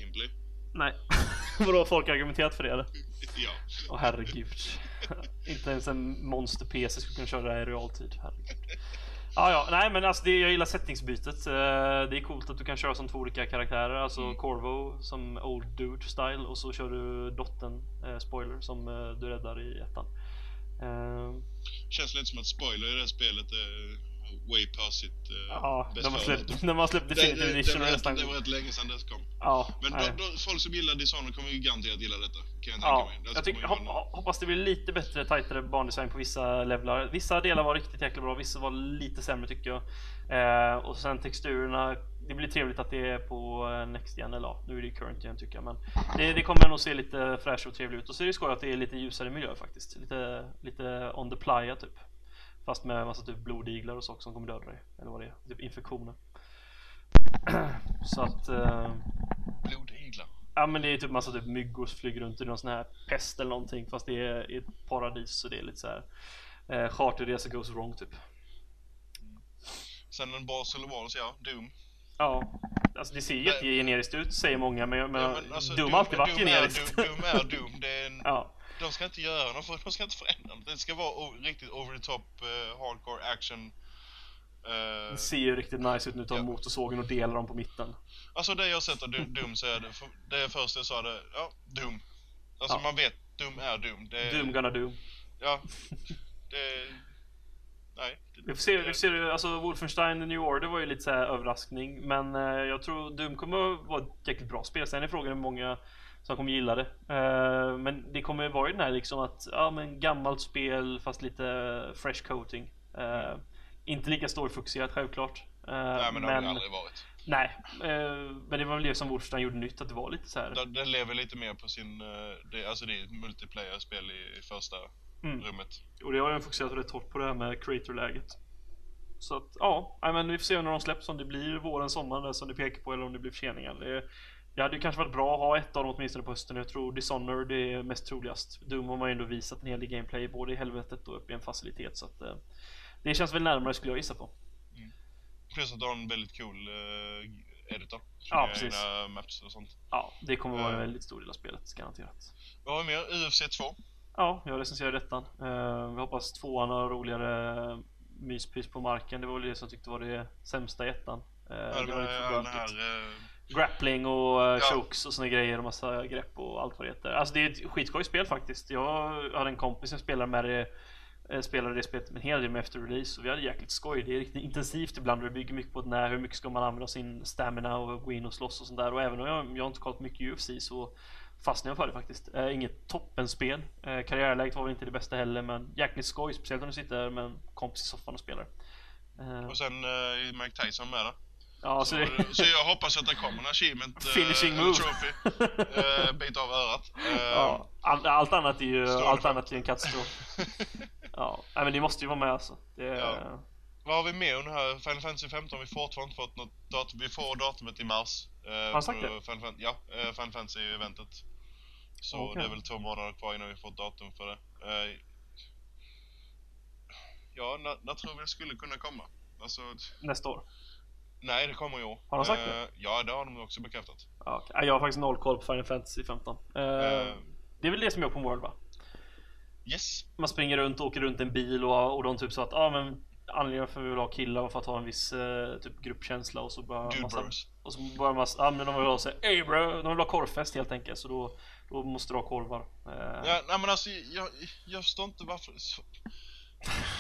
gameplay? Nej. Vadå, har folk argumenterat för det eller? Ja Åh herregud. Inte ens en monster-PC skulle kunna köra det här i realtid. Herregud. Ja, ja, nej men alltså det, jag gillar settingsbytet. Eh, Det är coolt att du kan köra som två olika karaktärer. Alltså Mm. Corvo som Old Dude style och så kör du dottern, eh, spoiler, som eh, du räddar i ettan. Eh, Känns lite som att spoiler i det här spelet är way past sitt eh, Ja, har före. släppt, när man släppt det, Definitive det, det, Edition var och rätt, nästan... det var rätt länge sedan det kom. Ja, Men då, då, folk som gillar Dishonored kommer ju garanterat gilla detta. Kan jag tänka Ja, mig. Alltså, jag tycker, kommer ju hop, vara- hoppas det blir lite bättre, tajtare bandesign på vissa levlar. Vissa delar var riktigt jäkla bra, vissa var lite sämre tycker jag. Eh, och sen texturerna, det blir trevligt att det är på eh, Next Gen, eller ja, nu är det ju Current Gen tycker jag. Men det, det kommer nog se lite fräscht och trevligt ut. Och så är det skoj att det är lite ljusare miljö faktiskt. Lite, lite on the playa typ. Fast med massa typ blodiglar och saker som kommer döda dig. Eller vad det är, typ infektioner. så att... Eh, Blodiglar. Ja men det är typ massa typ myggor som flyger runt i någon sån här pest eller någonting fast det är i ett paradis så det är lite så här eh, charterresa goes wrong typ. Sen en Basel Wars, ja, Doom. Ja, alltså det ser jättegeneriskt ut säger många men, men, Ja, men alltså, Doom har alltid varit generiskt. Doom, Doom är Doom. Det är en, ja. De ska inte göra något, de ska inte förändra något. Det ska vara riktigt over the top, eh, hardcore action. eh, Det ser ju riktigt nice ut nu, tar Ja. motorsågen och delar dem på mitten. Alltså det jag sett av Do- Doom så är det, det är först jag sa det, ja, Doom. Alltså Ja. man vet, Doom är Doom. Det, är- Doom gonna doom. Ja. Det... Nej. Det, Vi får se, vi får se, alltså Wolfenstein The New Order var ju lite så här överraskning Men eh, jag tror Doom kommer att vara ett jäkligt bra spel Sen är frågan hur många som kommer gilla det eh, Men det kommer vara den här liksom att, ja men gammalt spel fast lite fresh coating eh, Inte lika storyfokuserat självklart eh, Nej men det har det aldrig varit. Nej, men det var väl det som Wolfenstein gjorde nytt, att det var lite så här. Det, det lever lite mer på sin... Det, alltså det är ett multiplayer-spel i, i första Mm. rummet. Och det har ju fokuserat rätt hårt på det här med creator-läget. Så att ja, nej, men vi får se när de släpps om det blir våren, sommaren där som det pekar på eller om det blir förseningar. Det, det hade ju kanske varit bra att ha ett av dem åtminstone på hösten. Jag tror Dishonored är mest troligast. Doom har man ju ändå visat en hel del gameplay både i helvetet och uppe i en facilitet så att eh, det känns väl närmare skulle jag gissa på. Plus att du har en väldigt cool uh, editor. Som Ja, precis. maps och sånt. Ja, det kommer vara en Eh. väldigt stor del av spelet garanterat. Vad har vi mer? UFC 2. Ja, jag recenserade ettan. Uh, vi hoppas tvåan har roligare myspys på marken. Det var väl det som jag tyckte var det sämsta i ettan. Eh, Ja, det var inte för den här... eh, Grappling och uh, Ja. chokes och såna grejer och massa grepp och allt vad det heter. Alltså det är ett skitskojigt spel faktiskt. Jag hade en kompis som spelade med det eh, Spelade det spelet en hel del med efter release och vi hade jäkligt skoj. Det är riktigt intensivt ibland och det bygger mycket på den här, hur mycket ska man använda sin stamina och gå in och slåss och sånt där. Och även om jag, jag har inte kollat mycket UFC så fastnade jag för det faktiskt. Eh, inget toppenspel. Eh, karriärläget var väl inte det bästa heller men jäkligt skoj. Speciellt om du sitter med en kompis i soffan och spelar. Eh, Och sen är Mike Tyson med där. Ja, Så, så så jag hoppas att det kommer en achievement. eh, Finishing eller move. Trophy. Uh, bit av örat. Eh, Ja, all, allt annat är ju, allt annat är en katastrof. ja, men det måste ju vara med alltså. Det, Ja. Vad har vi mer under här? Final Fantasy 15 har vi fortfarande inte fått något datum. Vi får datumet i mars. Uh, har han sagt det? Final, ja, Final Fantasy-eventet. Så Okej. det är väl två månader kvar innan vi får ett datum för det. Eh, ja, när, när tror vi det skulle kunna komma? Alltså, Nästa år. Nej det kommer i år. Har de sagt det? Eh, Ja, det har de också bekräftat. Ja, okej. Jag har faktiskt noll koll på Final Fantasy 15. Eh, Eh. det är väl det som är open world va? Yes. Man springer runt, åker runt en bil och, och de typ så att ja men anledningen för att vi vill ha killar var för att ha en viss eh, typ gruppkänsla och så bara Dude massa, bros. och så bara massa, ja men de vill ha såhär Ey bro, de vill ha korvfest helt enkelt så då, då måste du ha korvar. Eh, Ja, nej men alltså, jag, jag förstår inte varför...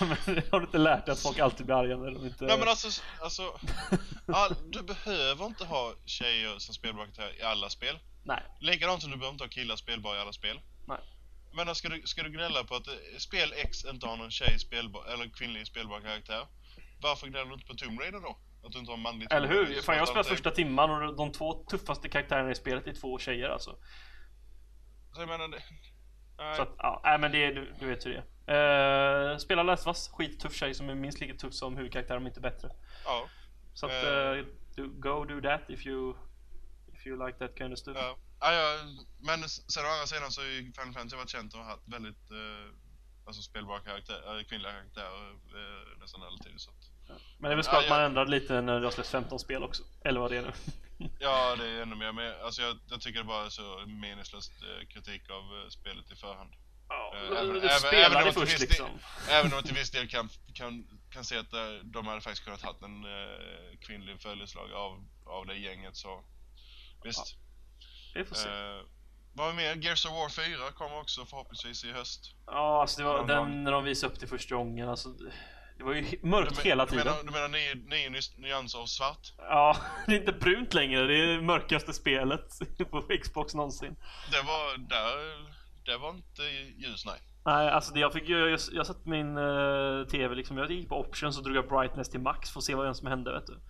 Men har du inte lärt dig att folk alltid blir arga när de inte... nej men alltså, alltså all, du behöver inte ha tjejer som spelbara karaktärer i alla spel. Nej. Likadant som du behöver inte ha killar spelbara i alla spel. Nej. Men ska du, ska du gnälla på att eh, spel X inte har någon tjej spelbar, eller kvinnlig spelbar karaktär? Varför gnäller du inte på Tomb Raider då? Att du inte har manlig Eller hur? Fan jag spelat första timman och de två tuffaste karaktärerna i spelet är två tjejer alltså. Så jag menar, det, nej. Så att, ja, nej men det, du, du vet hur det är. Spela Last of Us, skittuff tjej som är minst lika tuff som huvudkaraktären om inte bättre. ja, Så att, Eh. eh, do, go do that if you if you like that kind of stuff. ja. Ja, ja, men sen å andra sidan så har ju Final Fantasy varit känt och haft väldigt eh, alltså spelbara karaktärer, äh, kvinnliga karaktärer eh, nästan alltid så att, Men det är väl Ja, skoj att man ja. ändrar lite när det har släppts 15 spel också. Eller vad det är nu. Ja, det är ännu mer, men alltså jag, jag tycker det bara är så meningslöst eh, kritik av eh, spelet i förhand. Ja, Eh, du även- du även- även spelar om det till först viss del- liksom. Även om jag till viss del kan, kan, kan se att eh, de hade faktiskt kunnat haft en eh, kvinnlig följeslag av, av det gänget så visst. Vi får se. Eh, vad har vi mer? Gears of War 4 kommer också förhoppningsvis i höst. Ja, alltså det var någon den gång. när de visade upp det första gången. Alltså, det var ju mörkt men- hela du tiden. Menar, du menar nio, nyanser av svart? Ja, det är inte brunt längre. Det är det mörkaste spelet på Xbox någonsin. Det var, där, det var inte ljus nej. Nej, alltså det jag fick ju, jag, jag satt min uh, TV liksom, jag gick på options och drog upp brightness till max för att se vad som hände vet du.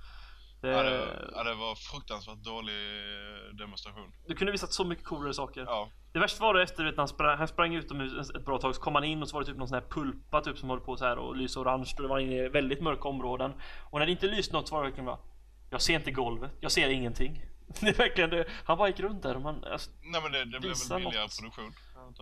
Det, Ja, det, ja, det var fruktansvärt dålig eh, demonstration. Du kunde visat så mycket coolare saker. Ja, Det värsta var det efter vet, när han sprang, han sprang utomhus ett bra tag så kom han in och så var det typ någon sån här pulpa typ som håller på så här och lyser orange och det var inne i väldigt mörka områden. Och när det inte lyste något så var det verkligen bara Jag ser inte golvet, jag ser ingenting. Det är verkligen det. Han bara gick runt där och man, alltså, nej men det, det blev väl billigare något. produktion.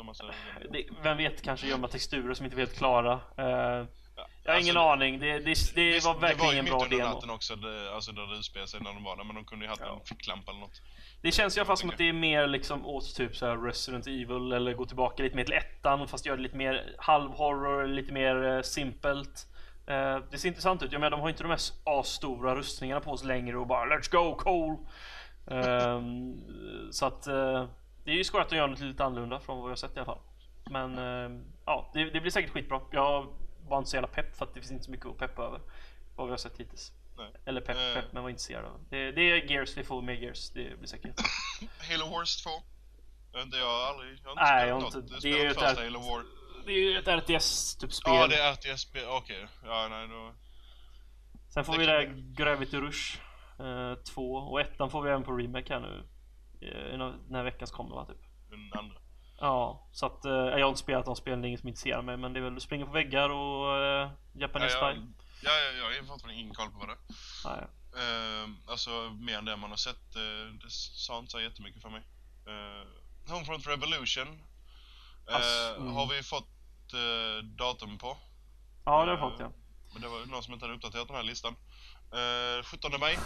En massa... Det, vem vet, kanske gömma texturer som inte är helt klara. Eh, Ja, jag har ingen alltså, aning. Det, det, det, var verkligen en bra Det var ju mitt under demo. natten också, det, alltså där det utspelade sig när de var där, men de kunde ju haft Ja. en ficklampa eller något. Det känns alla fall som att det är mer liksom åt typ så här Resident Evil eller gå tillbaka lite mer till ettan fast göra det lite mer halvhorror, lite mer eh, simpelt. Eh, det ser intressant ut. Jag menar de har inte de här asstora rustningarna på sig längre och bara Let's go Cole! Ehm, så att det är ju skoj att de gör något lite annorlunda från vad jag sett i alla fall. Men eh, ja, det, det blir säkert skitbra. Jag var inte så jävla pepp för att det finns inte så mycket att peppa över. Vad vi har sett hittills. Nej. Eller pepp, Eh. pepp men var intresserad av. Det, det är Gears, vi får mer Gears. Det blir säkert. Halo Wars 2. Jag vet inte, jag har aldrig... Jag har inte Nej, jag har något. inte- det är ju ett Halo War. Det är ju ett RTS typ spel. Ja, det är RTS-spel. Okej. Ja, nej då... Sen får det vi det Gravity Rush 2 och ettan får vi även på remake här nu. Eh, Den här veckan som kommer va typ. Den andra. Ja, så att eh, jag har inte spelat de spelen, det är inget som intresserar mig men det är väl springa på väggar och uh, Japanese ja, style. ja, jag, jag har fortfarande ingen koll på vad det. Nej. Ehm, alltså mer än det man har sett. eh, det sa inte så jättemycket för mig. Uh, Homefront Revolution. eh, Ass, mm. Har vi fått eh, datum på. Ja, det har jag fått ja. Men det var någon som inte hade uppdaterat den här listan. Uh, 17 maj.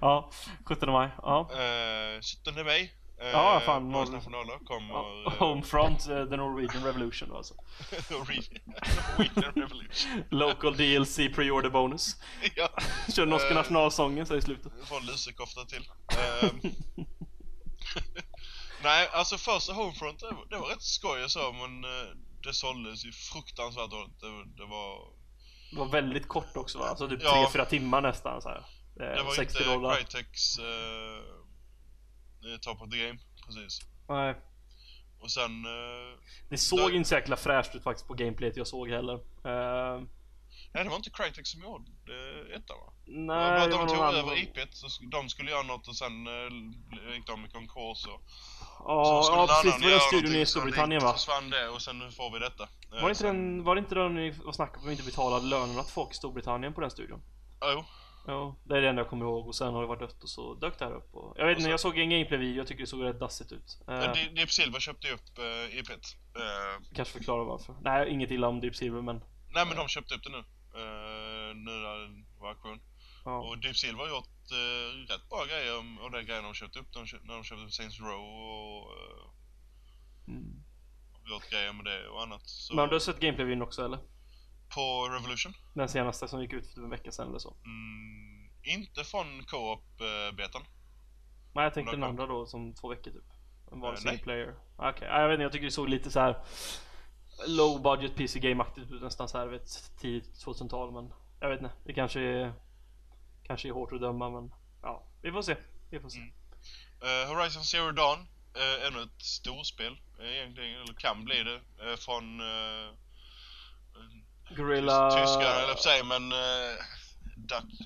ja, 17 maj. Ja. Uh, 17 maj. Uh, Ja, fan, Norges nationaldag kommer... Ja, eh, Homefront, eh, The Norwegian Revolution då alltså. Norwegian Revolution. Local DLC pre-order bonus. ja, Kör norska Eh. nationalsången så i slutet. får en lusekofta till. Ehm, Nej, alltså första Homefront, det, var- det var rätt skoj så, men eh, det såldes ju fruktansvärt dåligt. Det, det var... Det var väldigt kort också va? Alltså typ Ja. 3-4 timmar nästan så här. Eh, Det var 60 inte dollar. Crytex uh, top of the game, precis. Nej. Och sen... eh, Det såg Där- inte så jäkla fräscht ut faktiskt på gameplayet jag såg heller. Uh, nej, det var inte Crytex som gjorde uh, ettan va? nej, Nej, det de var tog någon över. IP't, så de skulle göra något och sen uh, gick de i konkurs och... Ja, ja precis. Det var den studion i Storbritannien va? försvann det och sen får vi detta. Eh, Var det inte sen- den, var det inte den ni snackade om att inte betalade lönerna till folk i Storbritannien på den studion? Ja, jo. Ja, det är det enda jag kommer ihåg och sen har det varit dött och så dök det här upp och... Jag vet inte, jag såg en gameplay-video, jag tycker det såg rätt dassigt ut. Eh, Deep- Silver köpte ju upp uh, IP't. Eh, Kanske förklara varför. Nej, inget illa om Deep Silver men... nej men de köpte upp det nu. Uh, nu när det var auktion. Ja. Och Deep Silver har gjort uh, rätt bra grejer om- och det grejerna de köpte upp. De när de köpte upp Saints Row och uh, Mm. gjort grejer med det och annat. Så Men du har sett gameplay-videon också eller? På Revolution? Den senaste som gick ut för en vecka sedan eller så? Mm, inte från Co-op-betan. Nej jag tänkte den andra då som två veckor typ. En vanlig Eh, single player. Okej, ja, jag vet inte, jag tycker det såg lite så här low budget PC game-aktigt ut nästan så här vet 10 2000-tal men jag vet inte. Det kanske är kanske är hårt att döma men ja, vi får se. Vi får se. Mm. Eh, Horizon Zero Dawn, uh, ännu ett storspel uh, egentligen, eller kan bli det, eh, från uh, Gorilla... tyskar, eller säga, men uh, Dutch.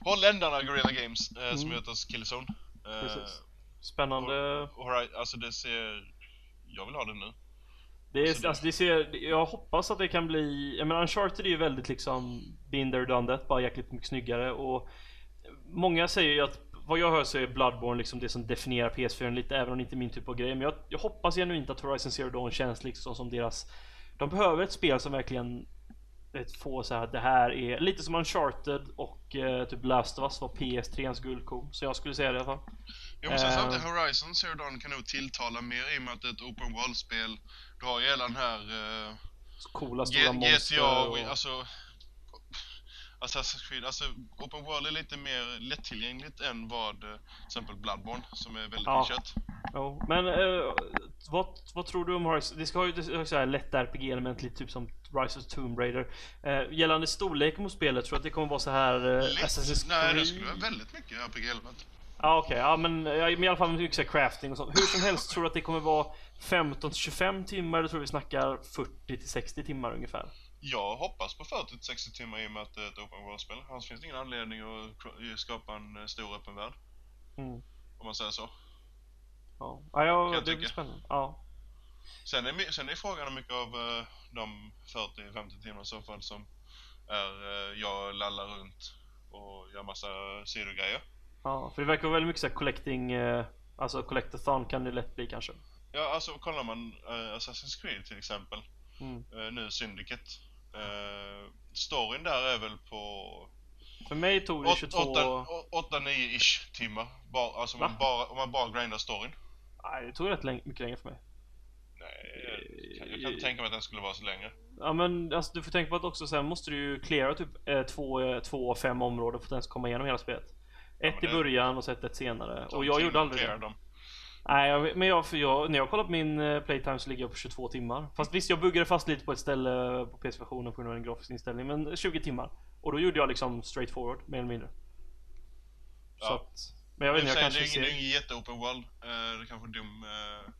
Holländarna Gorilla Games, eh, som Mm. heter Killzone. Eh, Precis. Spännande. och alltså det ser... Jag vill ha det nu. Det, är, alltså, det ser, jag hoppas att det kan bli, jag menar Uncharted är ju väldigt liksom been there done that, bara jäkligt mycket snyggare och Många säger ju att, vad jag hör så är Bloodborne liksom det som definierar PS4 lite, även om det inte är min typ av grej Men jag, jag hoppas genuint att Horizon Zero Dawn känns liksom som deras De behöver ett spel som verkligen vet, får så här, det här är lite som Uncharted och eh, typ Last of Us var PS3ans guldkorn Så jag skulle säga det i alla fall Jo men sen Eh. samtidigt, Horizon Zero Dawn kan nog tilltala mer i och med att det är ett open world-spel. Du har ju hela den här... Uh, Så coola stora monster GTA, och... alltså... Assassin's Creed, alltså Open World är lite mer lättillgängligt än vad eh, till exempel Bloodborne som är väldigt Ja. nischat. Jo, men eh, vad, vad tror du om Horizon? Det ska ha ju här lätt RPG-element, lite typ som Rise of Tomb Raider. Eh, gällande storleken på spelet, tror du att det kommer vara så här eh, Lätt? Assassin's Nej, det Creed? skulle vara väldigt mycket RPG-element. Ja okej, ja men ja, men i alla fall mycket crafting och sånt. Hur som helst, tror du att det kommer vara 15-25 timmar eller tror vi snackar 40-60 timmar ungefär? Jag hoppas på 40-60 timmar i och med att det är ett open world-spel. Annars finns det ingen anledning att kr- skapa en eh, stor öppen värld. Mm. Om man säger så. Ja, ja, ja det blir tycka. spännande. Ja. Sen är, sen är frågan hur mycket av eh, de 40-50 timmar i så fall som är eh, jag lallar runt och gör massa sidogrejer. ja, för det verkar vara väldigt mycket så här collecting, eh, alltså collectathon kan det lätt bli kanske. Ja, alltså kollar man eh, Assassin's Creed till exempel, Mm. eh, nu Syndicate. Uh, storyn där är väl på För mig tog det 22... 8-9-ish timmar. Bara, alltså om man bara, om man bara grindar storyn. Nej, det tog rätt länge, mycket längre för mig. Nej, jag kan, jag kan inte tänka mig att den skulle vara så länge. Ja men alltså, du får tänka på att också sen måste du ju cleara typ eh, två, två fem områden för att ens komma igenom hela spelet. Ett men i början och så ett, ett senare. Och jag gjorde aldrig det. dem. Nej, jag, men jag, för jag, när jag kollar på min eh, playtime så ligger jag på 22 timmar. Fast visst, jag buggade fast lite på ett ställe på PS-versionen på grund av en grafisk inställning. Men 20 timmar. Och då gjorde jag liksom straight forward, mer eller mindre. Så Ja. att, men jag vet inte, jag kanske det är ingen, ser... det är ingen jätte-open world. Eh, det är kanske en dum uh,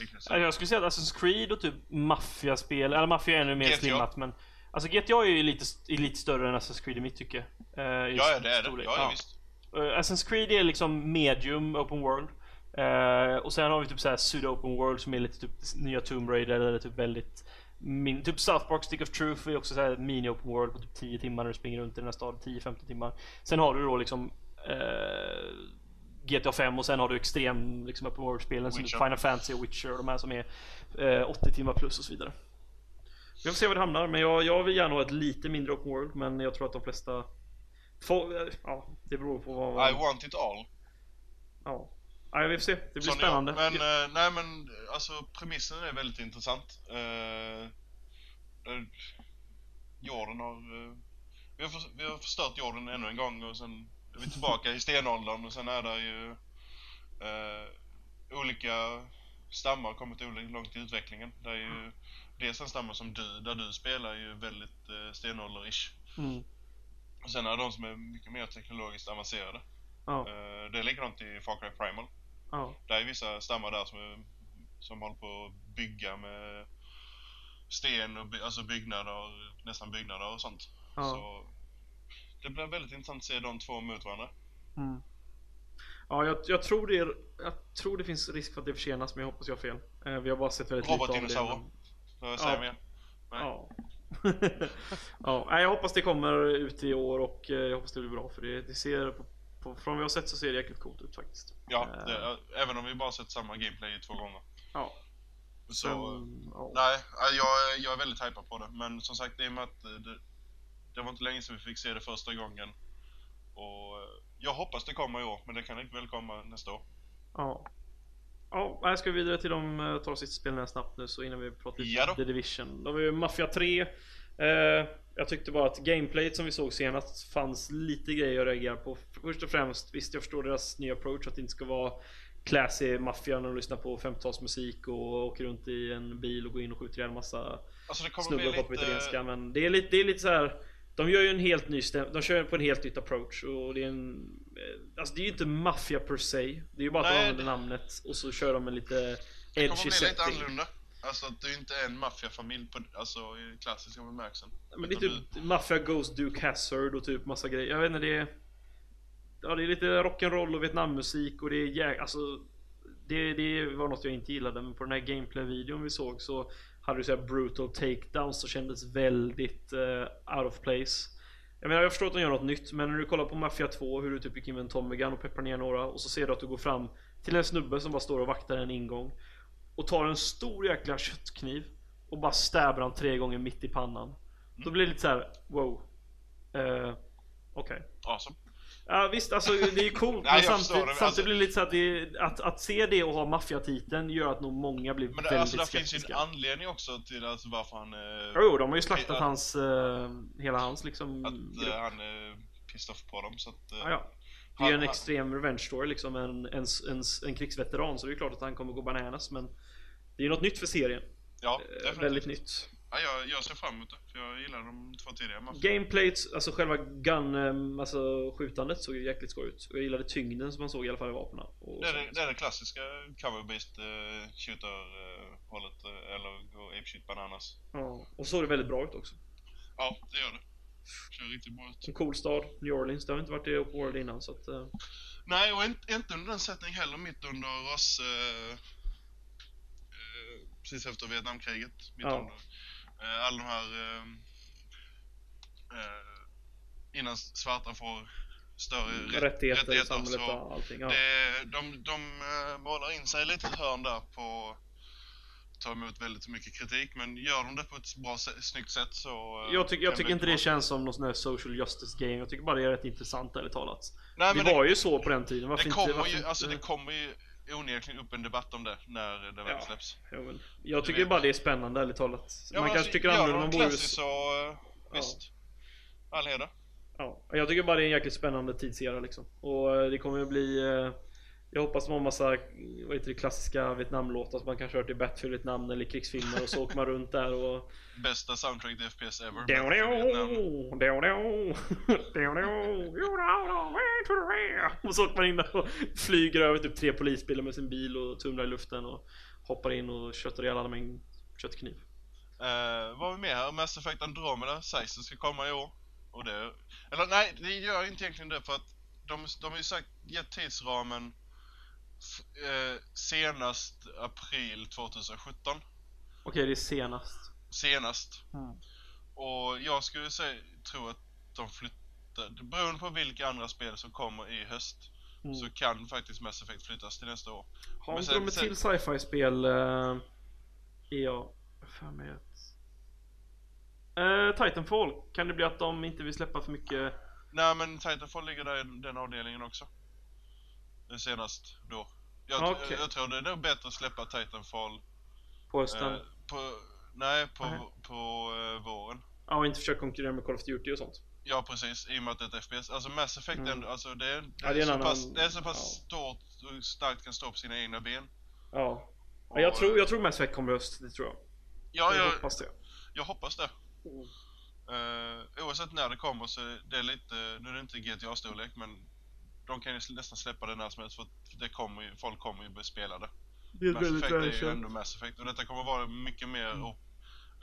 liknelse. Ja, Jag skulle säga att Assassin's Creed och typ Mafia-spel, eller Mafia är ännu mer GTA. slimmat men Alltså GTA är ju lite, är lite större än Assassin's Creed i mitt tycke. eh, i ja, ja, det är det. Ja, ja, visst. Uh, Assassin's Creed är liksom medium open world. Eh, och sen har vi typ såhär pseudo open world som är lite typ nya Tomb Raider eller typ väldigt min, typ South Park Stick of Truth är också såhär mini open world på typ 10 timmar när du springer runt i den här staden, 10-15 timmar. Sen har du då liksom eh, GTA 5 och sen har du extrem liksom open world-spelen som Witcher. Final Fantasy och Witcher och de här som är eh, 80 timmar plus och så vidare. Vi får se var det hamnar, men jag, jag vill gärna ha ett lite mindre open world men jag tror att de flesta får, ja, det beror på vad I want it all. Ja. Ja, vi får se. Det blir Sån spännande. jag. Men, eh, nej men, alltså premissen är väldigt intressant. Uh, jorden har... eh, vi, har för, vi har förstört jorden ännu en gång och sen är vi tillbaka i stenåldern och sen är det ju eh, olika stammar kommit olika långt i utvecklingen. Det är ju dels en stammar som du, där du spelar är ju väldigt uh, stenålder-ish. Mm. Och sen är det de som är mycket mer teknologiskt avancerade. Ja, Eh, det är likadant i Far Cry Primal. Ja, Det är vissa stammar där som, som håller på att bygga med sten och by, alltså byggnader, nästan byggnader och sånt. ja. Så det blir väldigt intressant att se de två mot varandra. Mm. Ja, jag, jag, tror det är, jag tror det finns risk för att det försenas, men jag hoppas jag har fel. Eh, vi har bara sett väldigt lite av det. Robotdinosaurier. men- Får jag säga Ja. mer? Nej. Ja. ja, jag hoppas det kommer ut i år och eh, jag hoppas det blir bra för det, det ser på, på, från jag har sett så ser det jäkligt coolt ut faktiskt. Ja, Eh, det, även om vi bara sett samma gameplay två gånger. Ja. Så, Sen, ja. nej, jag, jag är väldigt hypad på det. Men som sagt, i och med att eh, det, det var inte länge sedan vi fick se det första gången. Och eh, jag hoppas det kommer i år, men det kan inte väl komma nästa år. Ja. Ja, här ska vi vidare till de eh, tar sista spelen här snabbt nu så innan vi pratar lite Ja. The Division. Då har vi ju Mafia 3. Eh, jag tyckte bara att gameplayet som vi såg senast fanns lite grejer att reagera på. Först och främst, visst jag förstår deras nya approach att det inte ska vara classy maffia när de lyssnar på 50-talsmusik och åker runt i en bil och går in och skjuter ihjäl massa Alltså snubbar bli på lite... italienska men det är lite, det är lite så här. De gör ju en helt ny stäm- de kör på en helt nytt approach och det är en eh, Alltså det är ju inte maffia per se Det är ju bara att de Nej, använder namnet och så kör de en lite Det kommer edgy bli lite setting annorlunda. Alltså att du inte är en maffiafamilj på, alltså i klassiska bemärkelsen. Men det är typ Mafia Ghost Duke Hazard och typ massa grejer. Jag vet inte det är Ja det är lite rock'n'roll och Vietnammusik och det är jä- alltså det, det var något jag inte gillade men på den här gameplay-videon vi såg så hade du såhär brutal takedowns som kändes väldigt eh, out of place. Jag menar jag förstår att de gör något nytt men när du kollar på Mafia 2 hur du typ gick in med en Tommy Gun och pepprar ner några och så ser du att du går fram till en snubbe som bara står och vaktar en ingång och tar en stor jäkla köttkniv och bara stabbar han tre gånger mitt i pannan. Då blir det lite så här: wow. Uh, Okej. Awesome. Ja visst, alltså det är ju coolt Nej, men samtidigt, det, samtidigt alltså- blir det lite så att, det, att, att se det och ha maffiatiteln gör att nog många blir Men det, väldigt alltså där finns ju skeptiska. en anledning också till alltså, varför han... Eh, Jo, de har ju slaktat Att- hans, eh, hela hans liksom att grupp. han är pissed off på dem så att... ja, ja. Det är ju en extrem revenge story liksom, en, en, en, en krigsveteran så det är klart att han kommer gå bananas men Det är ju något nytt för serien. Ja, Eh, definitivt. väldigt nytt. Ja, jag, jag ser fram emot det, för jag gillar de två tidigare Mafia. Gameplayet, alltså själva gun, eh, alltså skjutandet såg ju jäkligt skoj ut. Och jag gillade tyngden som man såg i alla fall i vapnen. Det är det, är det klassiska cover-based uh, shooter-hållet, eh, eller gå ape-shoot bananas. Ja, och så såg det väldigt bra ut också. Ja, det gör det. Kör riktigt bra ut. En cool stad, New Orleans. Det har inte varit i Open World innan så att... eh, Nej, och inte, inte under den sättning heller, mitt under ras... eh, eh, precis efter Vietnamkriget. Mitt Ja. under uh, alla de här... innan svarta får större rätt- rättigheter i rättigheter. samhället så och allting. Ja. det, de de målar in sig i lite hörn där på ta emot väldigt mycket kritik men gör de det på ett bra, snyggt sätt så... eh, Jag, tycker, jag kan tycker inte det känns som någon sån här social justice game. Jag tycker bara det är rätt intressant ärligt talat. Nej, det men det, var ju så på den tiden. Varför det kommer ju, inte? alltså det kommer ju onekligen upp en debatt om det när det väl Ja. släpps. Ja, jag Du tycker bara det är spännande ärligt talat. Ja, man kanske alltså, tycker annorlunda om man bor klassiskt så, eh, visst. All heder. Ja, jag tycker bara det är en jäkligt spännande tidsera liksom. Och eh, det kommer ju bli eh, Jag hoppas de har massa vad heter det, klassiska Vietnamlåtar som man kanske hört i Battlefield Vietnam eller krigsfilmer och så åker man runt där och Bästa soundtrack till FPS ever. Och så åker man in där och flyger över typ tre polisbilar med sin bil och tumlar i luften och hoppar in och köttar ihjäl alla med en köttkniv. Eh, vad har vi med här? Mass Effect Andromeda sägs det ska komma i år. Och det... Eller nej, det gör inte egentligen det för att de, de har ju sagt, gett tidsramen eh, senast april 2017. Okej, det är senast. Senast. Mm. Och jag skulle säga, tro att de flyttar, beroende på vilka andra spel som kommer i höst, Mm. så kan faktiskt Mass Effect flyttas till nästa år. Har Men inte de ett till sci-fi spel? Uh, ja, för mig att... Eh, Titanfall, kan det bli att de inte vill släppa för mycket? Nej men Titanfall ligger där i den avdelningen också. Senast då. Jag, Okej. jag, jag tror det är nog bättre att släppa Titanfall På hösten? eh, på, nej, på, Nej. på eh, våren. Ja, och inte försöka konkurrera med Call of Duty och sånt? Ja precis, i och med att det är ett FPS. Alltså Mass Effect Mm. ändå, alltså det är, det Ja, är, det är så, annan- pass, det är så pass ja. stort och starkt kan stå på sina egna ben. Ja. ja jag, Och, tror, jag tror Mass Effect kommer höst, det tror jag. Ja, jag jag, hoppas det. jag hoppas det. Uh, oavsett när det kommer så är det lite, nu är det inte GTA-storlek men de kan ju nästan släppa det när som helst för det kommer ju, folk kommer ju börja spela det. Det är Mass Effect är ju ändå Mass Effect och detta kommer vara mycket mer Mm.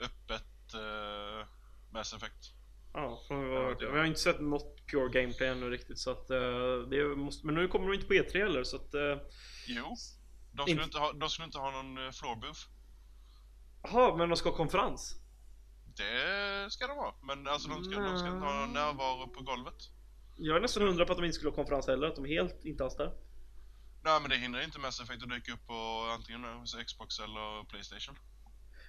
öppet uh, Mass Effect. Ja, vi var- Men jag har inte sett något pure gameplay ännu riktigt så att eh, det måste, Men nu kommer de inte på E3 heller så att... eh, Jo, de skulle, Inte- inte ha, de skulle inte ha någon uh, floor booth. Jaha, men de ska ha konferens? Det ska de ha, men alltså de ska, de ska inte ha någon närvaro på golvet. Jag är nästan hundra på att de inte skulle ha konferens heller, att de helt inte alls där. Nej men det hindrar inte Mass Effect att dyka upp på antingen hos Xbox eller Playstation.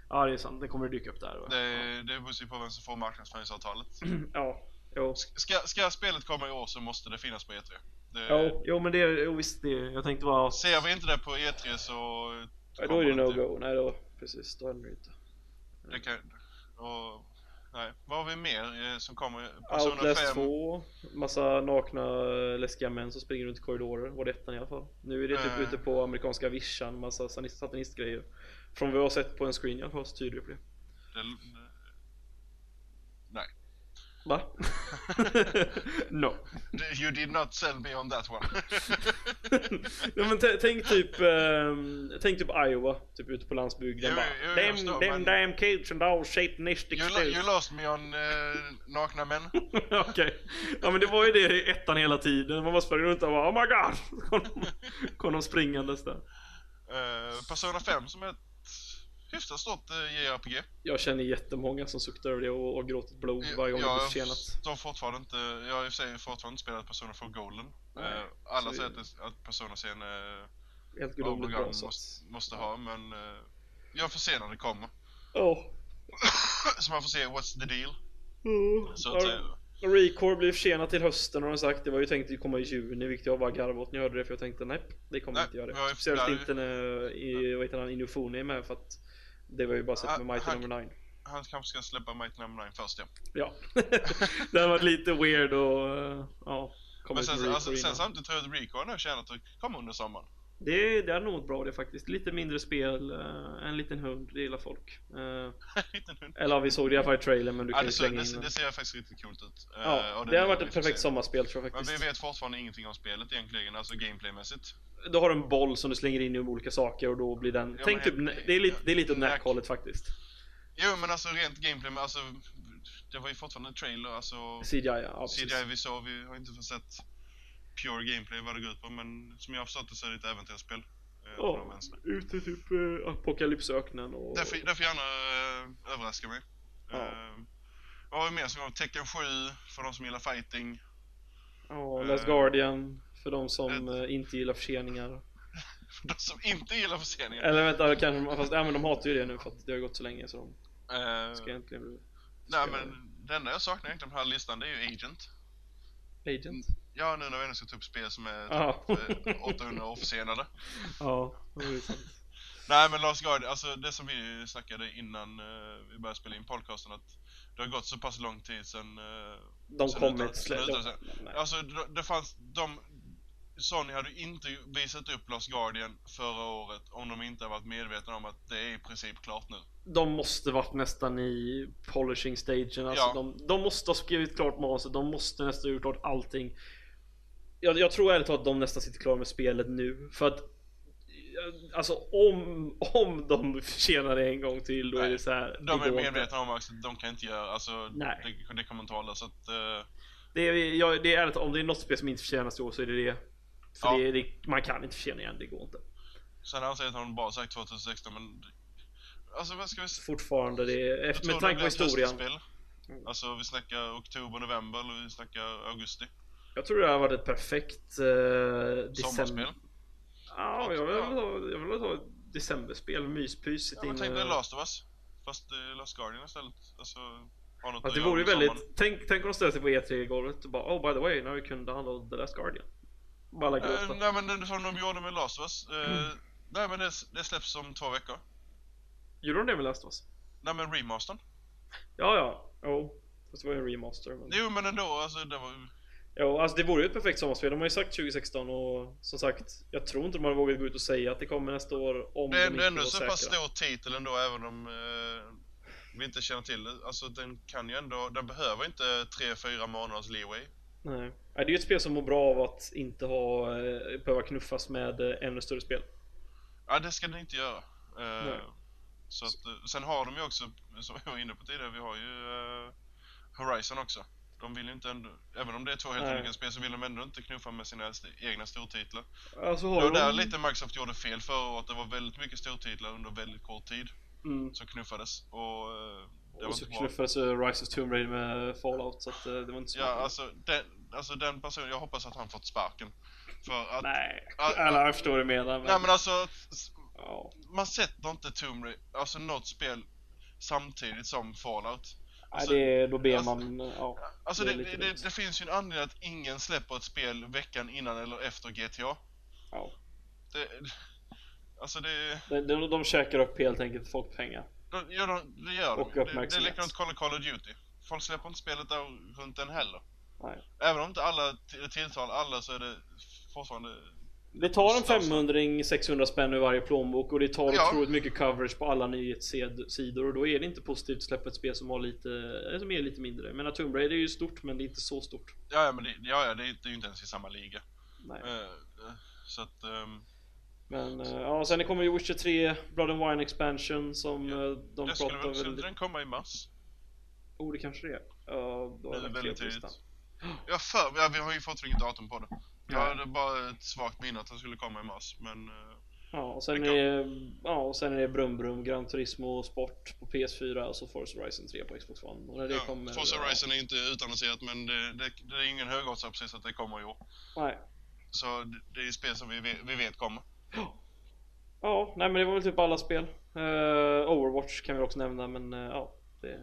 Ja, det är sant. Det kommer dyka upp där. va? Det, det beror ju på vem som får marknadsföringsavtalet. Ja, jo. Ska, ska spelet komma i år så måste det finnas på E3. Det, Jo, jo men det jo, visst det. Jag tänkte bara... Ser vi inte det på E3 så... Ja, då är det no-go. Nej då, precis. Då är det inte. Det kan, och, nej. Vad har vi mer eh, som kommer? Persona Outlast 5. 2, massa nakna läskiga män som springer runt i korridorer. Var det ettan i alla fall. Nu är det typ Eh. ute på amerikanska vischan, massa satanistgrejer. Från vad jag har sett på en screen i alla fall så tyder det på det. Det. Va? no. You did not sell me on that one. ja, men tänk typ, ehm, tänk typ Iowa, typ ute på landsbygden Jo, bara. jo, Them, förstår, men- damn kids and all satanistic you, lo- spirits." you lost me on eh, nakna män. Okej. Ja men det var ju det i ettan hela tiden. Man bara sprang runt och bara Oh my god! Så Kom de, kom de springandes där. Eh, Persona 5 som är hyfsat stort JRPG. Jag känner jättemånga som suktar över det och, och gråtit blod varje gång det jag blir försenat. förstår fortfarande inte, jag har i och för sig fortfarande inte spelat Persona 4 Golden. Nej, Eh, alla säger att, det- att Persona-serien är Helt gudomligt bra så måste, måste ha, men jag får se när det kommer. Ja. Så man får se what's the deal, Mm. så att. Ja, Recore blir försenat till hösten har de sagt. Det var ju tänkt att komma i juni vilket jag bara garvade åt när jag hörde det för jag tänkte nej, det kommer Nej, inte göra har det. Speciellt inte när i, vad heter han, Inufone är med för att det var ju bara sett med Mighty han- Number 9. Han kanske ska släppa Mighty Number 9 först ja. Ja. det hade varit lite weird och uh, ja. Men sen, alltså, sen samtidigt tror jag att Rico har tjänat att komma under sommaren. Det, det är nog bra det faktiskt. Lite mindre spel, eh, en liten hund, det gillar folk. Hund. eller ja, vi såg det i alla fall i trailern men du Ja, kan det, slänga in det, den. det ser faktiskt riktigt coolt ut. Eh, Ja, och det har varit ett perfekt sommarspel tror jag Men faktiskt. vi vet fortfarande ingenting om spelet egentligen, alltså gameplaymässigt. Du har en boll som du slänger in i olika saker och då blir den... Ja, Tänk men- typ, det är lite, det är lite åt Knack. Knack-hållet faktiskt. Jo men alltså rent gameplay, men alltså det var ju fortfarande en trailer, alltså CGI ja. CGI vi såg, vi har inte fått sett pure gameplay vad det går ut på men som jag har förstått det så är det ett äventyrsspel. eh, Ja, ute typ uh, apokalypsöknen och... Det får, det får gärna uh, överraska mig. Ja. Eh, vad har vi mer som kommer? Tekken 7 för de som gillar fighting. Ja, Last Eh, Guardian för de som eh, inte gillar förseningar. För de som inte gillar förseningar. Eller vänta, kanske, fast ja, men de hatar ju det nu för att det har gått så länge så de Eh, ska egentligen bli nej men det enda jag saknar egentligen på den här listan det är ju Agent. agent. Ja, nu när vi ändå ska ta upp spel som är Ja. typ, eh, 800 år försenade. Ja, det är sant. Nej men Last Guardian, alltså det som vi snackade innan eh, vi började spela in podcasten att det har gått så pass lång tid sedan... eh, De sen utan- de- nej. Alltså det, det fanns, de... Sony hade inte visat upp Last Guardian förra året om de inte har varit medvetna om att det är i princip klart nu. De måste varit nästan i polishing stagen, alltså Ja. de, de måste ha skrivit klart manuset, de måste nästan ha gjort klart allting jag, jag tror ärligt talat att de nästan sitter klara med spelet nu, för att Alltså om, om de försenar det en gång till då är Nej, det så här. De är medvetna om att de kan inte göra, alltså Nej. det, det kommer inte hålla så att... eh, Det är, jag, det är ärligt, om det är något spel som inte förtjänas i år så är det det För Ja. det, det, man kan inte förtjäna igen, det går inte sen anser jag att han bara sagt 2016 men... Alltså vad ska vi... Fortfarande, det är, efter, med tanke på historien. Alltså vi snackar oktober, november eller vi snackar augusti. Jag tror det har varit ett perfekt eh, december. Ja, jag vill ha, jag vill ha ett decemberspel, myspysigt Ja men tänk dig Last of Us. Fast eh, Last Guardian istället. Alltså... Har något att det vore väldigt, tänk, tänk om de ställer sig på E3-golvet och bara Oh by the way, now we can download The Last Guardian Bara lägga upp det nej men det som de gjorde med Last of Us. Eh, Nej men det, det släpps om två veckor. Gjorde de det med Last of Us? Nej men remastern. Ja, ja, jo Fast det var ju en remaster men... Jo men ändå, alltså det var. Jo, alltså det vore ju ett perfekt sommarspel. De har ju sagt 2016 och som sagt, jag tror inte de hade vågat gå ut och säga att det kommer nästa år om Det de är, är ändå så säkra. pass stor titel ändå även om eh, vi inte känner till det. Alltså den kan ju ändå, den behöver inte 3-4 månaders leeway. Nej. Nej, det är ju ett spel som mår bra av att inte ha, eh, behöva knuffas med eh, ännu större spel. Ja det ska den inte göra. Eh, så att, eh, sen har de ju också, som jag var inne på tidigare, vi har ju eh, Horizon också. De vill ju inte ändå, även om det är två helt olika spel så vill de ändå inte knuffa med sina st- egna stortitlar. Alltså Det var de... där lite Microsoft gjorde fel förra året. Det var väldigt mycket stortitlar under väldigt kort tid Mm. som knuffades. Och eh, det Och så bra. knuffades uh, Rise of Tomb Raider med Fallout så att eh, det var inte så Ja, smart. alltså den, alltså den personen, jag hoppas att han fått sparken. För att... Nej, Ja, alla jag förstår vad du menar men... Nej men alltså, ja. man sätter inte Tomb Raider, alltså något spel samtidigt som Fallout. Nej, Alltså, det, då ber alltså- man... Ja. Alltså Det det, det, det, finns ju en anledning att ingen släpper ett spel veckan innan eller efter GTA. ja. Det, alltså det... De, de, de käkar upp helt enkelt folk pengar. De, ja, de, det gör Och de. Det, det är uppmärksamhet. likadant kolla Call of Duty. Folk släpper inte spelet där runt den heller. Nej. Även om inte alla tilltalar alla så är det fortfarande... Det tar en Alltså- 500 600 spänn ur varje plånbok och det tar Ja. otroligt mycket coverage på alla nyhetssidor och då är det inte positivt att släppa ett spel som har lite, eller som är lite mindre. Jag menar Tomb Raider är ju stort men det är inte så stort. Ja, ja men det, ja, ja, det, är- det ju inte ens i samma liga. Nej. Eh, eh, så att... ehm, Men eh, ja, sen det kommer ju Witcher 3, Blood and Wine expansion som Ja, eh, de det skulle pratar väl, skulle den komma i mars? Oh det kanske det är. Ja, då Det är jag lagt väldigt tidigt. listan. Ja, för, ja, vi har ju fått inget datum på det. Jag hade bara ett svagt minne att den skulle komma i mars, men... eh, Ja, och sen är ja, och sen är det Brum Brum, Gran Turismo Sport på PS4 och så Forza Horizon 3 på Xbox One. Och när det ja, kommer... Forza ja, Horizon är inte utannonserat, men det, det, det är ingen högoddsare precis att det kommer i år. Nej. Så det, det är spel som vi vi vet kommer. Ja, nej men det var väl typ alla spel. Eh, Overwatch kan vi också nämna men eh, ja. Det,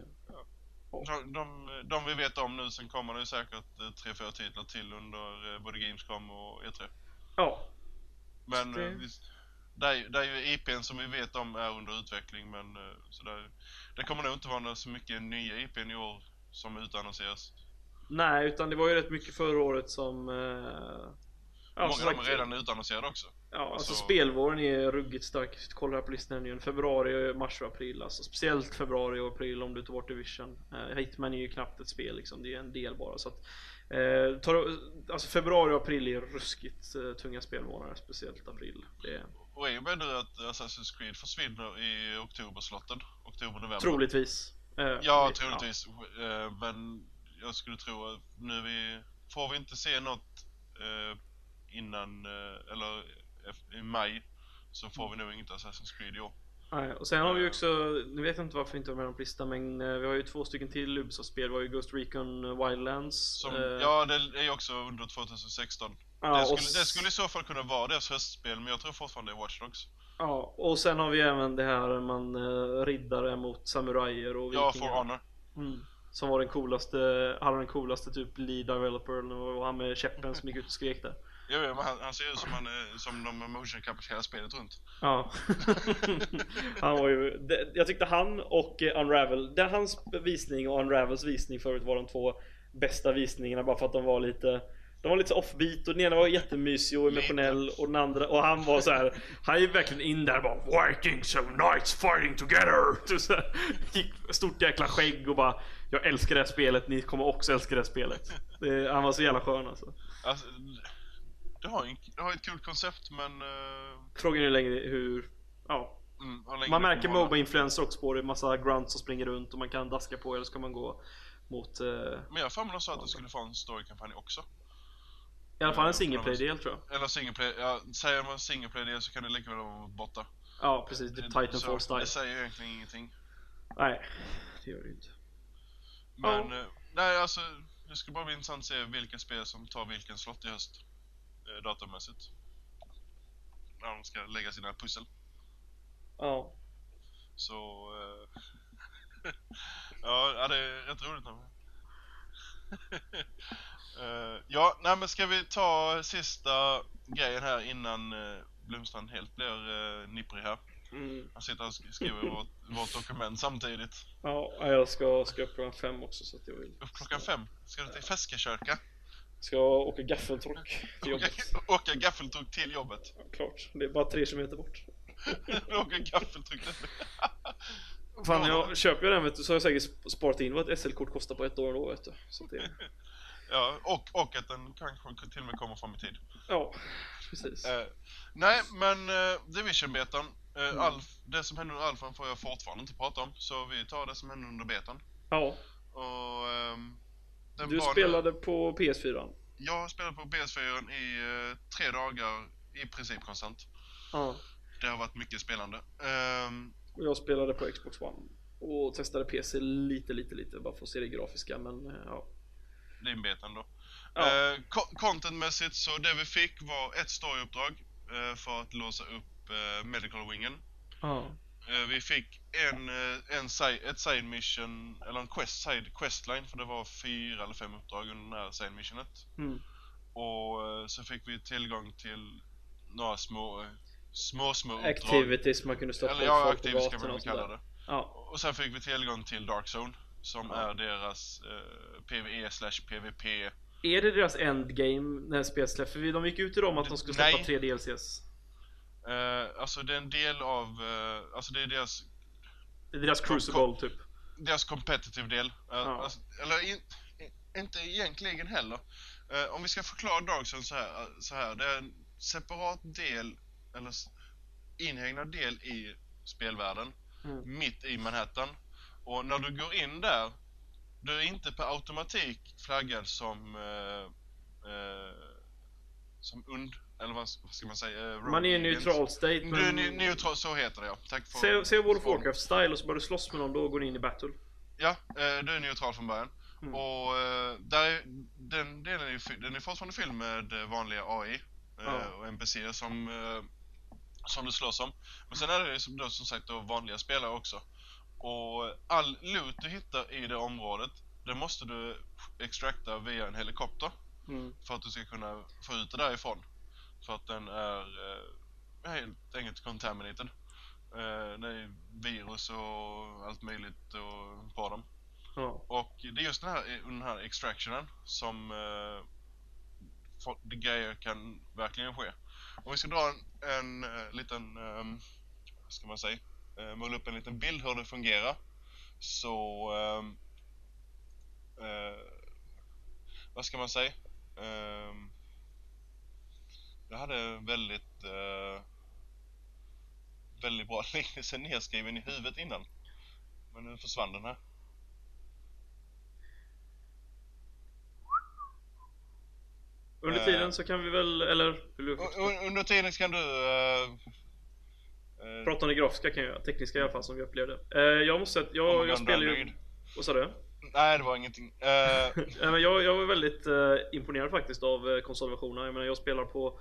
De, de, de vi vet om nu, sen kommer det ju säkert eh, tre, fyra titlar till under eh, både Gamescom och E3. ja. Men Det- eh, visst, det, är, ju- IPn som vi vet om är under utveckling, men eh, så där, det kommer nog inte vara så mycket nya IPn i år som utannonseras. Nej, utan det var ju rätt mycket förra året som... Eh, ja, Många av dem är redan utannonserade också. Ja, alltså så- spelvåren är ruggigt stark. Kollar här på listan nu. Februari, mars och april. Alltså speciellt februari och april om du tar bort Division. Uh, Hitman är ju knappt ett spel liksom. Det är en del bara. Så att, eh, tar, alltså februari och april är ruskigt eh, tunga spelmånader. Speciellt april. Det Och är ju nu att Assassin's Creed försvinner i oktoberslotten? Oktober-november? troligtvis. Eh, Ja, troligtvis. Eh, Men jag skulle tro att nu vi... Får vi inte se något innan, eller i maj, så får vi nog inget Assassin's Creed i år. Nej, och sen har vi ju också, nu vet jag inte varför vi inte har med dem på listan men eh, vi har ju två stycken till Ubisoft-spel. Vi har ju Ghost Recon Wildlands. Som, eh, Ja, det är ju också under 2016. ja, det, skulle, det skulle i så fall kunna vara deras höstspel, men jag tror fortfarande det är Watch Dogs. Ja, och sen har vi även det här man eh, riddare mot samurajer och Ja, vikingar. For Honor. Mm. Som var den coolaste, hade den coolaste typ lead developer och han med käppen som gick ut och skrek där. Jo, jo, men han, han ser ut som, han, är- som de motion capture hela spelet runt. Ja. han var ju, det, jag tyckte han och eh, Unravel, det, hans visning och Unravels visning förut var de två bästa visningarna bara för att de var lite de var lite så offbeat och den ena var jättemysig och emotionell och den andra och han var så här. Han är verkligen in där och bara Vikings of knights fighting together så här, gick Stort jäkla skägg och bara Jag älskar det här spelet, ni kommer också älska det här spelet det, Han var så jävla skön alltså Alltså, det har, ju, det har ett kul koncept, men... Uh, Frågan är längre hur Ja mm, Man märker. Moba-influencer också på det, massa grunts som springer runt och man kan daska på eller så kan man gå mot eh, Men jag har för mig att det skulle få en storykampanj också. I alla fall en single play-del tror jag Eller single play, ja, säger man single play det så kan det lika väl vara borta. Ja precis, typ Så Titanfall style Det säger egentligen ingenting. Nej, det gör det inte Men, eh, nej alltså, det skulle bara bli intressant att se vilka spel som tar vilken slott i höst. Eh, datormässigt. När de ska lägga sina pussel. Ja, Så, eh, ja, det är rätt roligt. nu. Eh, ja, nej men ska vi ta sista grejen här innan uh, Blomstrand helt blir uh, nipprig här. mm. Han sitter och sk- skriver vårt, vårt dokument samtidigt. ja jag ska, ska upp klockan fem också så att jag vill Upp klockan fem. Ska du till Feskekörka? Ska åka gaffeltruck till jobbet åka gaffeltruck till jobbet. ja, Klart, det är bara tre kilometer bort åka gaffeltruck till... Fan jag köper jag den vet du så har jag säkert sp- sparat in vad ett SL-kort kostar på ett år då vet du så det, Ja, och, och att den kanske till och med kommer fram i tid. Ja, precis Eh, nej, men uh, Division-betan. Uh, Mm. Alf, det som hände under alfan får jag fortfarande inte prata om. Så vi tar det som hände under betan. Ja, Och, ehm, den du var- spelade på PS4 Jag spelat på PS4 i eh, tre dagar, i princip konstant. Ja Det har varit mycket spelande. Ehm, Och jag spelade på Xbox One och testade PC lite, lite, lite bara för att se det grafiska men eh, ja. din betan då. Ja. Eh, co- contentmässigt så det vi fick var ett storyuppdrag eh, för att låsa upp eh, medical wingen. Ja. Eh, vi fick en, eh, en side, ett side mission, eller en quest, side questline för det var fyra eller fem uppdrag under det här side missionet. Mm. Och eh, så fick vi tillgång till några små, små, små uppdrag. Activities man kunde stoppa Eller ja, på activities kan man kalla det. Ja. Och sen fick vi tillgång till Dark Zone som Ja. är deras eh, PVE slash PVP. Är det deras endgame när spelet? För de gick ut i dem att de skulle släppa tre DLCs. Eh, alltså det är en del av, eh, alltså det är deras, Det är deras crucible typ. deras competitive del. Eh, Ja. alltså, eller in, i- inte egentligen heller. Eh, om vi ska förklara Dark Zone så här, eh, så här. Det är en separat del, eller inhägnad del i spelvärlden. Mm. mitt i Manhattan. Och när du går in där, du är inte per automatik flaggad som eh, som und, eller vad, ska man säga? Eh, Man är en neutral state Du är men... ne- neutral, så heter det ja. Tack för... Se, se World of för- Warcraft style och så börjar du slåss med någon då går du in i battle. Ja, eh, du är neutral från början. Mm. Och eh, där är, den delen är, ju den är fortfarande fylld med vanliga AI Ja. och NPC som, som du slåss om. Men sen är det som, då, som sagt då vanliga spelare också. Och all loot du hittar i det området, det måste du extracta via en helikopter Mm. för att du ska kunna få ut det därifrån. För att den är eh, helt enkelt contaminated. Eh, det är virus och allt möjligt och på dem. Ja. Och det är just den här, den här extractionen som eh, for- det grejer kan verkligen ske. Om vi ska dra en, en eh, liten, um, vad ska man säga, uh, måla upp en liten bild hur det fungerar. Så, ehm, eh, vad ska man säga? Ehm, jag hade väldigt, eh, väldigt bra liknelse nedskriven i huvudet innan. Men nu försvann den här. Under Eh. tiden så kan vi väl, eller? Du Under tiden kan du... eh, Eh, Prata om det grafiska kan jag tekniska i alla fall som vi upplevde. Eh, jag måste säga att jag, jag spelar ju... Vad sa du? Nej, det var ingenting. Men jag, jag var väldigt eh, imponerad faktiskt av konsolversionerna. Jag menar jag spelar på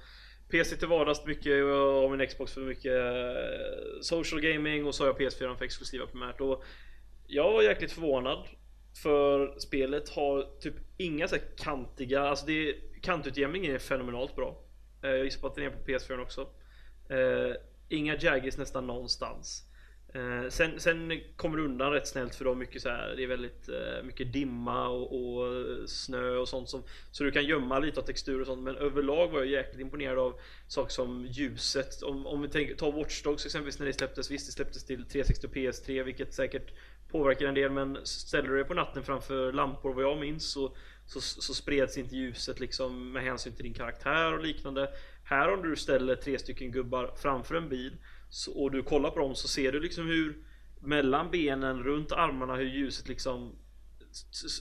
PC till vardags mycket och av min Xbox för mycket eh, social gaming och så har jag PS4 för exklusiva primärt. Och jag var jäkligt förvånad för spelet har typ inga så här kantiga, alltså det är, kantutjämningen är fenomenalt bra. Eh, jag gissar på att den är på PS4 också. Eh, inga jaggies nästan någonstans. Eh, sen, sen kommer du undan rätt snällt för de mycket så här, det är väldigt eh, mycket dimma och, och eh, snö och sånt som Så du kan gömma lite av textur och sånt men överlag var jag jäkligt imponerad av saker som ljuset. Om, om vi tänker, ta Watch Dogs exempelvis när det släpptes Visst det släpptes till 360 och PS3 vilket säkert påverkar en del men ställer du dig på natten framför lampor vad jag minns så, så, så spreds inte ljuset liksom med hänsyn till din karaktär och liknande. Här om du ställer tre stycken gubbar framför en bil så, och du kollar på dem så ser du liksom hur mellan benen, runt armarna, hur ljuset liksom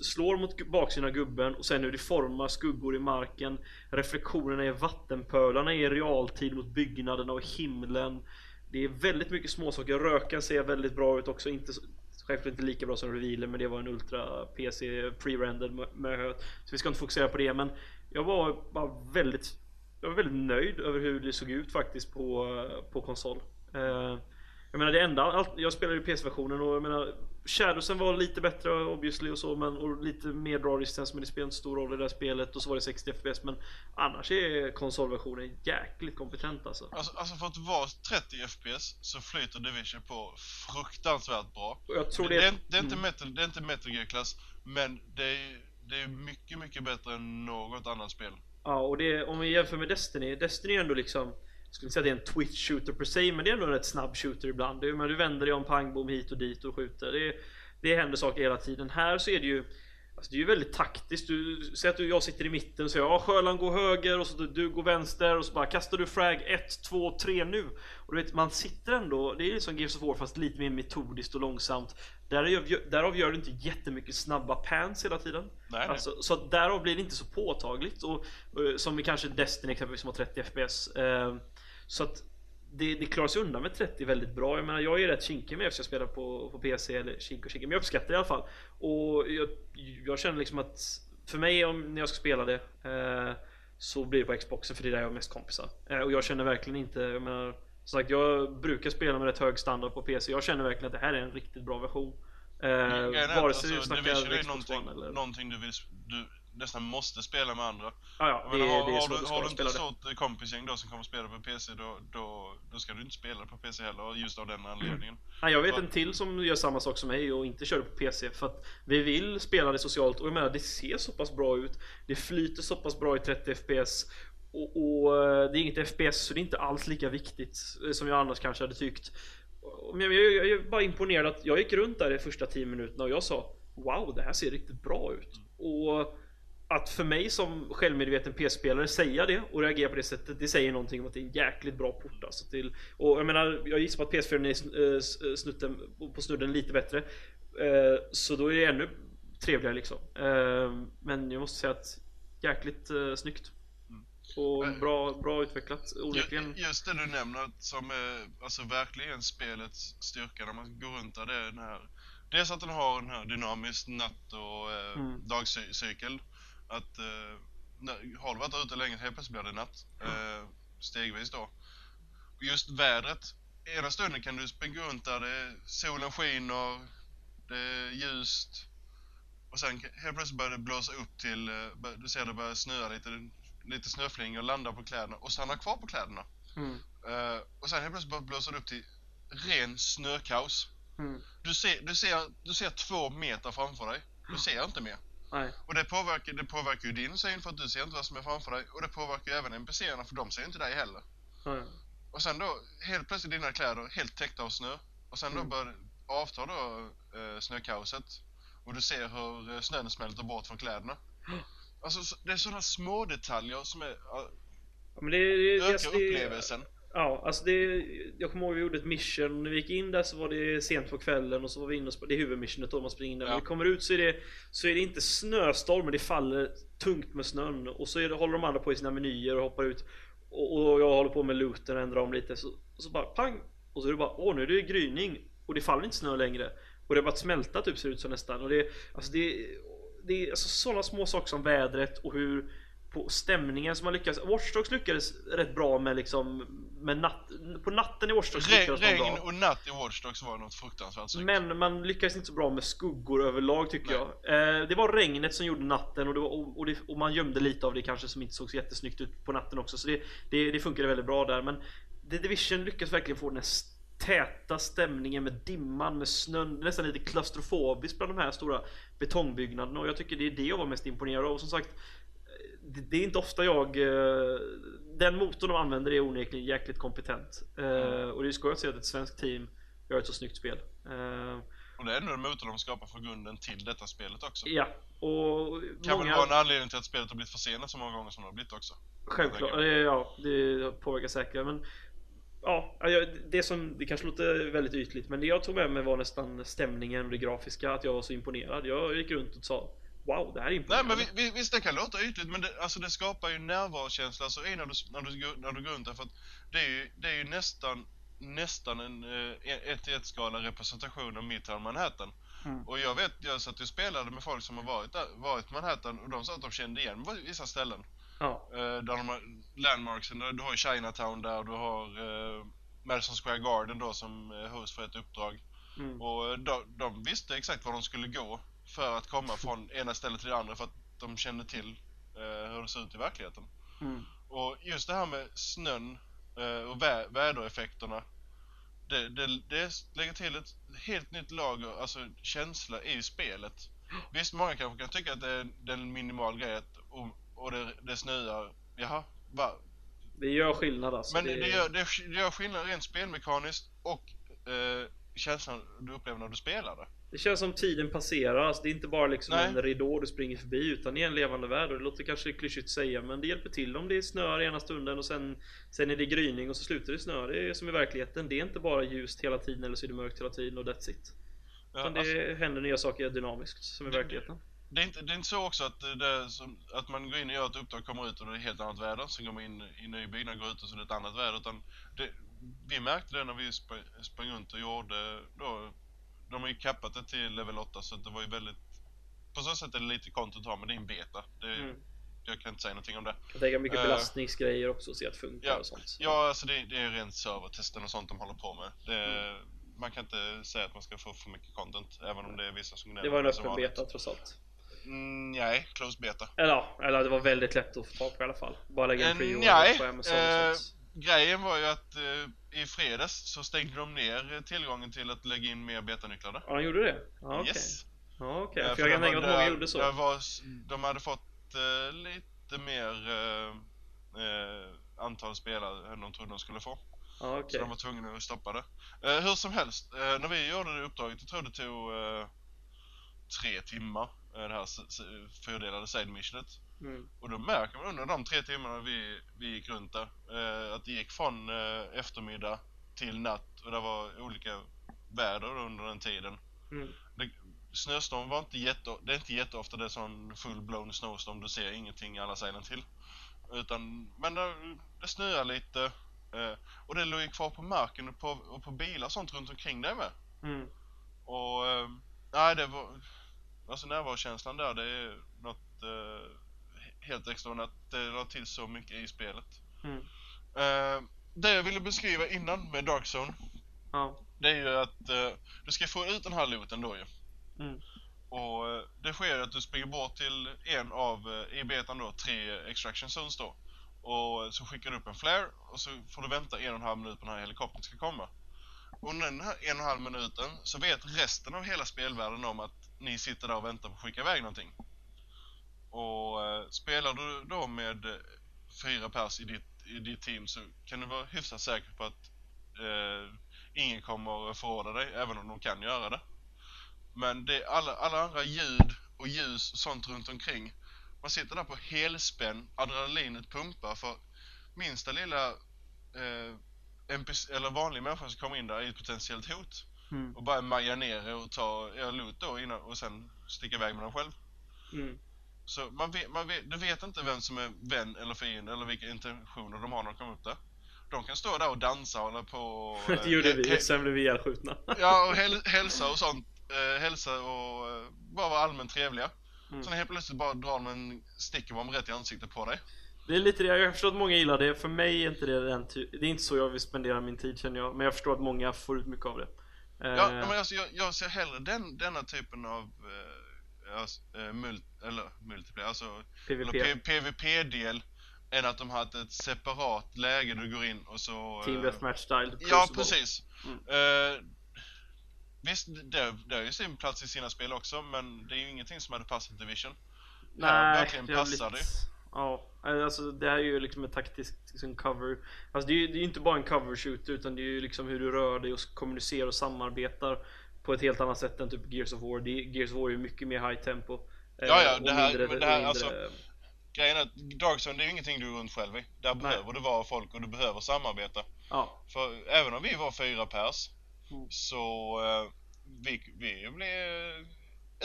slår mot baksidan av gubben och sen hur det formar skuggor i marken. Reflektionerna i vattenpölarna i realtid mot byggnaderna och himlen. Det är väldigt mycket småsaker, röken ser väldigt bra ut också, inte Självklart inte lika bra som revealen men det var en Ultra PC pre-rendered med- Så vi ska inte fokusera på det men Jag var bara väldigt Jag var väldigt nöjd över hur det såg ut faktiskt på, på konsol. Jag menar det enda, jag spelade ju PS-versionen och jag menar Shadowsen var lite bättre obviously och så men och lite mer draw distance men det spelar inte stor roll i det här spelet och så var det 60 FPS men annars är konsolversionen jäkligt kompetent alltså. alltså, alltså för att vara 30 FPS så flyter Division på fruktansvärt bra. Jag tror det, det, är, det, är inte mm. metal, det är inte Metal Gear-klass, men det är, det är mycket, mycket bättre än något annat spel. Ja och det, om vi jämför med Destiny, Destiny är ändå liksom skulle inte säga det är en twitch shooter per se men det är ändå en rätt snabb shooter ibland. Det är, men du vänder dig om pang bom hit och dit och skjuter. Det, det händer saker hela tiden. Här så är det ju Alltså det är ju väldigt taktiskt. Du säger att du, jag sitter i mitten och säger ja Sjöland går höger och så du, du går vänster och så bara kastar du frag 1, 2, 3 nu. Och du vet man sitter ändå, det är som Gears of War fast lite mer metodiskt och långsamt. Därav, därav gör du inte jättemycket snabba pans hela tiden. Nej, nej. Alltså, så därav blir det inte så påtagligt. Och, eh, som i kanske Destiny exempelvis som har 30 FPS. Eh, så att det, det klarar sig undan med 30 väldigt bra. Jag menar jag är rätt kinkig med eftersom jag spelar på, på PC eller kink och kinkig. Men jag uppskattar det i alla fall. Och jag, jag känner liksom att för mig om, när jag ska spela det eh, så blir det på Xboxen för det är där jag har mest kompisar. Eh, och jag känner verkligen inte, jag menar som sagt jag brukar spela med rätt hög standard på PC. Jag känner verkligen att det här är en riktigt bra version. Eh, att, vare sig alltså, snackar Division är Xbox One eller... någonting du, vill, du nästan måste spela med andra. Ja, ja, det, menar, har, det är har, så du, har inte ett det. stort kompisgäng då som kommer spela på PC då, då, då ska du inte spela på PC heller just av den anledningen. Nej, jag vet Va? en till som gör samma sak som mig och inte kör på PC för att vi vill spela det socialt och jag menar det ser så pass bra ut. Det flyter så pass bra i 30 FPS och, och eh, det är inget FPS så det är inte alls lika viktigt eh, som jag annars kanske hade tyckt. Men jag, jag, jag är bara imponerad att jag gick runt där de första 10 minuterna och jag sa Wow, det här ser riktigt bra ut. Och att för mig som självmedveten PS-spelare säga det och reagera på det sättet Det säger någonting om att det är en jäkligt bra port alltså till Och jag menar, jag gissar på att PS4 är eh, s- snutten, på snudden lite bättre. Eh, Så då är det ännu trevligare liksom. Eh, Men jag måste säga att jäkligt eh, snyggt. Och Eh, bra, bra utvecklat onekligen. Ju- Just det du nämner som är alltså verkligen spelets styrka när man går runt där, det är den här Dels att den har den här dynamisk natt och eh, Mm. dagcykel Att eh, har du varit ute länge helt plötsligt blir det natt eh, Stegvis då Och Just vädret Ena stunden kan du springa runt där det, solen skiner Det är ljust Och sen helt plötsligt börjar det blåsa upp till eh, Du ser det börjar snöa lite Lite snöflingor landar på kläderna och stannar kvar på kläderna mm. Eh, och sen helt plötsligt bara blåser det upp till ren snökaos. Mm. Du ser, du, ser, du ser två meter framför dig. Du ser inte mer. Nej, Och det påverkar, det påverkar ju din syn för att du ser inte vad som är framför dig. Och det påverkar ju även NPCerna för de ser inte dig heller. nej. Och sen då, helt plötsligt dina kläder helt täckta av snö. Och sen då Mm. börjar avta då eh, snökaoset. Och du ser hur eh, snön smälter bort från kläderna. Alltså så- det är sådana små detaljer som är, ja, men det, det, ökar alltså, det, upplevelsen. Ja, alltså det, jag kommer ihåg vi gjorde ett mission när vi gick in där så var det sent på kvällen och så var vi inne och det är huvudmissionet då man springer in där. Ja. När vi kommer ut så är det Så är det inte snöstorm men det faller tungt med snön och så det, håller de andra på i sina menyer och hoppar ut och, och jag håller på med looten och ändrar om lite så, och så bara pang Och så är det bara åh nu är det gryning och det faller inte snö längre. Och det har börjat smälta typ ser det ut som nästan. Och det, alltså det, det är alltså sådana små saker som vädret och hur på stämningen som man lyckades. Watch Dogs lyckades rätt bra med liksom med natt, på natten i Watch Dogs Re lyckades regn bra. och natt i Watch Dogs var något fruktansvärt snyggt. Men man lyckades inte så bra med skuggor överlag tycker Nej. jag. Eh, det var regnet som gjorde natten och, det var, och, och, det, och man gömde lite av det kanske som inte såg så jättesnyggt ut på natten också. Så det, det, det funkade väldigt bra där. Men The Division lyckas verkligen få den här täta stämningen med dimman, med snön. Nästan lite klaustrofobiskt bland de här stora betongbyggnaderna. Och jag tycker det är det jag var mest imponerad av. Och som sagt, det, är inte ofta jag... eh, Den motorn de använder är onekligen jäkligt kompetent. Eh, Och det är skoj att se att ett svenskt team gör ett så snyggt spel. Eh, Och det är ändå en motor de skapar för grunden till detta spelet också. Ja, och Kan väl många... vara en anledning till att spelet har blivit försenat så många gånger som det har blivit också. Självklart, ja det påverkar säkert men Ja, det som, det kanske låter väldigt ytligt men det jag tog med mig var nästan stämningen och det grafiska, att jag var så imponerad. Jag gick runt och sa Wow, det här är Nej imponerande. men vi, vi, visst det kan låta ytligt men det, alltså det skapar ju närvarokänsla alltså när du, när du, när du går runt där för att det är ju, det är ju nästan nästan en eh, ett till ett skala representation av Midtown Manhattan. Mm. Och jag vet, jag satt och spelade med folk som har varit där, varit i Manhattan och de sa att de kände igen vissa ställen. Ja, Eh, där de har landmarksen, du har Chinatown där, du har eh, Madison Square Garden då som eh, host för ett uppdrag. mm. Och eh, de, de visste exakt var de skulle gå för att komma från ena stället till det andra för att de kände till eh, hur det ser ut i verkligheten. Mm. Och just det här med snön eh, och vä- vädereffekterna det, det, det lägger till ett helt nytt lager, alltså känsla i spelet. Visst, många kanske kan tycka att det är, det är en minimal grej att, och, och det, det snöar, jaha, va? Det gör skillnad alltså. Men det, det, gör, det, det gör skillnad rent spelmekaniskt och eh, känslan du upplever när du spelar det. Det känns som tiden passerar, alltså, det är inte bara liksom Nej. en ridå du springer förbi utan det är en levande värld och det låter kanske klyschigt att säga men det hjälper till om det är snö ena stunden och sen Sen är det gryning och så slutar det snö. Det är som i verkligheten. Det är inte bara ljust hela tiden eller så är det mörkt hela tiden och that's it. Ja, Utan alltså, det händer nya saker dynamiskt som i Det- verkligheten. det, är inte, det är inte så också att, som, att man går in och gör ett uppdrag, kommer ut och det är ett helt annat väder, sen går man in i en ny byggnad, går ut och så är det ett annat väder. Utan det, vi märkte det när vi sprang runt och gjorde då, de har ju kappat det till level 8 så det var ju väldigt på så sätt är det lite content att ha men det är en beta. Det, Mm. Jag kan inte säga någonting om det. Jag tänker mycket Eh, belastningsgrejer också se att det funkar ja, och sånt. Ja, alltså det, det är rent servertesten och sånt de håller på med. Det, Man kan inte säga att man ska få för mycket content, även om det är vissa som Det var en öppen beta trots allt. Mm, nej, closed beta. Eller eller det var väldigt lätt att få tag på i alla fall. Bara lägga en Eh, pre-order nej, på Amazon eh, och sånt. Grejen var ju att eh, i fredags så stängde de ner tillgången till att lägga in mer betanycklar där. Ja, de gjorde det? Ja, okej. Yes. Ja, okej. Eh, För jag kan tänka mig att många gjorde så. var, de hade fått eh, lite mer eh, eh, antal spelare än de trodde de skulle få. Ja, Så okej. de var tvungna att stoppa det. Eh, hur som helst, när vi gjorde det uppdraget, jag tror det tog tre timmar. Det här fyrdelade side missionet. Mm. Och då märker man under de tre timmarna vi, vi gick runt där eh, att det gick från eh, eftermiddag till natt och det var olika väder under den tiden. Mm. Det, snöstorm var inte jätte, det är inte jätteofta det är sån full-blown snowstorm, du ser ingenting alla sidan till. Utan, men det, det snöar lite eh, och det låg kvar på marken och på, och på bilar och sånt runt omkring det med. Mm. Och eh, nej det var, alltså närvarokänslan där det är något eh, helt extraordinärt. Det la till så mycket i spelet. Mm. Eh, det jag ville beskriva innan med Dark Zone, Ja. det är ju att eh, du ska få ut den här looten då ju. Mm. Och eh, det sker att du springer bort till en av, i betan då, tre extraction zones då. Och så skickar du upp en flare och så får du vänta en och en halv minut på den här helikoptern ska komma. Och under den här en och en halv minuten så vet resten av hela spelvärlden om att ni sitter där och väntar på att skicka iväg någonting. Och eh, spelar du då med eh, fyra pers i ditt, i ditt team så kan du vara hyfsat säker på att eh, ingen kommer förråda dig, även om de kan göra det. Men det är alla, alla andra ljud och ljus och sånt runt omkring. Man sitter där på helspänn, adrenalinet pumpar för minsta lilla eh, NPC, eller vanlig människa som kommer in där är ett potentiellt hot. Mm. Och bara maja ner er och ta er loot då innan, och sen sticka iväg med den själv. Mm. Så man vet, man vet, du vet inte vem som är vän eller fiende eller vilka intentioner de har när de kommer upp där. de kan stå där och dansa och hålla på och, eh, Det gjorde vi, he- sen blev vi ihjälskjutna. Ja, och häl- hälsa och sånt. Eh, hälsa och eh, bara vara allmänt trevliga. Mm. Sen helt plötsligt bara drar de en stickebomb rätt i ansiktet på dig. Det är lite det, jag förstår att många gillar det, för mig är inte det den Det är inte så jag vill spendera min tid känner jag, men jag förstår att många får ut mycket av det. Eh, Ja, men alltså, jag, jag ser hellre den, denna typen av eh, alltså, eh, mult, eller multiplayer, alltså PVP, PVP-del än att de har ett, separat läge du går in och så... Team eh, Deathmatch Style, Ja, precis. Mm. Eh, visst, det, det har ju sin plats i sina spel också, men det är ju ingenting som hade passat Division. Nej, verkligen det passar blivit... Ja, alltså det här är ju liksom en taktisk liksom, cover Alltså det är ju det är inte bara en cover shooter utan det är ju liksom hur du rör dig och kommunicerar och samarbetar På ett helt annat sätt än typ Gears of War är- Gears of War är ju mycket mer high tempo eh, Ja, ja, det här- mindre- men det här, mindre- alltså, Grejen är att Darkzone, det är ju ingenting du går runt själv i. Där behöver du vara folk och du behöver samarbeta. Ja, För även om vi var fyra pers Mm. så eh, vi, vi blev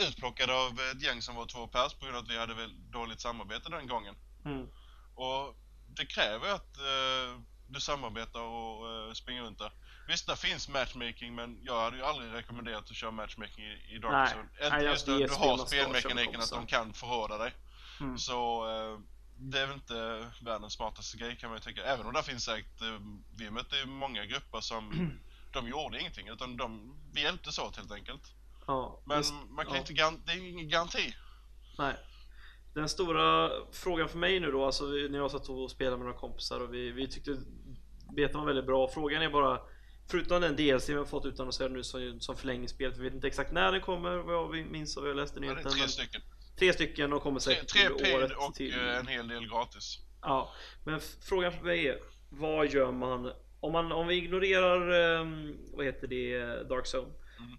utplockade av ett gäng som var två pers på grund av att vi hade väl dåligt samarbete den gången. mm. Och det kräver att eh, du samarbetar och eh, springer runt där. Visst, där finns matchmaking men jag hade ju aldrig rekommenderat att köra matchmaking i, i Dark Nej. Zone. Nej, Inte just det du har spelmekaniken att de kan förråda dig. Mm. Så eh, det är väl inte världens smartaste grej kan man ju tycka. Även om det finns säkert, eh, vi mötte ju många grupper som de gjorde ingenting utan de, vi hjälptes åt helt enkelt. ja. Men Den- man kan ja. inte, det är ingen garanti. Nej. Den stora frågan för mig nu då, alltså när jag satt och spelade med några kompisar och vi, vi tyckte betan var väldigt bra. Frågan är bara, förutom den DLC vi har fått utan att säga nu som, som förlänger spelet, vi vet inte exakt när den kommer, vad jag minns vad jag läste Ja, det nyheten. är tre men stycken. tre stycken och kommer Tre, säkert tre paid året och till. eh, en hel del gratis. Ja, men frågan för mig är, vad gör man om, man, om vi ignorerar, ehm, vad heter det, Dark Zone? Mm.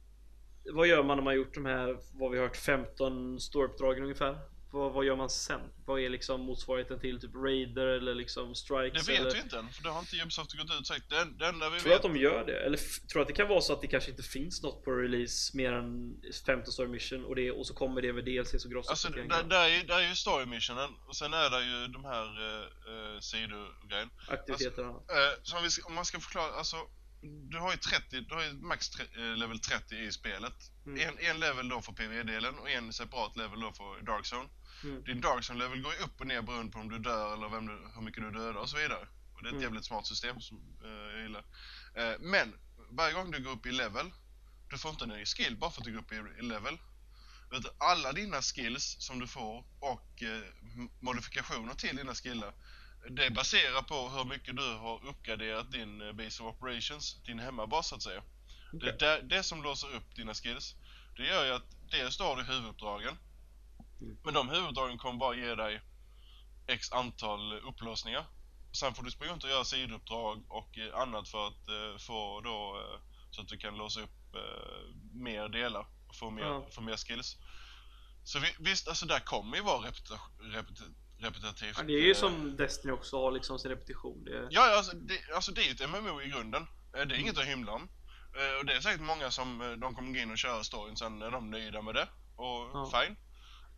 Vad gör man om man gjort de här, vad vi hört, 15 storuppdragen ungefär? Vad, vad gör man sen? Vad är liksom motsvarigheten till typ Raider eller liksom Strikes? Det vet eller... vi inte än, för det har inte Ubisoft gått ut sagt. Det, det enda vi Tror vet... att de gör det? Eller tror att det kan vara så att det kanske inte finns något på release mer än 15 story mission och, det, och så kommer det med DLC och gross Alltså, där, där, är, där är ju story missionen och sen är det ju de här uh, uh, sidogrejen. aktiviteterna? Eh, så om, vi ska, om man ska förklara, alltså du har ju 30, du har ju max tre, eh, level 30 i spelet. Mm. En, en level då för PvE-delen och en separat level då för Dark Zone. Mm. Din Dark Zone level går ju upp och ner beroende på om du dör eller vem du, hur mycket du dödar och så vidare. Och det är ett Mm. jävligt smart system som eh, jag gillar. Eh, men varje gång du går upp i level, du får inte en ny skill bara för att du går upp i, level. Utan alla dina skills som du får och eh, modifikationer till dina skillar det baserar på hur mycket du har uppgraderat din eh, base of operations, din hemmabas så att säga. Det, är där, det som låser upp dina skills, det gör ju att dels då har du huvuduppdragen. Mm. Men de huvuduppdragen kommer bara ge dig x antal upplåsningar. Sen får du springa runt och göra sidouppdrag och eh, annat för att eh, få då eh, så att du kan låsa upp mer delar och få mer, Ja. få mer skills. Så vi, visst, alltså där kommer ju vara repeti repeti repetitivt. Ja, det är ju som Destiny också har liksom sin repetition. Det... Ja, alltså det, alltså det är ju ett MMO i grunden. Det är inget att hymla om. Och det är säkert många som de kommer gå in och köra storyn, sen är de nöjda med det. Och Ja. fine.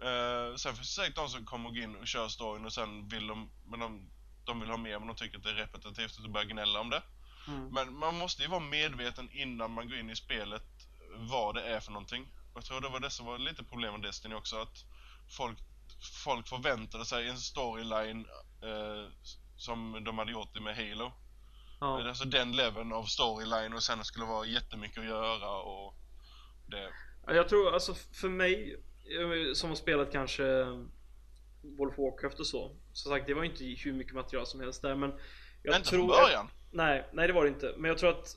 Eh, sen finns det säkert de som kommer gå in och köra storyn och sen vill de, men de, de vill ha mer men de tycker att det är repetitivt och börjar gnälla om det. Mm. Men man måste ju vara medveten innan man går in i spelet vad det är för någonting. Och jag tror det var det som var lite problem med Destiny också, att folk, folk förväntade sig en storyline eh, som de hade gjort det med Halo. Ja. Alltså den leveln av storyline och sen skulle det vara jättemycket att göra och det... Ja, Jag tror alltså för mig eh, som har spelat kanske World of Warcraft och så. Som sagt det var inte hur mycket material som helst där men jag inte tror början. Nej, nej det var det inte. Men jag tror att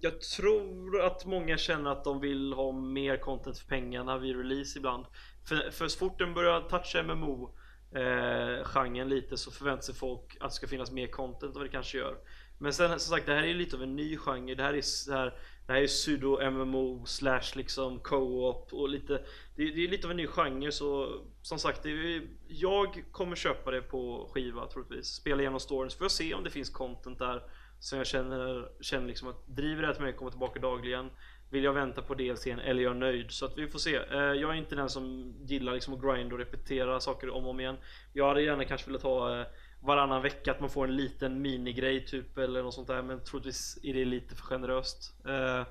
Jag tror att många känner att de vill ha mer content för pengarna vid release ibland. För, för så fort den börjar toucha MMO eh, genren lite så förväntar sig folk att det ska finnas mer content än vad det kanske gör. Men sen som sagt, det här är ju lite av en ny genre. Det här är så här, det här är pseudo MMO slash liksom co-op och lite det, det är lite av en ny genre så som sagt, det är, jag kommer köpa det på skiva troligtvis. Spela igenom storyn så får jag se om det finns content där som jag känner, känner liksom att driver det här till mig att komma tillbaka dagligen. Vill jag vänta på DLCn eller är jag nöjd? Så att vi får se. Eh, jag är inte den som gillar liksom att grinda och repetera saker om och om igen. Jag hade gärna kanske velat ha eh, varannan vecka att man får en liten minigrej typ eller något sånt där men troligtvis är det lite för generöst. Eh,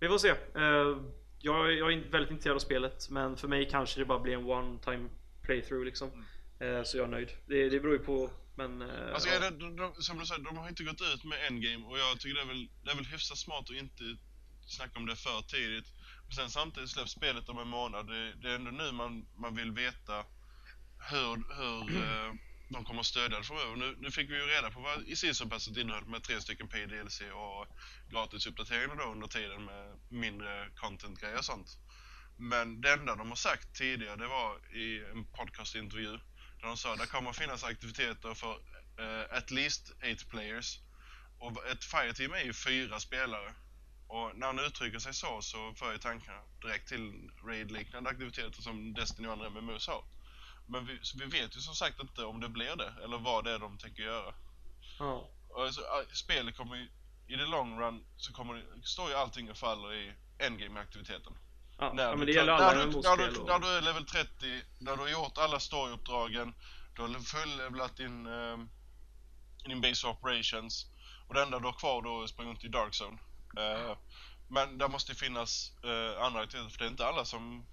vi får se. Eh, jag, jag är väldigt intresserad av spelet men för mig kanske det bara blir en one time playthrough liksom. Eh, så jag är nöjd. Det, det beror ju på men... Eh, Alltså, ja. det, de, de, som du säger, de har inte gått ut med endgame och jag tycker det är väl, det är väl hyfsat smart att inte snacka om det för tidigt. Men sen samtidigt släpps spelet om en månad. Det, det är ändå nu man, man vill veta hur, hur eh, de kommer att stödja det framöver. Nu, nu fick vi ju reda på vad i Season Passet innehöll med tre stycken PDLC och gratisuppdateringar då under tiden med mindre content-grejer och sånt. Men det enda de har sagt tidigare det var i en podcastintervju där de sa att det kommer att finnas aktiviteter för uh, at least eight players. Och ett fireteam är ju fyra spelare. Och när han uttrycker sig så så för jag tankarna direkt till raid-liknande aktiviteter som Destiny och andra MMOs har. Men vi, så vi vet ju som sagt inte om det blir det eller vad det är de tänker göra. ja. Alltså, spelet kommer ju, i det long run så kommer det, står ju allting och faller i endgame-aktiviteten. Ja, När ja, du men det tar- gäller alla när du, när, du, när du är level 30, när du har gjort alla storyuppdragen, du har full-levlat din, eh, din base operations och det enda du har kvar då är att springa runt i Dark Zone. Eh, men det måste ju finnas eh, andra aktiviteter för det är inte alla som,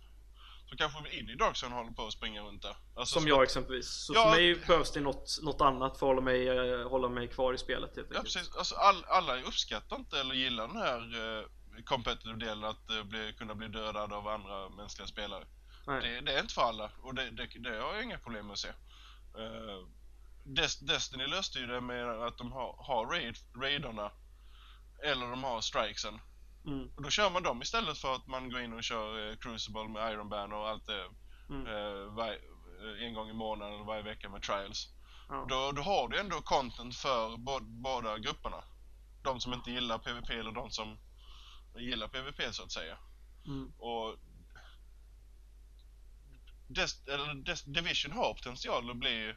som kanske vill in i Dark Zone och håller på att springa runt där. Alltså, Som jag exempelvis. Så Ja. för mig behövs det något, något annat för att hålla mig, eh, hålla mig kvar i spelet helt Ja enkelt. precis, alltså all, alla uppskattar inte eller gillar den här eh, competitive delen att eh, bli, kunna bli dödad av andra mänskliga spelare. Det, det är inte för alla och det, det, det har jag inga problem med att se. Uh, Des, Destiny löste ju det med att de har, har raid, raiderna eller de har strikesen. Mm. Och då kör man dem istället för att man går in och kör eh, Crucible med Iron Band och allt det Mm. eh, var, eh, en gång i månaden eller varje vecka med trials. Ja. Då, då har du ändå content för bo, båda grupperna. De som inte gillar PVP eller de som gillar PVP så att säga. Mm. Och Des, eller Des, Division har potential att bli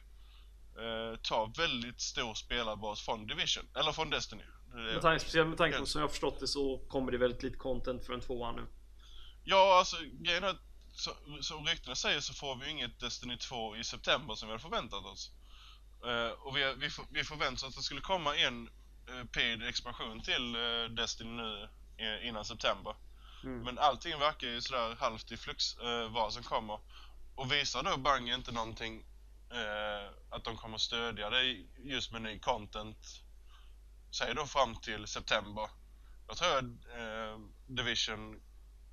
eh, ta väldigt stor spelarbas från Division, eller från Destiny. Det Med tanke, speciellt med tanke på Ja. som jag förstått det så kommer det väldigt lite content för en tvåa nu. Ja, alltså grejen är att som ryktena säger så får vi inget Destiny 2 i september som vi hade förväntat oss. Eh, och vi, vi, vi förväntade oss att det skulle komma en uh, paid expansion till eh, Destiny nu eh, innan september. Mm. Men allting verkar ju sådär halvt i flux eh, vad som kommer. Och visar då Bungie inte någonting eh, att de kommer stödja det just med ny content, säg då fram till september. Jag tror att eh, Division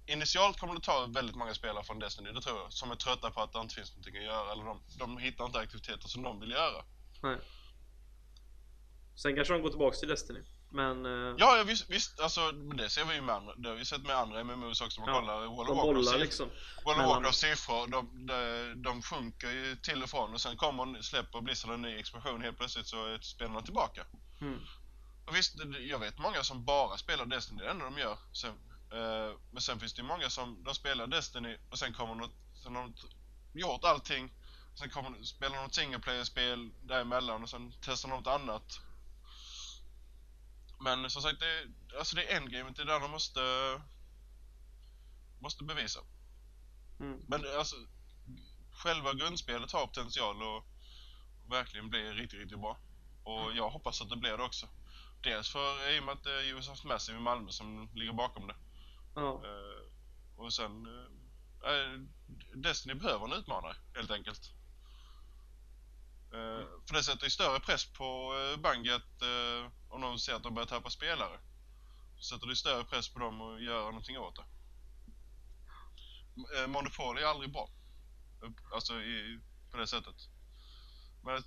Initialt kommer det ta väldigt många spelare från Destiny, det tror jag, som är trötta på att det inte finns någonting att göra eller de, de hittar inte aktiviteter som de vill göra. Nej. Sen kanske de går tillbaks till Destiny. Men... eh, Ja, ja visst, visst alltså, det ser vi ju med andra, det har vi sett med andra MMOs också, man Ja, kollar World of Warcraft liksom. World of Warcrafts siffror, de, de, de sjunker ju till och från och sen kommer, släpper Blizzard en ny expansion helt plötsligt så är spelarna tillbaka. Mm. Och visst, jag vet många som bara spelar Destiny, det är det enda de gör. Sen, eh, men sen finns det ju många som, de spelar Destiny och sen kommer något, sen har de gjort allting. Sen kommer, spelar de något single player-spel däremellan och sen testar de något annat. Men som sagt, det, alltså det är endgamet, det är där de måste, måste bevisa. Mm. Men alltså, själva grundspelet har potential att verkligen bli riktigt, riktigt bra. Och jag hoppas att det blir det också. Dels för, i och med att det är Ubisoft Massive i Malmö som ligger bakom det. Ja. Eh, och sen, eh, eh, Destiny behöver en utmanare helt enkelt. Eh, för det sätter ju större press på eh, om de ser att de börjar tappa spelare. Så sätter det större press på dem att göra någonting åt det. Monopol är aldrig bra. Alltså i, på det sättet. Men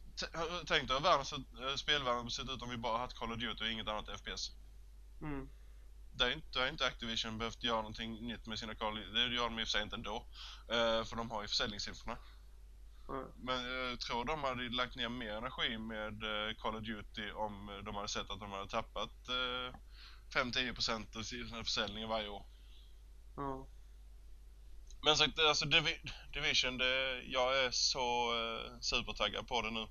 tänk dig hur världen eh, spelvärlden sett ut om vi bara haft Call of Duty och inget annat FPS. Mm. Det är inte, det är inte Activision behövt göra någonting nytt med sina Call Det gör de i och för sig inte ändå. Eh, för de har ju försäljningssiffrorna. Ja. Men jag tror de hade lagt ner mer energi med eh, Call of Duty om eh, de hade sett att de hade tappat eh, 5-10% av sina försäljningar varje år. Ja. Men sagt, alltså Divi- Division, det, jag är så eh, supertaggad på det nu.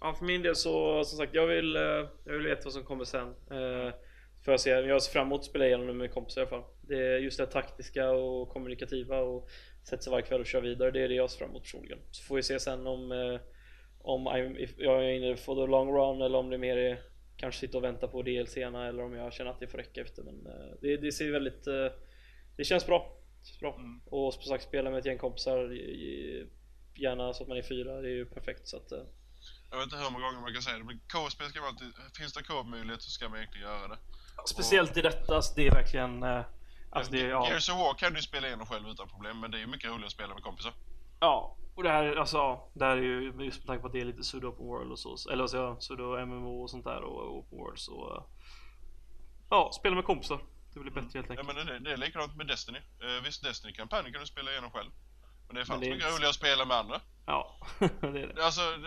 Ja, för min del så som sagt, jag vill, eh, jag vill veta vad som kommer sen. Eh, Får jag se. Jag ser fram emot att spela igenom det med kompisar i alla fall. Det är just det taktiska och kommunikativa och sätta sig varje kväll och köra vidare. Det är det jag ser fram emot personligen. Så får vi se sen om, eh, om I'm, if jag är inne for the long run eller om det mer är kanske sitta och vänta på DLC'na eller om jag känner att det får räcka efter men eh, det, det ser väldigt eh, det känns bra, det känns bra. Mm. och som sagt spela med ett gäng kompisar gärna så att man är fyra det är ju perfekt så att eh, Jag vet inte hur många gånger man kan säga det, men co-spel ska man alltid... Finns det co-möjlighet så ska man egentligen göra det. speciellt i detta så det är verkligen eh, alltså det, ja, Gears of War kan du spela igenom själv utan problem, men det är ju mycket roligare att spela med kompisar. Ja, och det här, alltså, ja, det här är ju just med tanke på att det är lite Sudo Open World och så, eller alltså, ja, Sudo MMO och sånt där och Open World så... eh, Ja, spela med kompisar. Det blir bättre helt Ja, enkelt. men det, det är likadant med Destiny. Uh, visst, Destiny-kampanjen kan du spela igenom själv. Men det är fan det mycket roligare att spela med andra. Ja, det är det. Alltså,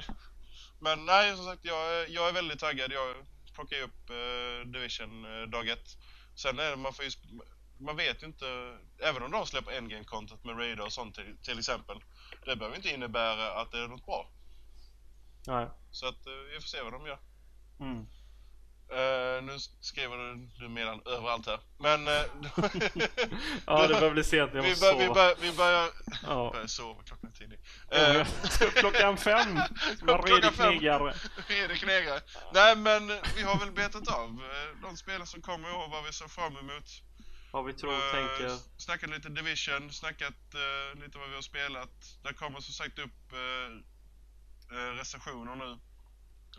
men nej, som sagt, jag, är- jag är väldigt taggad. Jag plockar ju upp eh, Division eh, dag ett. Sen är det, man får ju, man vet ju inte, även om de släpper endgame-content med Radar och sånt till, till exempel. Det behöver inte innebära att det är något bra. Nej. Så att eh, vi får se vad de gör. Mm. Eh, nu skriver du, du medan överallt här. Men... eh, Ja, det börjar bli sent. Jag vi, måste bör, vi, sova. bör, vi börjar... Ja. börjar sova, klockan är tidig. Eh, Klockan fem! Var fem. knegare. Redig knegare. Nej men vi har väl betat av eh, de spelen som kommer i år, vad vi ser fram emot. Vad vi tror och tänker. Snackat lite Division, snackat lite vad vi har spelat. Där kommer som sagt upp recensioner nu.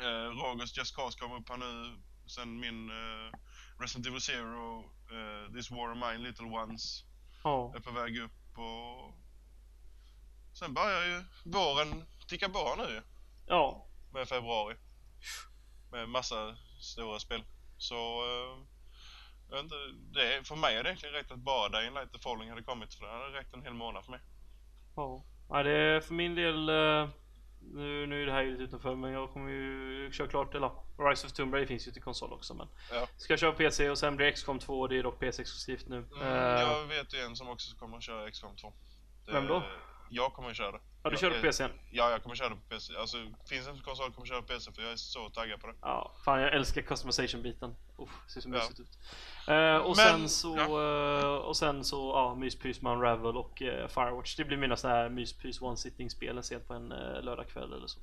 Eh, Rogers Just Cause kommer upp här nu. Sen min eh, Resident Evil Zero, eh, This War of Mine, Little Ones Ja. är på väg upp och... Sen börjar ju våren ticka på nu Ja. med februari. Med massa stora spel. Så... Vet inte, det för mig är det egentligen räckt att bara Dying Light The Falling hade kommit för det hade räckt en hel månad för mig. Ja. Nej, det är för min del... eh, Nu, nu är det här ju lite utanför men jag kommer ju köra klart, eller Rise of Tomb Raider finns ju till konsol också men Ja. Ska köra PC och sen blir XCOM 2 det är dock PC exklusivt nu. Mm, Eh, jag vet ju en som också kommer att köra XCOM 2. Det- Vem då? Jag kommer att köra det. Ja du Jag- kör på PC? Ja, jag kommer köra det på PC. Alltså, finns det en konsol kommer jag köra på PC för jag är så taggad på det. Ja, fan jag älskar customization biten. Uff, ser så Ja. mysigt ut. Eh, och, Men- sen så, eh, och sen så, ja, myspys med Unravel och eh, Firewatch. Det blir mina sådana här myspys one sitting spelen sent på en uh, lördagkväll eller så.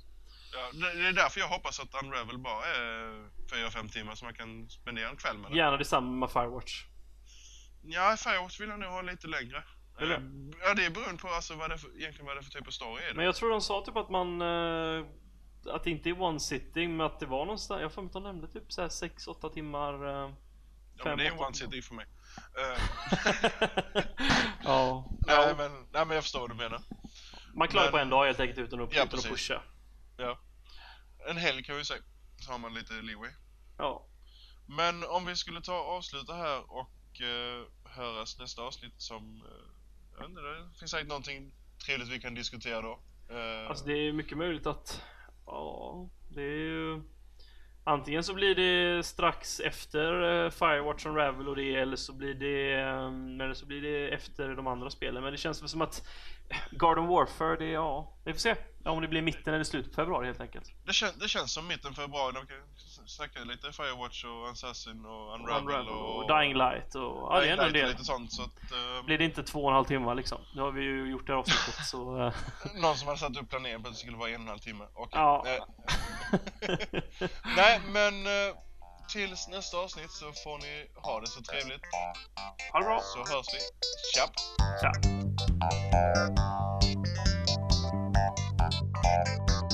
Ja, det, det är därför jag hoppas att Unravel bara är 4-5 timmar så man kan spendera en kväll med det. Gärna detsamma med Firewatch. Ja, Firewatch vill jag nog ha lite längre. Vill du? Eh, Ja, det är beroende på alltså vad det är för, egentligen vad det är för typ av story är det. Men jag tror de sa typ att man eh, Att det inte är one sitting men att det var någonstans Jag mig att de nämnde typ såhär 6-8 timmar eh, ja, men det är one sitting för mig. Eh, Ja, nej, ja. men, nej, men jag förstår vad du menar. Man klarar men- på en dag helt enkelt utan att, Ja, utan att pusha Ja. En helg kan vi säga. Så har man lite leeway. Ja, Men om vi skulle ta och avsluta här och uh, höras nästa avsnitt som... Uh, jag inte, det finns säkert någonting trevligt vi kan diskutera då. Uh... alltså det är mycket möjligt att Ja, det är ju Antingen så blir det strax efter eh, Firewatch Firewatch Unravel och det eller så blir det mm, Eller så blir det efter de andra spelen men det känns väl som att Garden Warfare, det är ja Vi får se ja, om det blir mitten eller slutet på februari helt enkelt det, kän, det känns som mitten februari. De kan snacka lite Firewatch och Assassin och Unravel, Unravel och... och Dying Light och ja, det är ändå en del sånt så att... eh, Blir det inte två och en halv timme liksom Nu har vi ju gjort det här avsnittet så eh, Någon som hade satt upp planeringen på att det skulle vara en och en halv timme. Okej. Ja. Eh, Nej, men eh, tills nästa avsnitt så får ni ha det så trevligt. Ha det bra! Så hörs vi. Tja! Tja! Thank you.